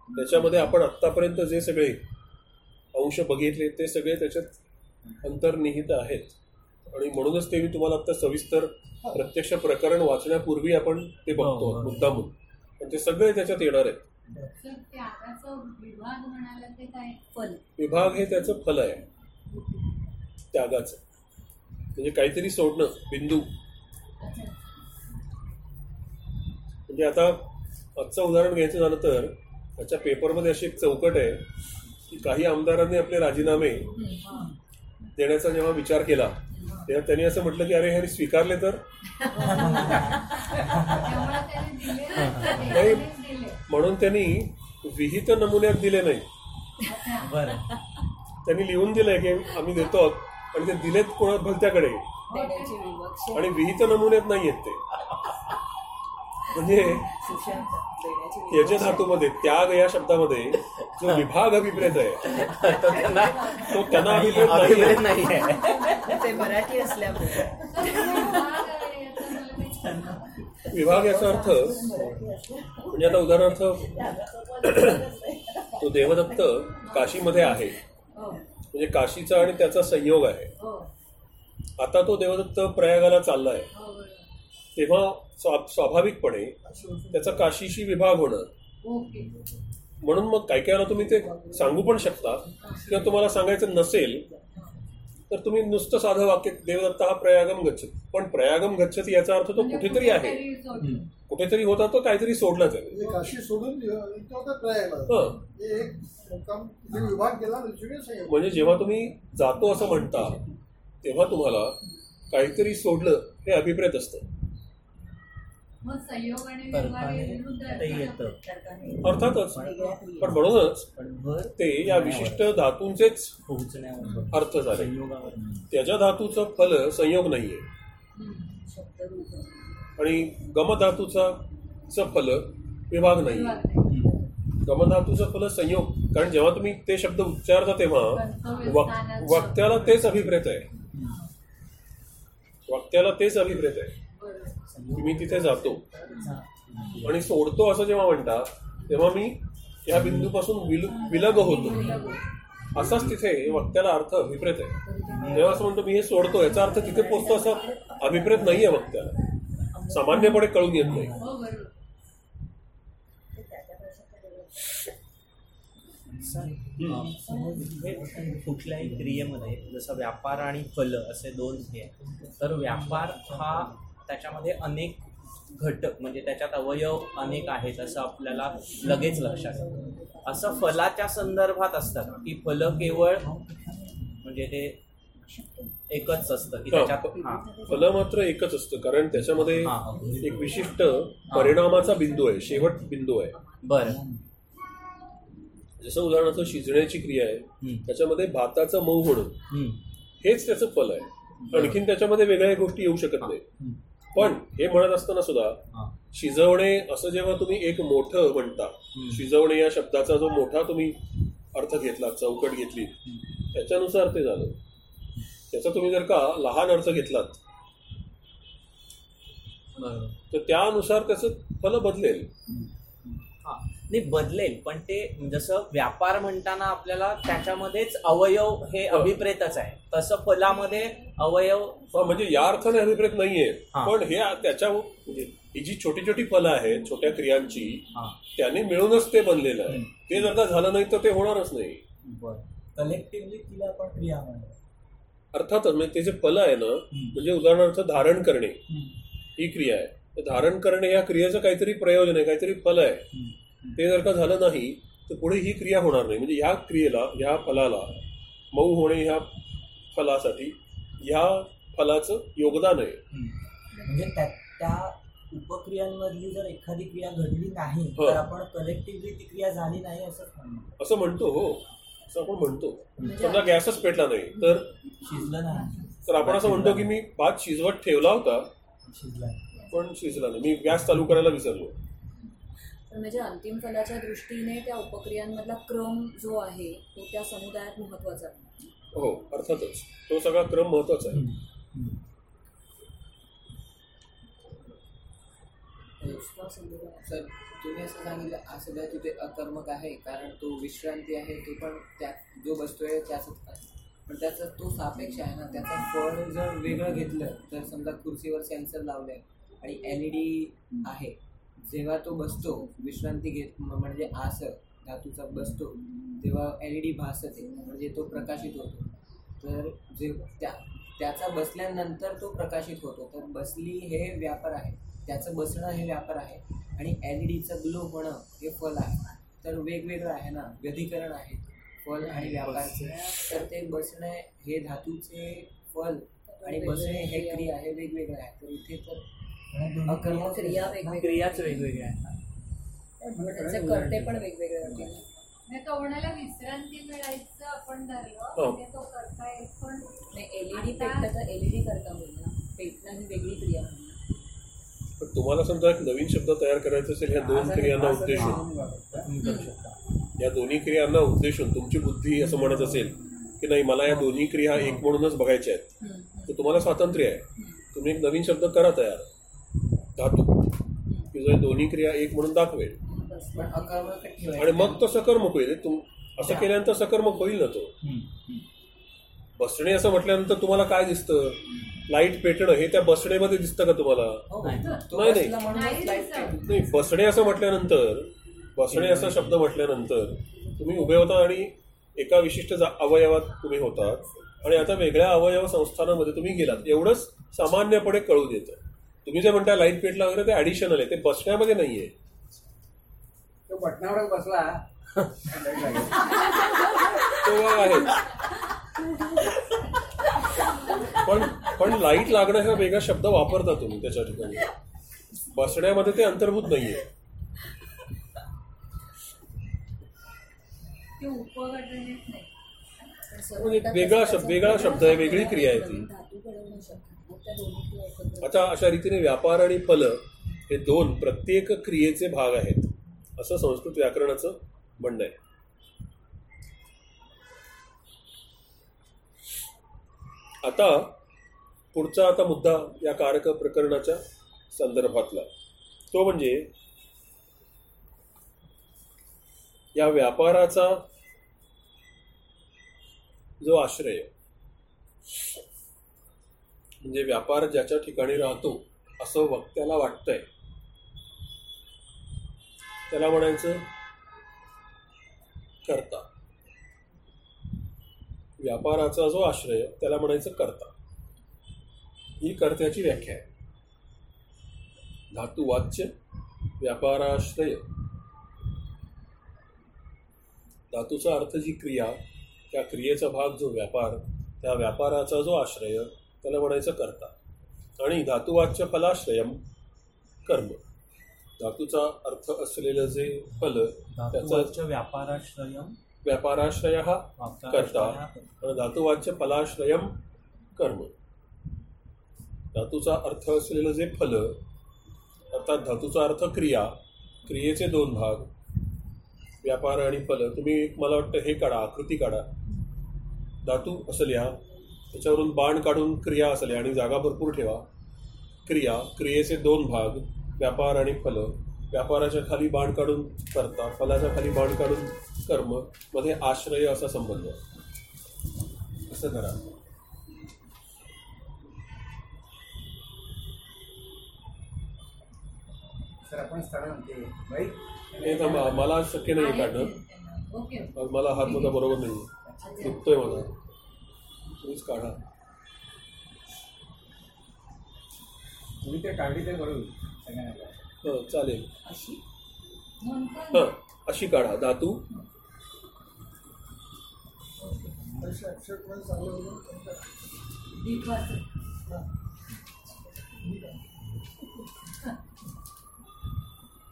[SPEAKER 1] त्याच्यामध्ये आपण आत्तापर्यंत जे सगळे अंश बघितले ते सगळे त्याच्यात अंतर्निहित आहेत. आणि म्हणूनच ते मी तुम्हाला आता सविस्तर प्रत्यक्ष प्रकरण वाचण्यापूर्वी आपण ते बघतो
[SPEAKER 3] हो, हो.
[SPEAKER 1] मुद्दामून. पण ते सगळे त्याच्यात येणार आहेत.
[SPEAKER 7] तर त्यागाचा विभाग म्हणाला ते काय?
[SPEAKER 5] फल.
[SPEAKER 1] विभाग हे त्याचं फल आहे. त्यागाचं. म्हणजे काहीतरी सोडणं बिंदू. म्हणजे आता आजचं उदाहरण घ्यायचं झालं तर त्याच्या पेपरमध्ये अशी एक चौकट आहे. की काही आमदारांनी आपले राजीनामे देण्याचा जेव्हा विचार केला तेव्हा त्यांनी असं म्हटलं की अरे ह्याने स्वीकारले तर?
[SPEAKER 7] त्यामुळे त्याने दिले
[SPEAKER 1] नाही. म्हणून त्यांनी विहित नमुन्यात दिले नाही.
[SPEAKER 3] बरं.
[SPEAKER 1] त्यांनी लिहून दिलंय की आम्ही देतो आहोत आणि ते दिलेत कोणा भलत्याकडे.
[SPEAKER 5] देण्याची विवक्ष
[SPEAKER 1] आणि विहित नमुन्यात नाही आहेत ते. म्हणजे
[SPEAKER 5] विवक्ष.
[SPEAKER 1] धातूमध्ये त्याग या शब्दामध्ये जो विभाग अभिप्रेत आहे तो त्यांना अभिप्रेत नाही आहे.
[SPEAKER 5] ते मराठी असल्यामुळे.
[SPEAKER 7] तर विभाग आहे याचं
[SPEAKER 1] अर्थ म्हणजे आता उदाहरणार्थ तो देवदत्त काशीमध्ये आहे.
[SPEAKER 5] हो,
[SPEAKER 1] म्हणजे काशीचा आणि त्याचा संयोग आहे.
[SPEAKER 5] हो,
[SPEAKER 1] आता तो देवदत्त प्रयागाला चाललाय.
[SPEAKER 7] हो, बरोबर.
[SPEAKER 1] तेव्हा स्वाभाविकपणे त्याचा काशीशी विभाग होणार. म्हणून मग काय काय तुम्ही ते सांगू पण शकता. किंवा तुम्हाला सांगायचं नसेल तर तुम्ही नुसतं साधं वाक्य देवदत्त हा प्रयागम गच्छत. पण प्रयागम गच्छत याचा अर्थ तो
[SPEAKER 7] म्हणजे
[SPEAKER 1] कुठेतरी आहे.
[SPEAKER 7] कुठेतरी
[SPEAKER 1] होता तो काहीतरी सोडलाच आहे
[SPEAKER 6] म्हणजे काशी सोडून
[SPEAKER 1] म्हणजे जेव्हा तुम्ही जातो असं म्हणता तेव्हा तुम्हाला काहीतरी सोडलं हे अभिप्रेत असतं.
[SPEAKER 7] मग संयोग आणि व्यवहार हे विरुद्ध
[SPEAKER 3] ते
[SPEAKER 7] आहेत.
[SPEAKER 3] येतं.
[SPEAKER 5] तर्काने
[SPEAKER 1] अर्थातच. पण म्हणूनच ते या विशिष्ट धातूंचेच
[SPEAKER 3] पोहोचण्यावर
[SPEAKER 1] अर्थ झाले. त्याच्या धातूचं फल संयोग नाहीये. आणि गमधातूचा च फल विभाग नाही. गमधातूचं फल संयोग. कारण जेव्हा तुम्ही ते शब्द उच्चारता तेव्हा वक्त्याला तेच अभिप्रेत आहे. वक्त्याला तेच अभिप्रेत आहे. की मी तिथे जातो. आणि सोडतो असं जेव्हा म्हणता तेव्हा मी या बिंदूपासून विल विलग होतो. असाच तिथे वक्त्याला अर्थ अभिप्रेत आहे. तेव्हा असं म्हणतो मी हे सोडतो याचा अर्थ तिथे पोचतो असा अभिप्रेत नाहीये वक्त्याला. सामान्यपणे कळून येत नाही.
[SPEAKER 3] कुठल्याही क्रियेमध्ये जसं व्यापार आणि फल असे दोन हे तर व्यापार हा त्याच्यामध्ये अनेक घटक म्हणजे त्याच्यात अवयव अनेक आहेत असं आपल्याला लगेच लक्षात येतं असं फलाच्या संदर्भात असतं की फल केवळ म्हणजे ते एकच असतं की त्याच्यात
[SPEAKER 1] फल मात्र एकच असतं कारण त्याच्यामध्ये. एक विशिष्ट परिणामाचा बिंदू आहे शेवट बिंदू आहे
[SPEAKER 3] बरं
[SPEAKER 1] जसं उदाहरणार्थ शिजण्याची क्रिया आहे. त्याच्यामध्ये भाताचं मऊ होणं. हेच त्याचं फल आहे आणखीन त्याच्यामध्ये वेगळ्या गोष्टी येऊ शकत नाही. पण हे म्हणत असताना सुद्धा. शिजवणे असं जेव्हा तुम्ही एक मोठं म्हणता. शिजवणे या शब्दाचा जो मोठा तुम्ही अर्थ घेतला चौकट घेतली त्याच्यानुसार ते झालं. त्याचा तुम्ही जर का लहान अर्थ घेतलात तर त्यानुसार त्याचं फल बदलेल.
[SPEAKER 3] नाही बदलेल. पण ते जसं व्यापार म्हणताना आपल्याला त्याच्यामध्येच अवयव हे. अभिप्रेतच आहे. तसं फलामध्ये अवयव
[SPEAKER 1] म्हणजे या अर्थाने अभिप्रेत नाहीये. पण हे त्याच्या म्हणजे ही जी छोटी छोटी फलं आहेत छोट्या क्रियांची त्याने मिळूनच ते बनलेलं आहे. ते जर का झालं नाही तर ते होणारच नाही.
[SPEAKER 4] कलेक्टिव्हली तिला आपण क्रिया म्हणतो.
[SPEAKER 1] अर्थातच म्हणजे ते जे फल आहे ना म्हणजे उदाहरणार्थ धारण करणे ही क्रिया आहे. धारण करणे या क्रियेचं काहीतरी प्रयोजन आहे काहीतरी फल आहे. ते जर का झालं नाही तर पुढे ही क्रिया होणार नाही. म्हणजे ह्या क्रियेला ह्या फलाला मऊ होणे ह्या फलासाठी ह्या फलाचं योगदान आहे.
[SPEAKER 4] म्हणजे त्या उपक्रियांमधली जर एखादी क्रिया घडली नाही
[SPEAKER 1] हो.
[SPEAKER 4] तर आपण कलेक्टिव्हली ती क्रिया झाली नाही असं म्हणतो
[SPEAKER 1] असं म्हणतो हो. असं आपण म्हणतो. समजा गॅसच पेटला नाही तर
[SPEAKER 4] शिजलं नाही.
[SPEAKER 1] तर आपण असं म्हणतो की मी भात शिजवत ठेवला होता
[SPEAKER 4] शिजलं
[SPEAKER 1] पण शिजला नाही. मी गॅस चालू करायला विसरलो.
[SPEAKER 5] पण म्हणजे अंतिम फलाच्या दृष्टीने त्या उपक्रियांमधला क्रम जो आहे तो त्या समुदायात महत्त्वाचा आहे.
[SPEAKER 1] हो अर्थातच. तो सगळा क्रम महत्त्वाचा आहे.
[SPEAKER 8] सर तुम्ही असं सांगितलं असं द्या तिथे अकर्मक आहे कारण तो विश्रांती आहे तो पण त्या जो बसतोय त्याच आहे. पण त्याचा तो सापेक्ष आहे ना त्याचं फळ जर वेगळं घेतलं तर समजा खुर्चीवर सेन्सर लावलंय आणि एल ई डी आहे जेव्हा तो बसतो विश्रांती घेत म्हणजे आस धातूचा बसतो तेव्हा एल ई डी भासते म्हणजे तो प्रकाशित होतो. तर जे त्या त्याचा बसल्यानंतर तो प्रकाशित होतो. तर बसली हे व्यापार आहे त्याचं बसणं हे व्यापार आहे आणि एल ई डीचं ग्लो होणं हे फल आहे. तर वेगवेगळं आहे ना व्यधिकरण आहे फल आणि व्यापारचे. तर ते बसणे हे धातूचे फल आणि बसणे हे क्रिया हे वेगवेगळं आहे. तर इथे तर
[SPEAKER 5] क्रिया वेगवेगळ्या
[SPEAKER 3] क्रियाच वेगवेगळ्या
[SPEAKER 5] त्याचे कर्ते पण वेगवेगळे होते.
[SPEAKER 7] म्हणजे म्हणाला विश्रांती मिळायचं आपण धरलं
[SPEAKER 1] हो.
[SPEAKER 7] म्हणजे तो करता येत पण
[SPEAKER 5] एलईडी पेटलं तर एलईडी करता होईल ना. पेटणं ही वेगळी क्रिया
[SPEAKER 1] पण तुम्हाला समजा एक नवीन शब्द तयार करायचा असेल ह्या दोन क्रियांना उद्देशून
[SPEAKER 3] तुम्ही करू शकता.
[SPEAKER 1] या दोन्ही क्रियांना उद्देशून तुमची बुद्धी असं म्हणत असेल की नाही मला या दोन्ही क्रिया एक म्हणूनच बघायच्या आहेत. तर तुम्हाला स्वातंत्र्य आहे. तुम्ही एक नवीन शब्द करा तयार. धातू. की जो या दोन्ही क्रिया एक म्हणून दाखवेल. आणि मग तो सकर्मक होईल. तुम असं केल्यानंतर सकर्मक होईल ना तो. बसणे असं म्हटल्यानंतर तुम्हाला काय दिसतं? लाइट पेटणं हे त्या बसणेमध्ये दिसतं का तुम्हाला?
[SPEAKER 8] हो.
[SPEAKER 3] नाही.
[SPEAKER 1] नाही, बसणे असं म्हटल्यानंतर बसणे असा शब्द म्हटल्यानंतर तुम्ही उभे होता आणि एका विशिष्ट जा- अवयवात तुम्ही होतात. आणि आता वेगळ्या अवयव संस्थानामध्ये तुम्ही गेलात. एवढंच सामान्यपणे कळून येतं तुम्ही जे म्हणता लाइट पेटला वगैरे ते ॲडिशनल आहे. ते बसण्यामध्ये नाहीये.
[SPEAKER 2] तो बटनावरच बसला.
[SPEAKER 1] तो आहे. पण पण लाइट लागणं हा वेगळा शब्द वापरता तुम्ही त्याच्या ठिकाणी. बसण्यामध्ये ते अंतर्भूत नाहीये. म्हणजे वेगळा शब्द- वेगळा शब्द आहे, वेगळी क्रिया आहे ती. आता अशा रीतीने व्यापार आणि फल हे दोन प्रत्येक क्रियेचे भाग आहेत. असं संस्कृत व्याकरणाचं म्हणणं आहे. आता पुढचा आता मुद्दा या कारक प्रकरणाच्या संदर्भातला. तो म्हणजे या व्यापाराचा जो आश्रय म्हणजे व्यापार ज्याच्या ठिकाणी राहतो असं वक्त्याला वाटतंय. त्याला म्हणायचं करता. व्यापाराचा जो आश्रय त्याला म्हणायचं करता. ही कर्त्याची व्याख्या आहे. धातुवाच्य व्यापाराश्रय. धातूचा अर्थ जी क्रिया त्या क्रियेचा भाग जो व्यापार त्या व्यापाराचा जो आश्रय त्याला म्हणायचं करता. आणि धातुवाच्य फलाश्रयम कर्म. धातूचा अर्थ असलेलं जे फल त्याचा
[SPEAKER 3] व्यापाराश्रयम
[SPEAKER 1] व्यापाराश्रय हा करता. आणि धातुवाच्य फलाश्रयम कर्म. धातूचा अर्थ असलेलं जे फल अर्थात धातूचा अर्थ क्रिया क्रियेचे दोन भाग व्यापार आणि फल तुम्ही एक मला वाटतं हे काढा आकृती काढा. धातू असं लिहा. त्याच्यावरून बाण काढून क्रिया असं लिहा आणि जागा भरपूर ठेवा. क्रिया क्रियेचे दोन भाग व्यापार आणि फल. व्यापाराच्या खाली बाण काढून करता फलाच्या खाली बाण काढून कर्ममध्ये आश्रय असा संबंध. असं करा. हे मला शक्य नाही काढणं. मला हात माझा बरोबर नाही दुखतोय मला. तुम्हीच काढा
[SPEAKER 2] तुम्ही ते काढली तर बरोबर सगळ्यांना.
[SPEAKER 1] हं चालेल.
[SPEAKER 5] अशी.
[SPEAKER 7] नंतर
[SPEAKER 1] हां अशी काढा. धातू.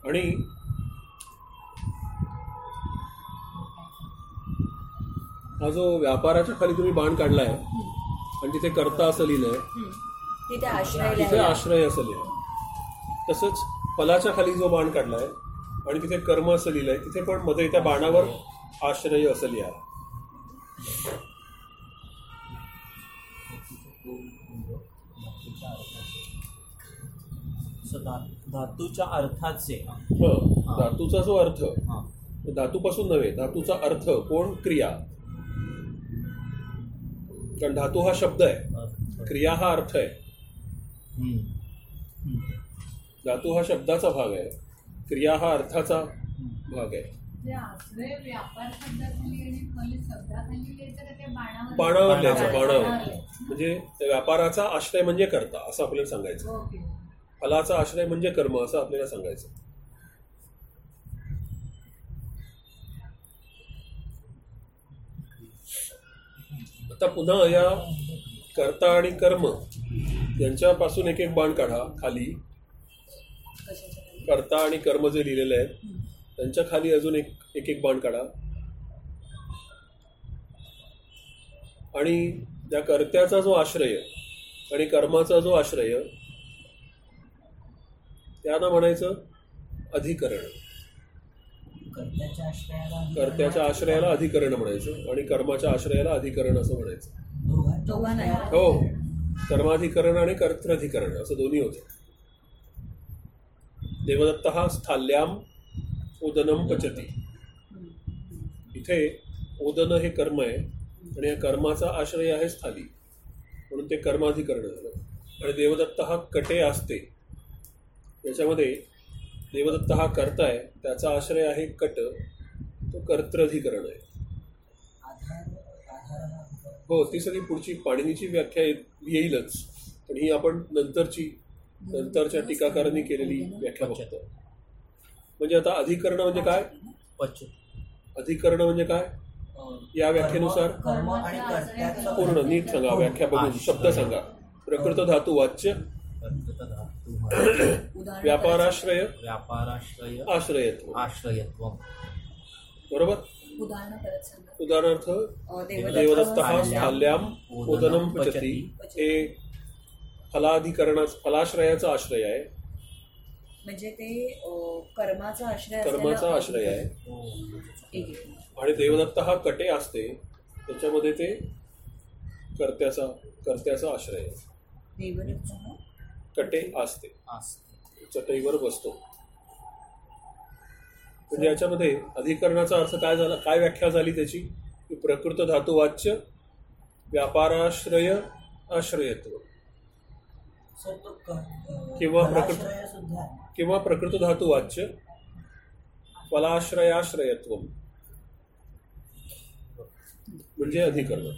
[SPEAKER 1] आणि हा जो व्यापाराच्या खाली तुम्ही बाण काढलाय आणि तिथे करता असं लिहिलंय.
[SPEAKER 5] तिथे आश्रय
[SPEAKER 1] तिथे
[SPEAKER 5] लिहायला.
[SPEAKER 1] आश्रय असं लिहिलंय. तसंच फलाच्या खाली जो बाण काढलाय आणि तिथे कर्म असं लिहिलंय तिथे पण मध्ये त्या बाणावर आश्रय असं लिहा.
[SPEAKER 3] So, धा- धातूच्या अर्थाचे.
[SPEAKER 1] हो धातूचा जो अर्थ
[SPEAKER 3] हा.
[SPEAKER 1] धातूपासून नव्हे धातूचा अर्थ कोण? क्रिया. कारण धातू हा शब्द आहे. क्रिया हा अर्थ आहे. धातू हा शब्दाचा भाग आहे. क्रिया हा अर्थाचा भाग आहे.
[SPEAKER 7] जे आश्रय व्यापार शब्दाखाली आणि फल शब्दाखाली लिहायचं का ते बाणावर
[SPEAKER 1] बाणावर लिहायचं
[SPEAKER 3] बाणावर.
[SPEAKER 1] म्हणजे व्यापाराचा आश्रय म्हणजे कर्ता असं आपल्याला सांगायचं. फलाचा आश्रय म्हणजे कर्म असं आपल्याला सांगायचं. आता पुन्हा या कर्ता आणि कर्म यांच्यापासून एक एक बाण काढा खाली. कर्ता आणि कर्म जे लिहिलेले आहेत त्यांच्या खाली अजून एक एक एक बाण काढा. आणि त्या कर्त्याचा जो आश्रय आणि कर्माचा जो आश्रय त्यांना म्हणायचं अधिकरण.
[SPEAKER 4] कर्त्याच्या आश्रयाला
[SPEAKER 1] अधिकरण म्हणायचं आणि कर्माच्या आश्रयाला अधिकरण असं म्हणायचं. हो. कर्माधिकरण आणि कर्त्राधिकरण असं दोन्ही होतं. देवदत्त हा स्थाल्याम ओदनम पचती. इथे ओदन हे कर्म आहे आणि या कर्माचा आश्रय आहे स्थाली. म्हणून ते कर्माधिकरण झालं. आणि देवदत्त हा कटे असते याच्यामध्ये देवदत्त हा कर्ता आहे त्याचा आश्रय आहे कट. तो कर्त्राधिकरण आहे
[SPEAKER 4] हा
[SPEAKER 1] ती सगळी पुढची पाणिनीची व्याख्या येईलच. पण ही आपण नंतरची नंतरच्या टीकाकारांनी केलेली व्याख्या बघतो. म्हणजे आता अधिकरण म्हणजे काय? अधिकरण म्हणजे काय? या व्याख्येनुसार?
[SPEAKER 4] कर्म आणि कर्त्याचं
[SPEAKER 1] पूर्ण नीट सांगा व्याख्या बघून शब्द सांगा. प्रकृत धातू वाच्य. व्यापाराश्रय?
[SPEAKER 3] व्यापाराश्रय
[SPEAKER 1] आश्रयत्व.
[SPEAKER 3] आश्रयत्व.
[SPEAKER 1] बरोबर? उदाहरणार्थ देवदत्त हा
[SPEAKER 3] स्थाल्याम
[SPEAKER 1] स्थाल्याम ओदनम
[SPEAKER 3] पचती.
[SPEAKER 1] हे फलाधिकरणा फलाश्रयाचा आश्रय आहे.
[SPEAKER 5] म्हणजे ते कर्माचा आश्रय
[SPEAKER 1] कर्माचा आश्रय आहे.
[SPEAKER 5] एक एक.
[SPEAKER 1] आणि देवदत्त हा कटे असते. त्याच्यामध्ये ते कर्त्याचा कर्त्याचा आश्रय आहे.
[SPEAKER 5] देवदत्त हा
[SPEAKER 1] कटे असते. चटईवर बसतो. म्हणजे याच्यामध्ये अधिकरणाचा अर्थ काय झाला काय व्याख्या झाली त्याची? की प्रकृत धातुवाच्य व्यापाराश्रय आश्रयत्व किंवा प्रकृत-. किंवा प्रकृत धातुवाच्य फलाश्रयाश्रयत्व. म्हणजे अधिकरण.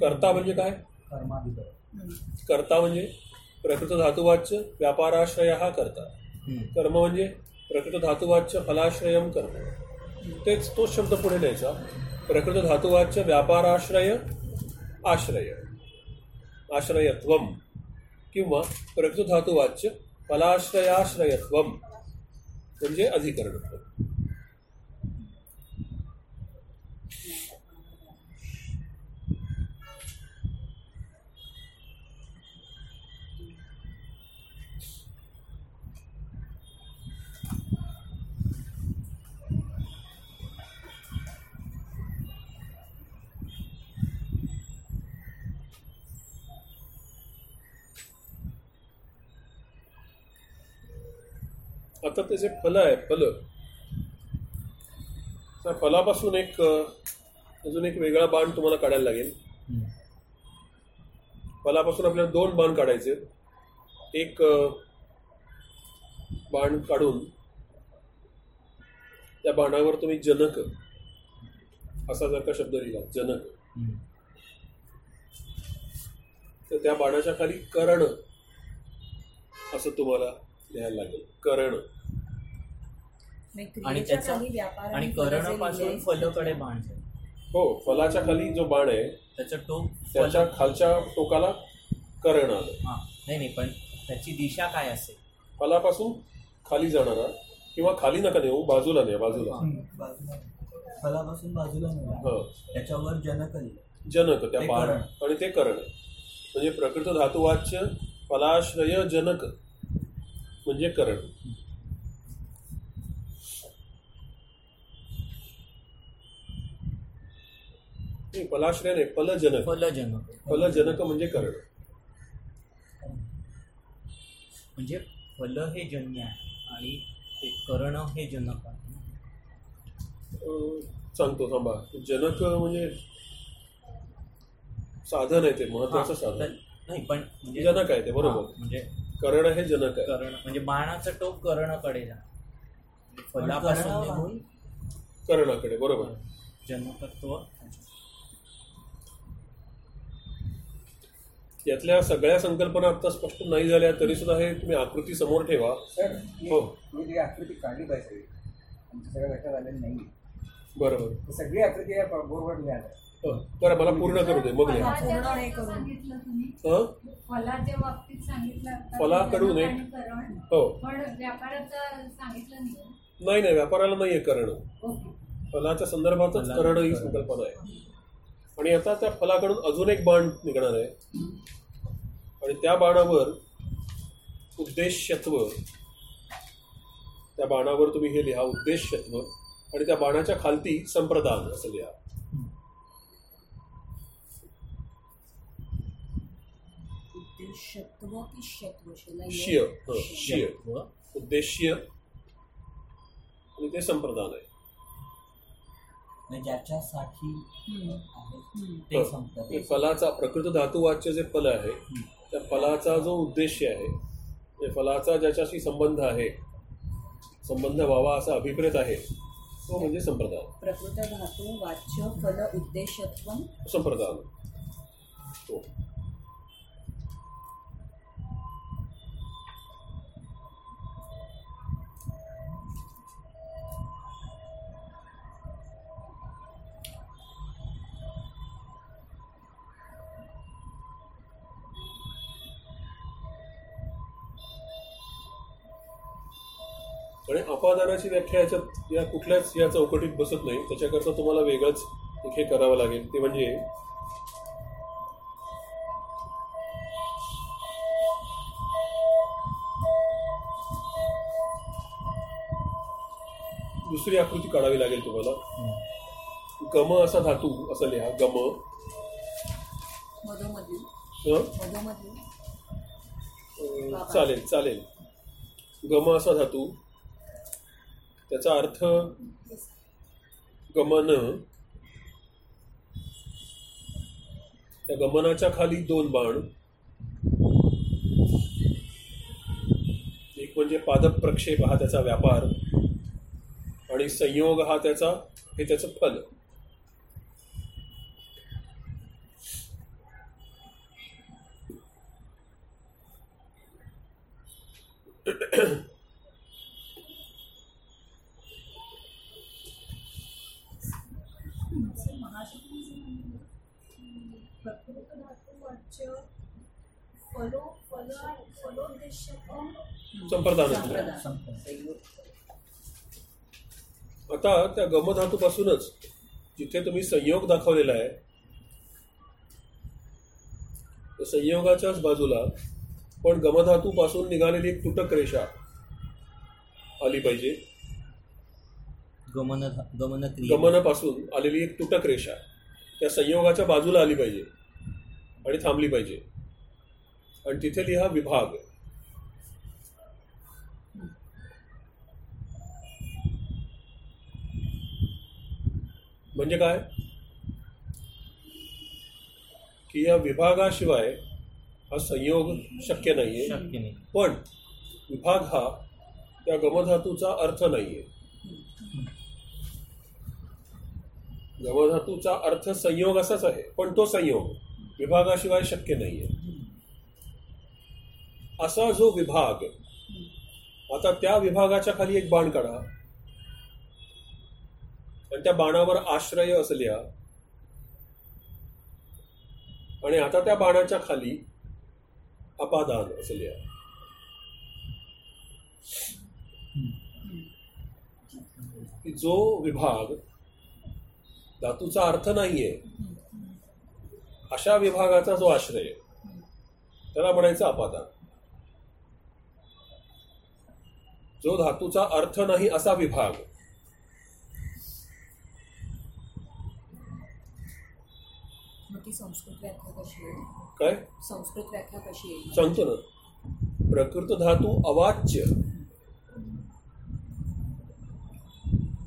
[SPEAKER 1] कर्ता म्हणजे काय? कर्ता म्हणजे प्रकृत धातुवाच्य व्यापाराश्रय हा करता. कर्म म्हणजे प्रकृत धातुवाच्य फलाश्रयम कर्म. तेच तोच शब्द पुढे द्यायचा. प्रकृत धातुवाच्य व्यापाराश्रय आश्रय. आश्रयत्व किंवा प्रकृत धातुवाच्य फलाश्रयाश्रयत्व. म्हणजे अधिकरण. आता ते जे फल आहे फल. त्या फलापासून एक अजून एक वेगळा बाण तुम्हाला काढायला लागेल. फलापासून आपल्याला दोन बाण काढायचे एक बाण काढून त्या बाणावर तुम्ही जनक असा जर का शब्द लिहिला जनक. तर त्या बाणाच्या खाली करण असं तुम्हाला लिहायला लागेल. करण.
[SPEAKER 3] आणि त्याचा
[SPEAKER 5] खाली व्यापार
[SPEAKER 3] आणि कर्णापासून फलकडे बाण
[SPEAKER 1] हो फलाच्या खाली जो बाण आहे
[SPEAKER 3] त्याचं टोक
[SPEAKER 1] त्याच्या खालच्या टोकाला करण आलं.
[SPEAKER 3] हा नाही नाही पण त्याची दिशा काय असेल?
[SPEAKER 1] फलापासून खाली जाणारा किंवा खाली नका नेऊ बाजूला न्या बाजूला.
[SPEAKER 4] बाजूला फलापासून बाजूला
[SPEAKER 1] हा.
[SPEAKER 4] त्याच्यावर जनक
[SPEAKER 1] जनक त्या बाण. आणि ते करण. म्हणजे प्रकृत धातुवाच्य फलाश्रय जनक. म्हणजे करण. नाही, फलाश्रय नाही फलजनक
[SPEAKER 3] फलजनक
[SPEAKER 1] फलजनक म्हणजे करण.
[SPEAKER 3] म्हणजे फल हे जन्य आहे आणि ते करण हे जनक आहे.
[SPEAKER 1] सांगतो थांबा. जनक म्हणजे साधन आहे ते महत्वाचं साधन.
[SPEAKER 3] नाही पण म्हणजे
[SPEAKER 1] जनक आहे ते बरोबर.
[SPEAKER 3] म्हणजे
[SPEAKER 1] करण हे जनक आहे.
[SPEAKER 3] करण म्हणजे बाणाचं टोक कर्णकडे जा.
[SPEAKER 4] पण
[SPEAKER 3] फलापासून
[SPEAKER 4] कर्ण
[SPEAKER 3] निघून
[SPEAKER 1] करणाकडे बरोबर.
[SPEAKER 3] जनकत्व
[SPEAKER 1] यातल्या सगळ्या संकल्पना आता स्पष्ट नाही झाल्या तरी सुद्धा हे तुम्ही आकृती समोर ठेवा. हो.
[SPEAKER 2] मी आकृती काढली पाहिजे आमच्या सगळ्या लक्षात आलेली नाही
[SPEAKER 1] बरोबर.
[SPEAKER 2] ती सगळी आकृती या बोर्डवर लिहायला
[SPEAKER 1] हं, बरं मला पूर्ण करू दे मग लिहा
[SPEAKER 7] फलाच्या
[SPEAKER 5] पूर्ण हे?
[SPEAKER 1] हं?
[SPEAKER 7] करण.
[SPEAKER 1] हो.
[SPEAKER 7] नाही.
[SPEAKER 1] नाही नाही व्यापाराला नाहीये करण.
[SPEAKER 7] ओके.
[SPEAKER 1] फलाच्या संदर्भातच
[SPEAKER 3] फलाचं
[SPEAKER 1] करण ही
[SPEAKER 3] करण.
[SPEAKER 1] संकल्पना आहे. आणि आता त्या फलाकडून अजून एक बाण निघणार आहे. आणि त्या बाणावर उद्देश्यत्व. त्या बाणावर तुम्ही हे लिहा उद्देश्यत्व. आणि त्या बाणाच्या खालती संप्रदान असं लिहा.
[SPEAKER 5] की शत्व
[SPEAKER 1] शिय हं, शिय उद्देश्य आणि ते संप्रदान आहे.
[SPEAKER 4] ज्याच्यासाठी
[SPEAKER 1] हो. फलाचा प्रकृत धातुवाच्य जे फल आहे त्या फलाचा जो उद्देश आहे फलाचा ज्याच्याशी संबंध आहे संबंध व्हावा असा अभिप्रेत आहे तो म्हणजे संप्रदान.
[SPEAKER 5] प्रकृत धातू वाच्य फल उद्देशत्व.
[SPEAKER 1] संप्रदान. आणि अपादानाची व्याख्या याच्यात या कुठल्याच या चौकटीत बसत नाही. त्याच्याकरता तुम्हाला वेगळंच एक हे करावं लागेल. ते म्हणजे दुसरी आकृती काढावी लागेल तुम्हाला. गम असा धातू असं लिहा. गम. हं? चालेल चालेल. गम असा धातू. त्याचा अर्थ गमन. त्या गमनाच्या खाली दोन बाण. एक म्हणजे पादप प्रक्षेप हा त्याचा व्यापार आणि संयोग हा त्याचा हे त्याचं फल
[SPEAKER 7] प्रकृत धातू वाच्य फलो फल फलोद्देश्य
[SPEAKER 1] संप्रदान आता त्या गमधातूपासूनच जिथे तुम्ही संयोग दाखवलेला आहे त्या संयोगाच्याच बाजूला पण गमधातूपासून निघालेली एक तुटक रेषा आली पाहिजे.
[SPEAKER 3] गमन गमन
[SPEAKER 1] गमनापासून आलेली एक तुटक रेषा त्या संयोगाच्या बाजूला आली पाहिजे आणि थांबली पाहिजे. आणि तिथे लिहा विभाग. म्हणजे काय? की या विभागाशिवाय हा संयोग शक्य
[SPEAKER 3] नाही.
[SPEAKER 1] पण विभाग हा त्या गमधातूचा अर्थ नाहीये. गमधातूचा अर्थ संयोग असाच आहे पण तो संयोग विभागाशिवाय शक्य नाहीये. असा जो विभाग आता त्या विभागाच्या खाली एक बाण काढा. आणि त्या बाणावर आश्रय असल्या आणि आता त्या बाणाच्या खाली अपादान असल्या जो विभाग धातूचा अर्थ नाहीये अशा विभागाचा जो आश्रय त्याला म्हणायचं अपादान. जो धातूचा अर्थ नाही असा विभाग.
[SPEAKER 5] संस्कृत व्याख्या कशी येईल
[SPEAKER 1] काय?
[SPEAKER 5] संस्कृत व्याख्या कशी येईल?
[SPEAKER 1] सांगतो ना. प्रकृत धातू अवाच्य.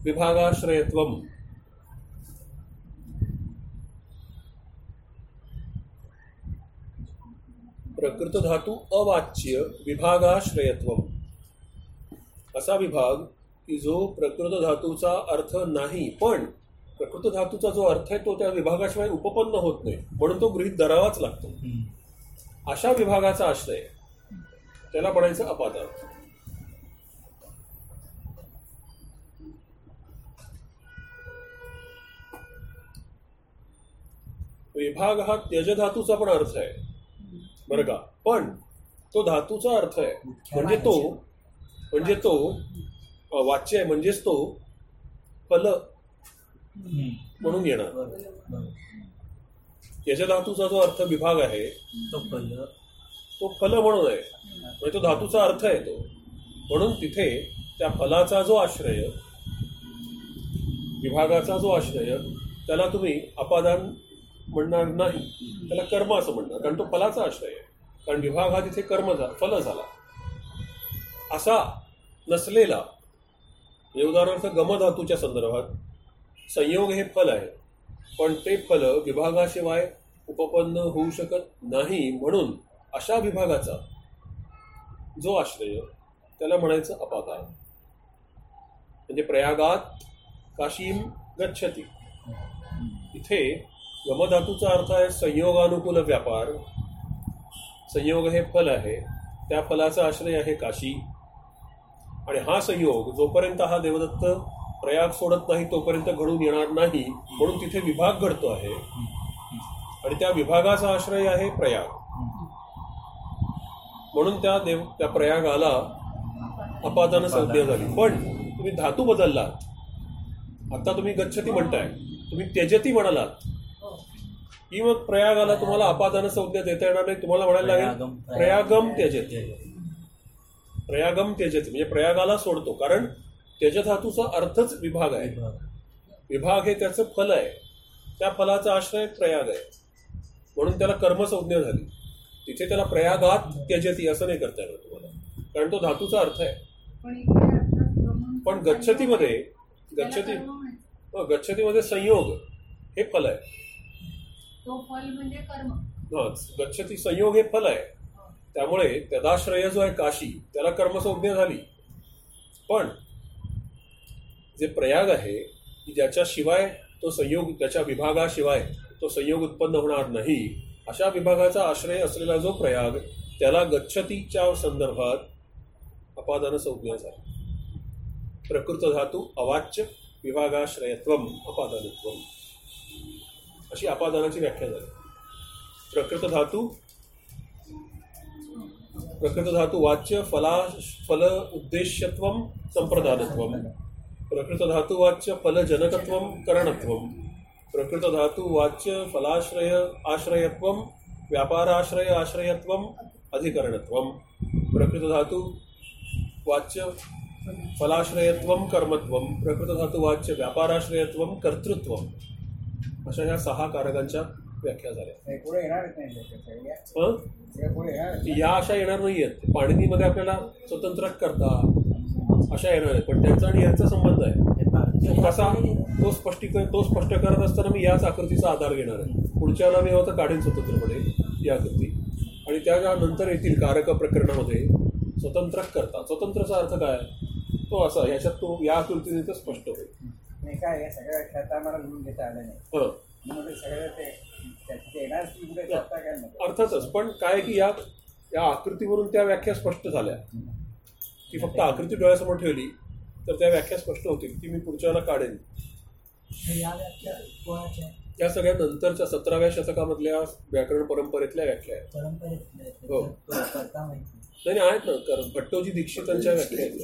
[SPEAKER 1] विभागाश्रयत्व प्रकृत धातू अवाच्य. विभागाश्रयत्व असा विभाग की जो प्रकृत धातूचा अर्थ नाही पण प्रकृत धातूचा जो अर्थ आहे तो त्या विभागाशिवाय उपपन्न होत नाही म्हणून तो गृहीत धरावाच लागतो. अशा विभागाचा आश्रय त्याला म्हणायचं अपादान विभाग हा त्यज धातूचा पण अर्थ आहे. बरं का? पण तो धातूचा अर्थ आहे. म्हणजे तो म्हणजे तो वाच्य आहे म्हणजेच तो फल म्हणून येणार. यज धातूचा जो अर्थ विभाग आहे
[SPEAKER 3] तो फल.
[SPEAKER 1] तो फल म्हणून आहे. म्हणजे तो धातूचा अर्थ आहे तो. म्हणून तिथे त्या फलाचा जो आश्रय विभागाचा जो आश्रय त्याला तुम्ही अपादान म्हणणार नाही. त्याला कर्म असं म्हणणार. कारण तो फलाचा आश्रय आहे. कारण विभाग हा तिथे कर्म झाला फल झाला. असा नसलेला. म्हणजे उदाहरणार्थ गमधातूच्या संदर्भात. संयोग हे फल आहे. पण ते फल विभागाशिवाय उपपन्न होऊ शकत नाही म्हणून अशा विभागाचा जो आश्रय त्याला म्हणायचं अपाकार. म्हणजे प्रयागात काशीम गच्छती. इथे गमधातूचा अर्थ आहे संयोगानुकूल व्यापार. संयोग हे फल आहे. त्या फलाचा आश्रय आहे काशी. आणि हा संयोग जोपर्यंत हा देवदत्त प्रयाग सोडत नाही तोपर्यंत घडून येणार नाही म्हणून तिथे विभाग घडतो आहे. आणि त्या विभागाचा आश्रय आहे प्रयाग. म्हणून त्या देव त्या प्रयागाला अपादान संज्ञा झाली. पण तुम्ही धातू बदललात. आता तुम्ही गच्छती म्हणताय. तुम्ही त्यजती म्हणालात. की मग प्रयागाला तुम्हाला अपादान संज्ञा देता येणार नाही. तुम्हाला म्हणायला लागेल
[SPEAKER 3] प्रयागम-
[SPEAKER 1] प्रयागम त्यजती. प्रयागम त्यजती म्हणजे प्रयागाला सोडतो. कारण त्यज धातूचा अर्थच विभाग आहे. विभाग हे त्याचं फल आहे. त्या फलाचा आश्रय प्रयाग आहे. म्हणून त्याला कर्मसंज्ञा झाली. तिथे त्याला प्रयागात त्यजती असं नाही करता येणार तुम्हाला. कारण तो धातूचा अर्थ आहे.
[SPEAKER 9] पण
[SPEAKER 1] गच्छतीमध्ये गच्छती. हो, गच्छतीमध्ये संयोग हे फल आहे.
[SPEAKER 9] तो फल म्हणजे कर्म.
[SPEAKER 1] गच्छती संयोग हे फल आहे. त्यामुळे तदाश्रय जो आहे काशी त्याला कर्मसंज्ञा झाली. पण जे प्रयाग आहे की ज्याच्याशिवाय तो संयोग त्याच्या विभागाशिवाय तो संयोग उत्पन्न होणार नाही अशा विभागाचा आश्रय असलेला जो प्रयाग त्याला गच्छतीच्या संदर्भात अपादान संज्ञा झाली. प्रकृत धातू अवाच्य विभागाश्रयत्व अपादानत्व. अशी अपादानाची व्याख्या झाली. प्रकृत धातू प्रकृत धातू वाच्य फला फल उद्देश्यत्व संप्रदानत्व। प्रकृत धातू वाच्य फल जनकत्व करणत्व। प्रकृत धातू वाच्य फलाश्रय आश्रयत्व व्यापाराश्रय आश्रयत्व अधिकरणत्व। प्रकृत धातू वाच्य फलाश्रयत्व कर्मत्व। प्रकृत धातू वाच्य व्यापाराश्रयत्व कर्तृत्व। अशा ह्या सहा कारकांच्या व्याख्या झाल्या.
[SPEAKER 2] हे पुढे नाही सगळ्या.
[SPEAKER 1] हं?
[SPEAKER 2] सगळ्या नाही.
[SPEAKER 1] या अशा येणार नाहीयेत. पाणिनीमध्ये आपल्याला स्वतंत्र करता अशा येणार आहेत. पण त्यांचा आणि यांचा संबंध आहे. कसा तो स्पष्टीकरण तो स्पष्ट करत असताना मी याच आकृतीचा आधार घेणार आहे. पुढच्याला मी होतं काढेन स्वतंत्रपणे या आकृती. आणि त्याच्या नंतर येथील कारक प्रकरणामध्ये स्वतंत्र करता स्वतंत्रचा अर्थ काय? तो असा याच्यात तो या आकृतीने तो स्पष्ट होईल.
[SPEAKER 2] नाही काय या सगळ्या व्याख्या मला लिहून घेता आल्या नाही.
[SPEAKER 1] हं.
[SPEAKER 2] म्हणून ते की
[SPEAKER 1] अर्थातच. पण काय की या या आकृतीवरून त्या व्याख्या स्पष्ट झाल्या. ती फक्त आकृती डोळ्यासमोर ठेवली तर त्या व्याख्या स्पष्ट होतील. ती मी पुढच्याला काढेन.
[SPEAKER 4] या व्याख्या कोणाच्या
[SPEAKER 1] या सगळ्या नंतरच्या सतराव्या शतकामधल्या व्याकरण परंपरेतल्या व्याख्या आहेत.
[SPEAKER 4] परंपरेतल्या
[SPEAKER 1] हो. नाही नाही, आहेत ना कारण भट्टोजी दीक्षितांच्या व्याख्या आहेत.
[SPEAKER 6] ही?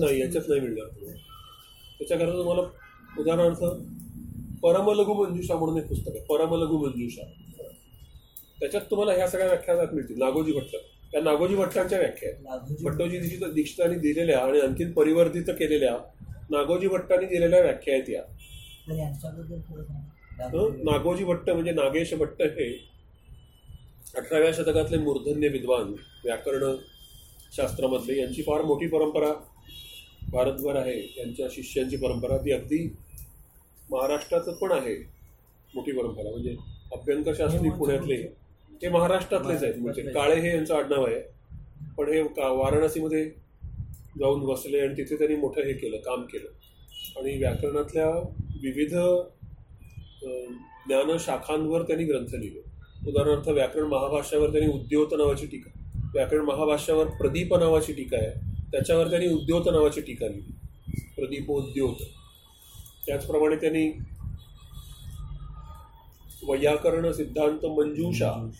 [SPEAKER 1] नाही याच्यात नाही मिळणार. त्याच्याकरता तुम्हाला उदाहरणार्थ परमलघु मंजुषा म्हणून एक पुस्तक आहे परमलघु मंजुषा त्याच्यात तुम्हाला ह्या सगळ्या व्याख्यानात मिळतील. नागोजी भट्ट. त्या नागोजी भट्टांच्या व्याख्या आहेत.
[SPEAKER 4] नागोजी
[SPEAKER 1] भट्टोजी दीक्षित दीक्षितांनी दिलेल्या आणि आणखीन परिवर्तित केलेल्या नागोजी भट्टांनी दिलेल्या व्याख्या आहेत या? नागोजी भट्ट म्हणजे नागेश भट्ट हे अठराव्या शतकातले मूर्धन्य विद्वान व्याकरण शास्त्रामधले. यांची फार मोठी परंपरा भारतभर आहे. त्यांच्या शिष्यांची परंपरा ती अगदी महाराष्ट्रात पण आहे मोठी परंपरा म्हणजे अभ्यंकर शास्त्री पुण्यातले हे महाराष्ट्रातलेच आहेत म्हणजे काळे हे यांचं आडनाव आहे. पण हे का वाराणसीमध्ये जाऊन बसले आणि तिथे त्यांनी मोठं हे केलं काम केलं. आणि व्याकरणातल्या विविध ज्ञानशाखांवर त्यांनी ग्रंथ लिहिले. उदाहरणार्थ व्याकरण महाभाष्यावर त्यांनी उद्योत नावाची टीका व्याकरण महाभाष्यावर प्रदीप नावाची टीका आहे त्याच्यावर त्यांनी उद्योत नावाची टीका लिहिली. प्रदीपोद्योत. त्याचप्रमाणे त्यांनी वैयाकरण सिद्धांत मंजूषा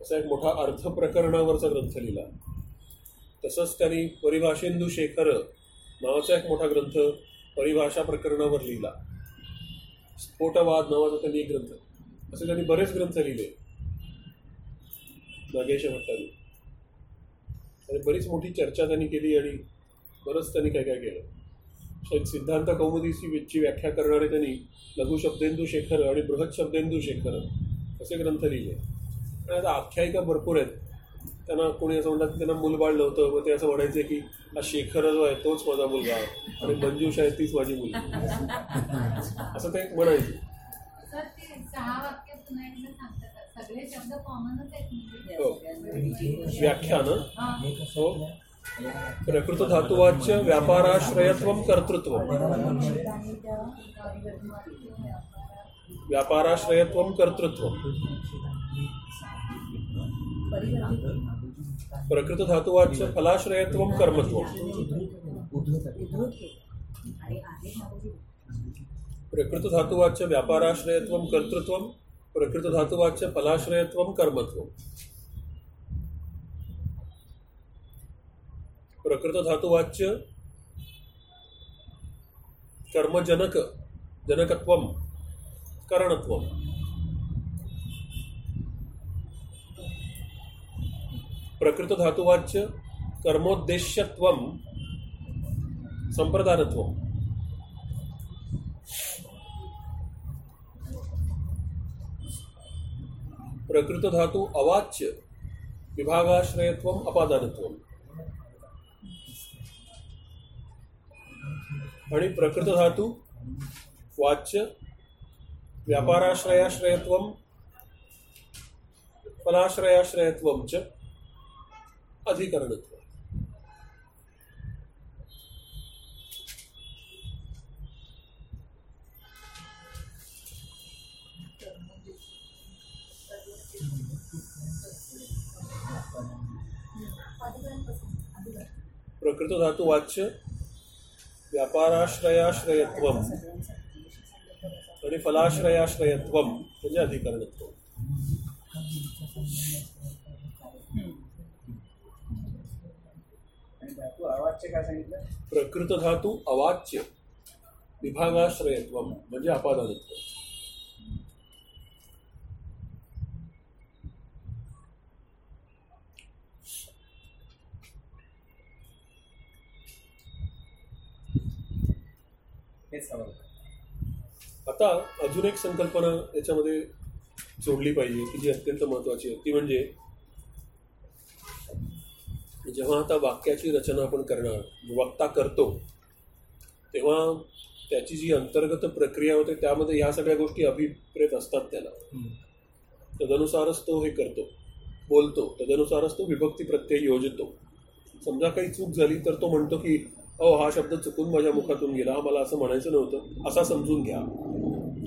[SPEAKER 1] असा एक मोठा अर्थ प्रकरणावरचा ग्रंथ लिहिला. तसंच त्यांनी परिभाषेंदू शेखर नावाचा एक मोठा ग्रंथ परिभाषा प्रकरणावर लिहिला. स्फोटवाद नावाचा त्यांनी एक ग्रंथ. असे त्यांनी बरेच ग्रंथ लिहिले. नागेश भट्टांनी. आणि बरीच मोठी चर्चा त्यांनी केली आणि बरंच त्यांनी काय काय केलं. शै- सिद्धांत कौमुदीची व्याख्या करणारे त्यांनी लघु शब्देंदू शेखर आणि बृहत शब्देंदू शेखर असे ग्रंथ लिहिले. आणि आता आख्यायिका भरपूर आहेत. त्यांना कोणी असं म्हणतात की त्यांना मूलबाळ नव्हतं मग ते असं म्हणायचे की हा शेखर जो आहे तोच माझा मुलगा आणि मंजूष आहे तीच माझी मुलगी असं ते म्हणायचे. हो. व्याख्यान.
[SPEAKER 4] हे. कसं
[SPEAKER 1] प्रकृत धातुवाच्य व्यापाराश्रयत्व कर्तृत्व व्यापाराश्रयत्व कर्तृत्व प्रकृत धातुवाच्य फलाश्रयत्व कर्मत्व
[SPEAKER 4] उद्धृत
[SPEAKER 1] प्रकृत धातुवाच्य व्यापाराश्रयत्व कर्तृत्व प्रकृत धातुवाच्य फलाश्रयत्व कर्मत्व प्रकृत धातुवाच्य कर्मजनक जनकत्व करणत्व। प्रकृत धातुवाच्य कर्मोद्देश्यत्व संप्रदानत्व। प्रकृत धातु अवाच्य विभागाश्रयत्व अपादानत्व। आणि प्रकृत धातू वाच्य व्यापाराश्रयाश्रयत्व फलाश्रयाश्रयत्व च अधिकरणत्व. प्रकृत धातू वाच्य व्यापाराश्रयाश्रयत्व आणि फलाश्रयाश्रयत्व म्हणजे अधिकरणत्व.
[SPEAKER 2] प्रकृत धातू
[SPEAKER 1] प्रकृत अवाच्य विभागाश्रयत्व म्हणजे अपादानत्व.
[SPEAKER 2] हेच हवं
[SPEAKER 1] आता अजून एक संकल्पना याच्यामध्ये जोडली पाहिजे की जी अत्यंत महत्वाची आहे. ती म्हणजे जेव्हा आता वाक्याची रचना आपण करणार वक्ता करतो तेव्हा त्याची जी अंतर्गत प्रक्रिया होते त्यामध्ये ह्या सगळ्या गोष्टी अभिप्रेत असतात त्याला. तदनुसारच तो हे करतो बोलतो तदनुसारच तो विभक्ती प्रत्यय योजतो. समजा काही चूक झाली तर तो म्हणतो की अहो हा शब्द चुकून माझ्या मुखातून गेला. मला असं म्हणायचं नव्हतं. असा समजून घ्या.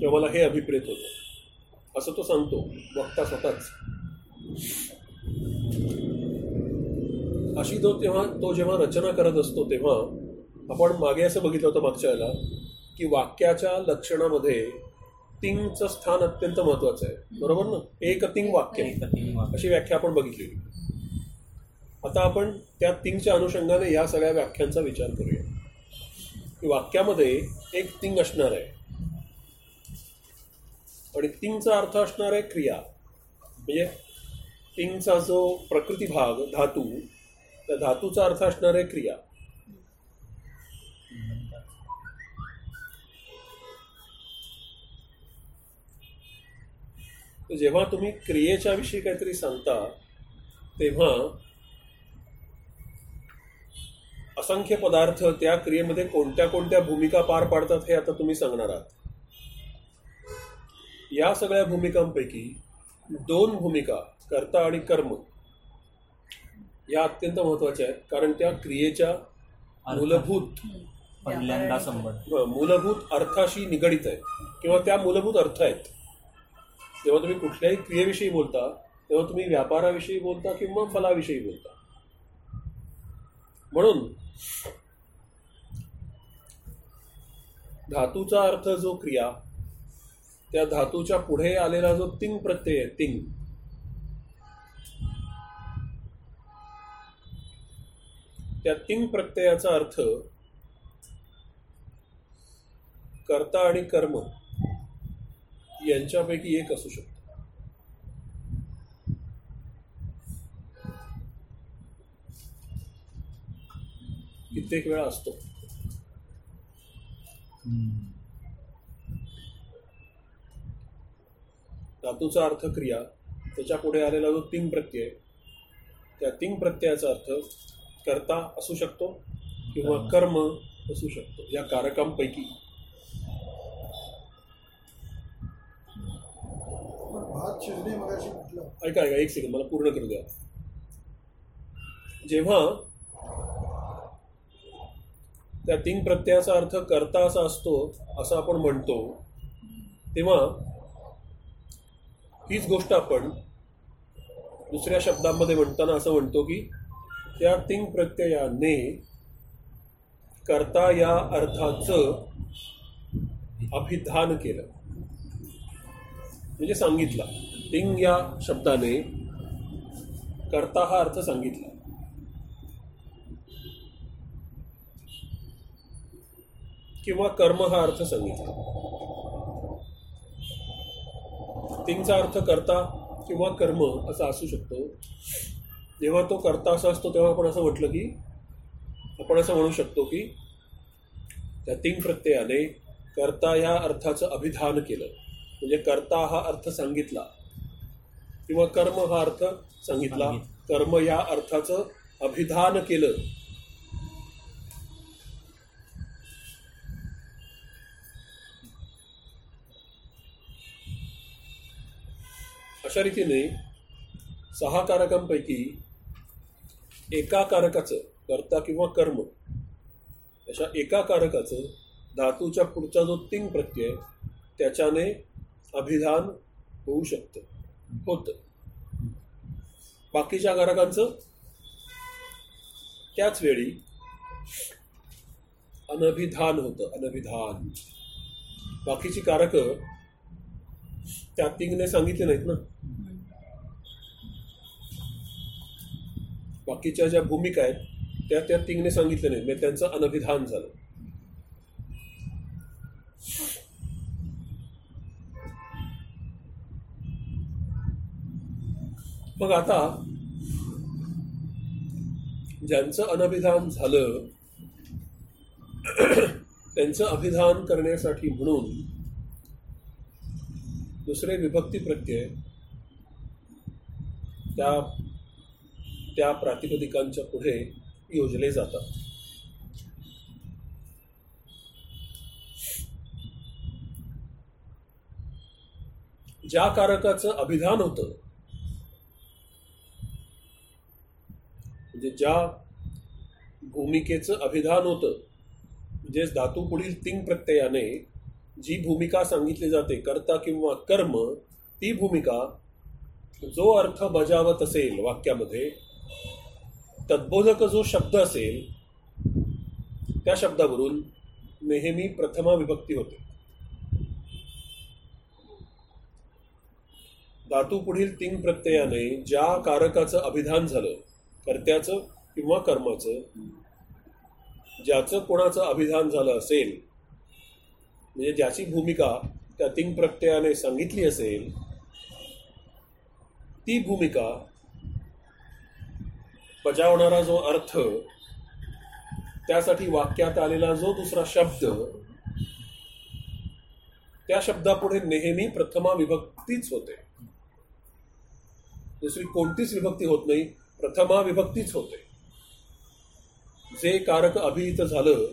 [SPEAKER 1] तेव्हा मला हे अभिप्रेत होतं. असं तो सांगतो. वक्ता स्वतःच. अशी तो तेव्हा तो जेव्हा रचना करत असतो तेव्हा आपण मागे असं बघितलं होतं मागच्या वेळेला की वाक्याच्या लक्षणामध्ये तिंगचं स्थान अत्यंत महत्वाचं आहे. बरोबर ना? एक तिंग वाक्य. अशी व्याख्या आपण बघितली आता आपण त्या तिंगच्या अनुषंगाने या सगळ्या व्याख्यांचा विचार करूया. की वाक्यामध्ये एक तिंग असणार आहे. आणि तिंगचा अर्थ असणार आहे क्रिया. म्हणजे तिंगचा जो प्रकृती भाग धातू त्या धातूचा अर्थ असणार आहे क्रिया. जेव्हा तुम्ही क्रियेच्या विषयी काहीतरी सांगता तेव्हा असंख्य पदार्थ त्या क्रियेमध्ये कोणत्या कोणत्या भूमिका पार पाडतात हे आता तुम्ही सांगणार आहात. या सगळ्या भूमिकांपैकी दोन भूमिका कर्ता आणि कर्म या अत्यंत महत्त्वाच्या आहेत. कारण त्या क्रियेच्या मूलभूत
[SPEAKER 3] पहिल्यांदा संबंध.
[SPEAKER 1] मूलभूत अर्थाशी निगडित आहे किंवा त्या मूलभूत अर्थ आहेत. जेव्हा तुम्ही कुठल्याही क्रियेविषयी बोलता तेव्हा तुम्ही व्यापाराविषयी बोलता किंवा फलाविषयी बोलता. म्हणून धातूचा अर्थ जो क्रिया त्या धातूच्या पुढे आलेला जो तिंग प्रत्यय आहे तिंग. त्या तिंग प्रत्ययाचा अर्थ कर्ता आणि कर्म यांच्यापैकी एक असू शकतो. कित्येक वेळा असतो. धातूचा अर्थ क्रिया त्याच्या पुढे आलेला जो तीन प्रत्यय त्या तीन प्रत्ययाचा अर्थ कर्ता असू शकतो किंवा कर्म असू शकतो या कारकांपैकी. ऐका ऐका एक सेकंड मला पूर्ण करू द्या. जेव्हा त्या तीन प्रत्ययाचा अर्थ करता असा असतो असं आपण म्हणतो. तेव्हा हीच गोष्ट आपण दुसऱ्या शब्दांमध्ये म्हणताना असं म्हणतो की त्या तीन प्रत्ययाने करता या अर्थाचं अभिधान केलं. म्हणजे सांगितला. तिंग या शब्दाने करता हा अर्थ सांगितला. किंवा कर्म हा अर्थ सांगितला तिंगचा अर्थ कर्ता किंवा कर्म असा असू शकतो. जेव्हा तो कर्ता असा असतो तेव्हा आपण असं म्हटलं की आपण असं म्हणू शकतो की त्या तिंग प्रत्ययाने कर्ता या अर्थाचं अभिधान केलं. म्हणजे कर्ता हा अर्थ सांगितला किंवा कर्म हा अर्थ सांगितला. कर्म या अर्थाचं अभिधान केलं. अशा रीतीने सहा कारकांपैकी एका कारकाचं कर्ता किंवा कर्म अशा एका कारकाचं धातूच्या पुढचा जो तिंग प्रत्यय त्याच्याने अभिधान होऊ शकतं होतं. बाकीच्या कारकांचं त्याच वेळी अनभिधान होतं अनभिधान. बाकीची कारकं त्या तिंगने सांगितले नाहीत ना. बाकीच्या ज्या भूमिका आहेत त्या त्या तिंगने सांगितले नाहीत. म्हणजे त्यांचं अनभिधान झालं. मग आता ज्यांचं अनभिधान झालं त्यांचं अभिधान करण्यासाठी म्हणून दुसरे विभक्ती प्रत्यय त्या त्या प्रातिपदिकांच्या पुढे योजले जातात. ज्या कारकाचं अभिधान होतं म्हणजे ज्या भूमिकेचं अभिधान होतं म्हणजेच धातू पुढील तीन प्रत्ययाने जी भूमिका सांगितली जाते कर्ता किंवा कर्म ती भूमिका जो अर्थ बजावत असेल वाक्यामध्ये तद्बोधक जो शब्द असेल त्या शब्दावरून नेहमी प्रथमा विभक्ती होते. धातू पुढील तीन प्रत्ययाने ज्या कारकाचं अभिधान झालं कर्त्याचं किंवा कर्माचं ज्याचं कोणाचं अभिधान झालं असेल म्हणजे ज्याची भूमिका त्या तिंग प्रत्ययाने सांगितली असेल ती भूमिका बजावणारा जो अर्थ त्यासाठी वाक्यात आलेला जो दुसरा शब्द त्या शब्दापुढे नेहमी प्रथमा विभक्तीच होते. दुसरी कोणतीच विभक्ती होत नाही प्रथमा विभक्तीच होते. जे कारक अभिहित झालं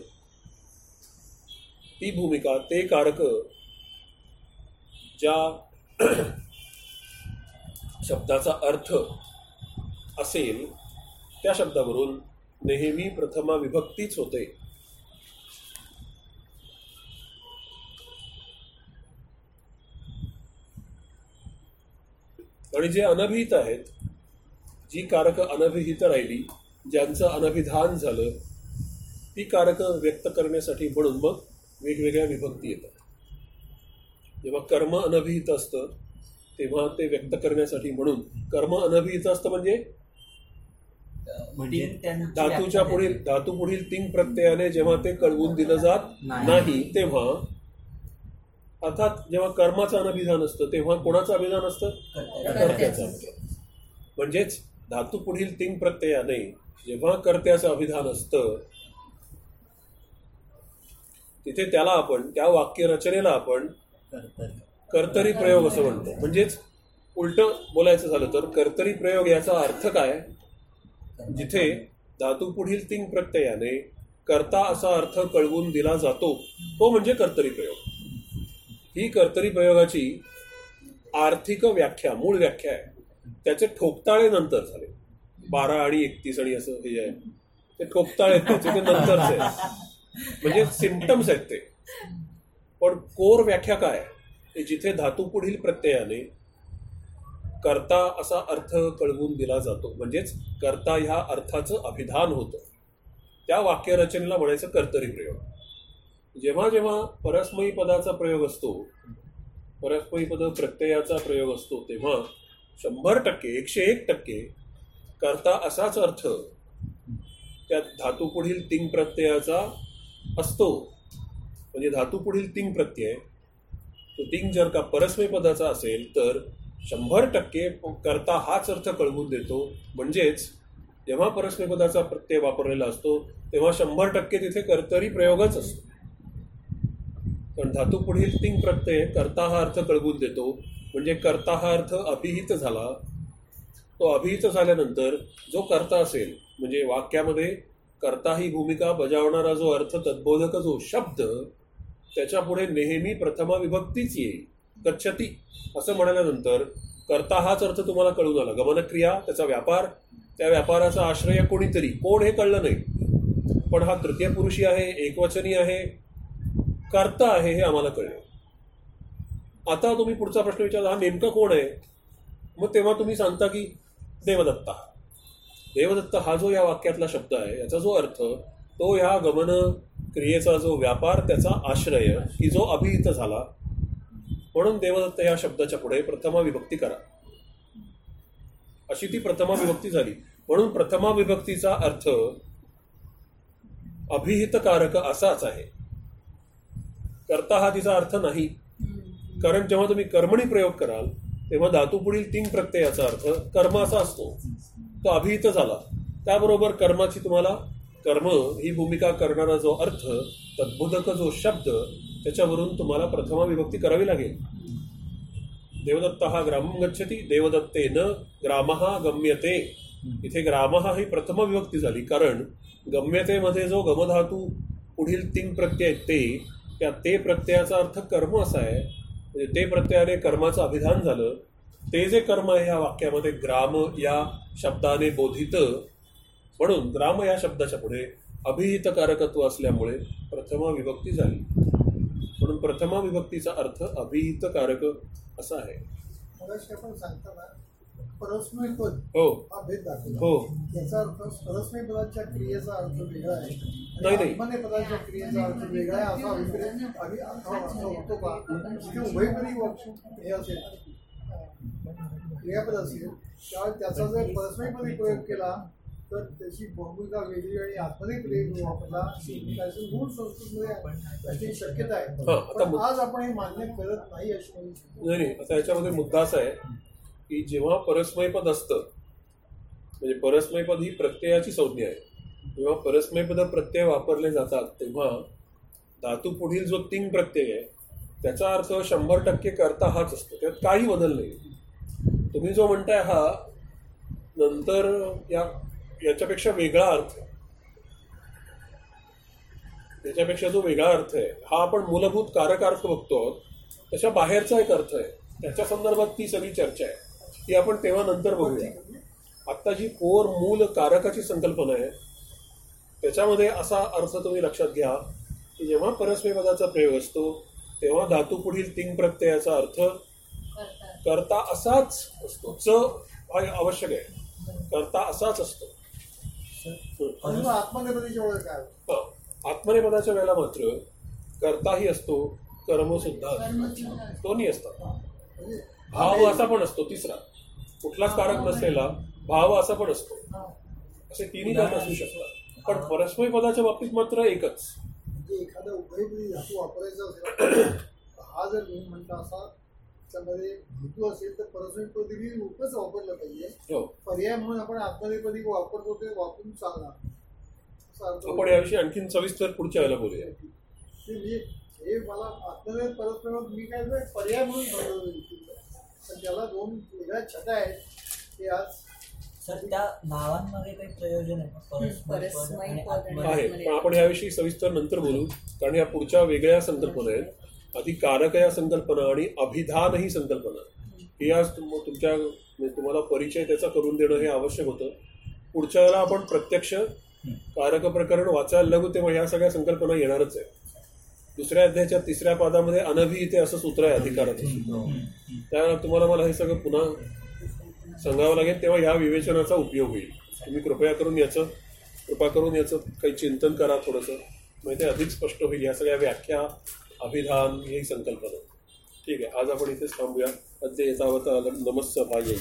[SPEAKER 1] ती भूमिका ते कारक ज्या शब्दाचा अर्थ असेल त्या शब्दावरून नेहमी प्रथमा विभक्तीच होते. आणि जे अनभिहित आहेत जी कारक अनभिहित राहिली ज्यांचं अनभिधान झालं ती कारक व्यक्त करण्यासाठी म्हणून मग वेगवेगळ्या विभक्ती येतात जेव्हा कर्म अनभिहित असतं तेव्हा ते व्यक्त करण्यासाठी म्हणून कर्म अनभिहित असतं म्हणजे
[SPEAKER 3] म्हणजे
[SPEAKER 1] धातूच्या पुढील. धातू पुढील तीन प्रत्ययाने जेव्हा ते कळवून दिलं जात
[SPEAKER 4] नाही.
[SPEAKER 1] तेव्हा अर्थात जेव्हा कर्माचं अनभिधान असतं तेव्हा कोणाचं अभिधान असतं
[SPEAKER 4] कर्त्याचं.
[SPEAKER 1] कर्त्याचं अभिधान. म्हणजेच धातू पुढील तीन प्रत्ययाने जेव्हा कर्त्याचं अभिधान असतं तिथे त्याला आपण त्या वाक्य रचनेला आपण
[SPEAKER 4] कर्तरी.
[SPEAKER 1] कर्तरी प्रयोग असं म्हणतो. म्हणजेच उलट बोलायचं झालं तर कर्तरी प्रयोग याचा अर्थ काय? जिथे धातू पुढील तीन प्रत्ययाने कर्ता असा अर्थ कळवून दिला जातो तो म्हणजे कर्तरी प्रयोग. ही कर्तरी प्रयोगाची आर्थिक व्याख्या मूळ व्याख्या आहे. त्याचे ठोकताळे नंतर झाले. बारा आणि एकतीस आणि असं हे जे आहे ते ठोकताळे त्याचे ते नंतरचे आहेत. म्हणजे सिमटम्स आहेत ते. पण कोर व्याख्या काय ते जिथे धातू पुढील प्रत्ययाने करता असा अर्थ कळवून दिला जातो. म्हणजेच कर्ता ह्या अर्थाचं अभिधान होतं. त्या वाक्यरचनेला म्हणायचं कर्तरी प्रयोग. जेव्हा जेव्हा परस्मयी पदाचा प्रयोग असतो परस्मयी पद प्रत्ययाचा प्रयोग असतो तेव्हा शंभर टक्के एकशे एक टक्के करता असाच अर्थ त्या धातू पुढील तिंग प्रत्ययाचा असतो. म्हणजे धातू पुढील तिंग प्रत्यय. तो तिंग जर का परस्मय पदाचा असेल तर शंभर टक्के करता हाच अर्थ कळवून देतो. म्हणजेच जेव्हा परस्मय पदाचा प्रत्यय वापरलेला असतो तेव्हा शंभर टक्के तिथे कर्तरी प्रयोगच असतो. पण धातू पुढील तिंग प्रत्यय कर्ता हा अर्थ कळवून देतो. म्हणजे कर्ता हा अर्थ अभिहित झाला. तो अभिहित झाल्यानंतर जो कर्ता असेल म्हणजे वाक्यामध्ये कर्ता ही भूमिका बजावणारा जो अर्थ तद्बोधक जो हो शब्द त्याच्यापुढे नेहमी प्रथमा विभक्तीच येईल. गच्छती असं म्हणाल्यानंतर कर्ता हाच अर्थ तुम्हाला कळून आला. गमनक्रिया त्याचा व्यापार त्या व्यापाराचा आश्रय कोणीतरी. कोण हे कळलं नाही. पण हा तृतीय पुरुषी आहे एकवचनी आहे कर्ता आहे हे आम्हाला कळलं. आता तुम्ही पुढचा प्रश्न विचारला हा नेमका कोण आहे? मग तेव्हा तुम्ही सांगता की देवदत्ता. देवदत्त हा जो या वाक्यातला शब्द आहे याचा जो अर्थ तो ह्या गमन क्रियेचा जो व्यापार त्याचा आश्रय की जो अभिहित झाला. म्हणून देवदत्त या शब्दाच्या पुढे प्रथमा विभक्ती करा. अशी ती प्रथमा विभक्ती झाली. म्हणून प्रथमा विभक्तीचा अर्थ अभिहितकारक असाच आहे. करता हा तिचा अर्थ नाही. कारण जेव्हा तुम्ही कर्मणी प्रयोग कराल तेव्हा धातू पुढील तीन प्रत्ययाचा अर्थ कर्माचा असा असतो. तो अभिहित झाला. त्याबरोबर कर्माची तुम्हाला कर्म ही भूमिका करणारा जो अर्थ तद्बोधक जो शब्द त्याच्यावरून तुम्हाला प्रथमा विभक्ती करावी लागेल. देवदत्त हा ग्रामं गच्छती देवदत्ते न ग्रामहा गम्यते. इथे ग्रामहा ही प्रथम विभक्ती झाली. कारण गम्यतेमध्ये जो गमधातू पुढील तीन प्रत्यय आहेत ते त्या ते प्रत्ययाचा अर्थ कर्म असा आहे. म्हणजे ते प्रत्ययाने कर्माचं अभिधान झालं ते जे कर्म आहे ह्या वाक्यामध्ये ग्राम या शब्दाने बोधित म्हणून ग्राम या शब्दाच्या पुढे अभिहित कारकत्व असल्यामुळे प्रथमा विभक्ती झाली. म्हणून प्रथमा विभक्तीचा अर्थ अभिहित कारक असा आहे.
[SPEAKER 6] परस्मय पद
[SPEAKER 1] हो.
[SPEAKER 6] हा
[SPEAKER 1] हो.
[SPEAKER 6] याचा अर्थ परस्मय पदाच्या क्रियेचा अर्थ वेगळा आहे.
[SPEAKER 1] नाही, नाही.
[SPEAKER 6] आत्मने पदाच्या क्रियेचा अर्थ वेगळा आहे असा अभिप्राय आम्ही असा अर्थ होतो का जिथे उभयपदी वाक्य हे असेल. क्रियापद असेल त्यावेळी त्याचा जर परस्मयपदी प्रयोग केला तर त्याची भूमिका वेगळी आणि आत्मनिक वेगळी वापरला त्याचं मूळ संस्कृतमध्ये त्याची शक्यता आहे
[SPEAKER 1] हा,
[SPEAKER 6] पण आज आपण हे मान्य करत नाही अशी.
[SPEAKER 1] नाही आता याच्यामध्ये मुद्दा असा आहे की जेव्हा परस्मयपद असतं म्हणजे परस्मयपद ही प्रत्ययाची संज्ञा आहे जेव्हा परस्मयपद प्रत्यय वापरले जातात तेव्हा धातू पुढील जो तिंग प्रत्यय आहे त्याचा अर्थ शंभर टक्के करता हाच असतो. त्यात काही बदल नाही. तुम्ही जो म्हणताय हा नंतर या याच्यापेक्षा वेगळा अर्थ आहे. त्याच्यापेक्षा जो वेगळा अर्थ आहे हा आपण मूलभूत कारक अर्थ बघतो आहोत. त्याच्या बाहेरचा एक अर्थ आहे. त्याच्या संदर्भात ती सगळी चर्चा आहे. ती आपण तेव्हा नंतर बघूया. आत्ता जी कोर मूल कारकाची संकल्पना आहे त्याच्यामध्ये असा अर्थ तुम्ही लक्षात घ्या की जेव्हा परस्मयपदाचा प्रयोग असतो तेव्हा धातू पुढील तिंग प्रत्ययाचा अर्थ करता असाच असतो. च हा आवश्यक आहे. करता असाच असतो. हं.
[SPEAKER 6] होतं?
[SPEAKER 1] हा. आत्मनेपदाच्या वेळेला मात्र कर्ताही असतो कर्म सुद्धा असतो. दोन्ही असतात.
[SPEAKER 6] म्हणजे
[SPEAKER 1] भाव असा पण असतो तिसरा. कुठलाच कारक नसलेला भाव असा पण असतो. असे तिन्ही कारक असू शकतात. पण परस्मय पदाच्या बाबतीत मात्र एकच.
[SPEAKER 6] म्हणजे एखादा उभयपदी धातू वापरायचा असेल हा जर तुम्ही म्हणता असा त्याच्यामध्ये हेतू असेल तर परस्मयपदी बी रूपच वापरलं पाहिजे.
[SPEAKER 1] हो.
[SPEAKER 6] पर्याय म्हणून आपण आत्मनिर्भरी वापरतो ते वापरून चालणार.
[SPEAKER 1] आपण याविषयी आणखीन सविस्तर पुढच्या वेळेला बोलूया.
[SPEAKER 6] ते हे मला आत्मनिर्भर परस्पर मी काय पर्याय म्हणून पण त्याला दोन वेगळ्या छटा आहेत. ते आज
[SPEAKER 4] सर त्या नावांमध्ये काही प्रयोजन
[SPEAKER 1] आहे पण आपण याविषयी सविस्तर नंतर बोलू. कारण या पुढच्या वेगळ्या संकल्पना आहेत. आधी कारक या संकल्पना आणि अभिधान ही संकल्पना. ही आज तुम- तुमच्या म्हणजे तुम्हाला परिचय त्याचा करून देणं हे आवश्यक होतं. पुढच्या वेळेला आपण प्रत्यक्ष कारक प्रकरण वाचायला लागू तेव्हा ह्या सगळ्या संकल्पना येणारच आहे दुसऱ्या अध्यायाच्या तिसऱ्या पादामध्ये अनभी इथे असं सूत्र आहे अधिकाराचं त्या तुम्हाला मला हे सगळं पुन्हा सांगावं लागेल तेव्हा ह्या विवेचनाचा उपयोग होईल. तुम्ही कृपया करून याचं कृपा करून याचं काही चिंतन करा थोडंसं. म्हणजे ते अधिक स्पष्ट होईल. या सगळ्या व्याख्या अभिधान ही संकल्पना. ठीक आहे. आज आपण इथेच थांबूया. अद्य येतावता नमस्सभा येईल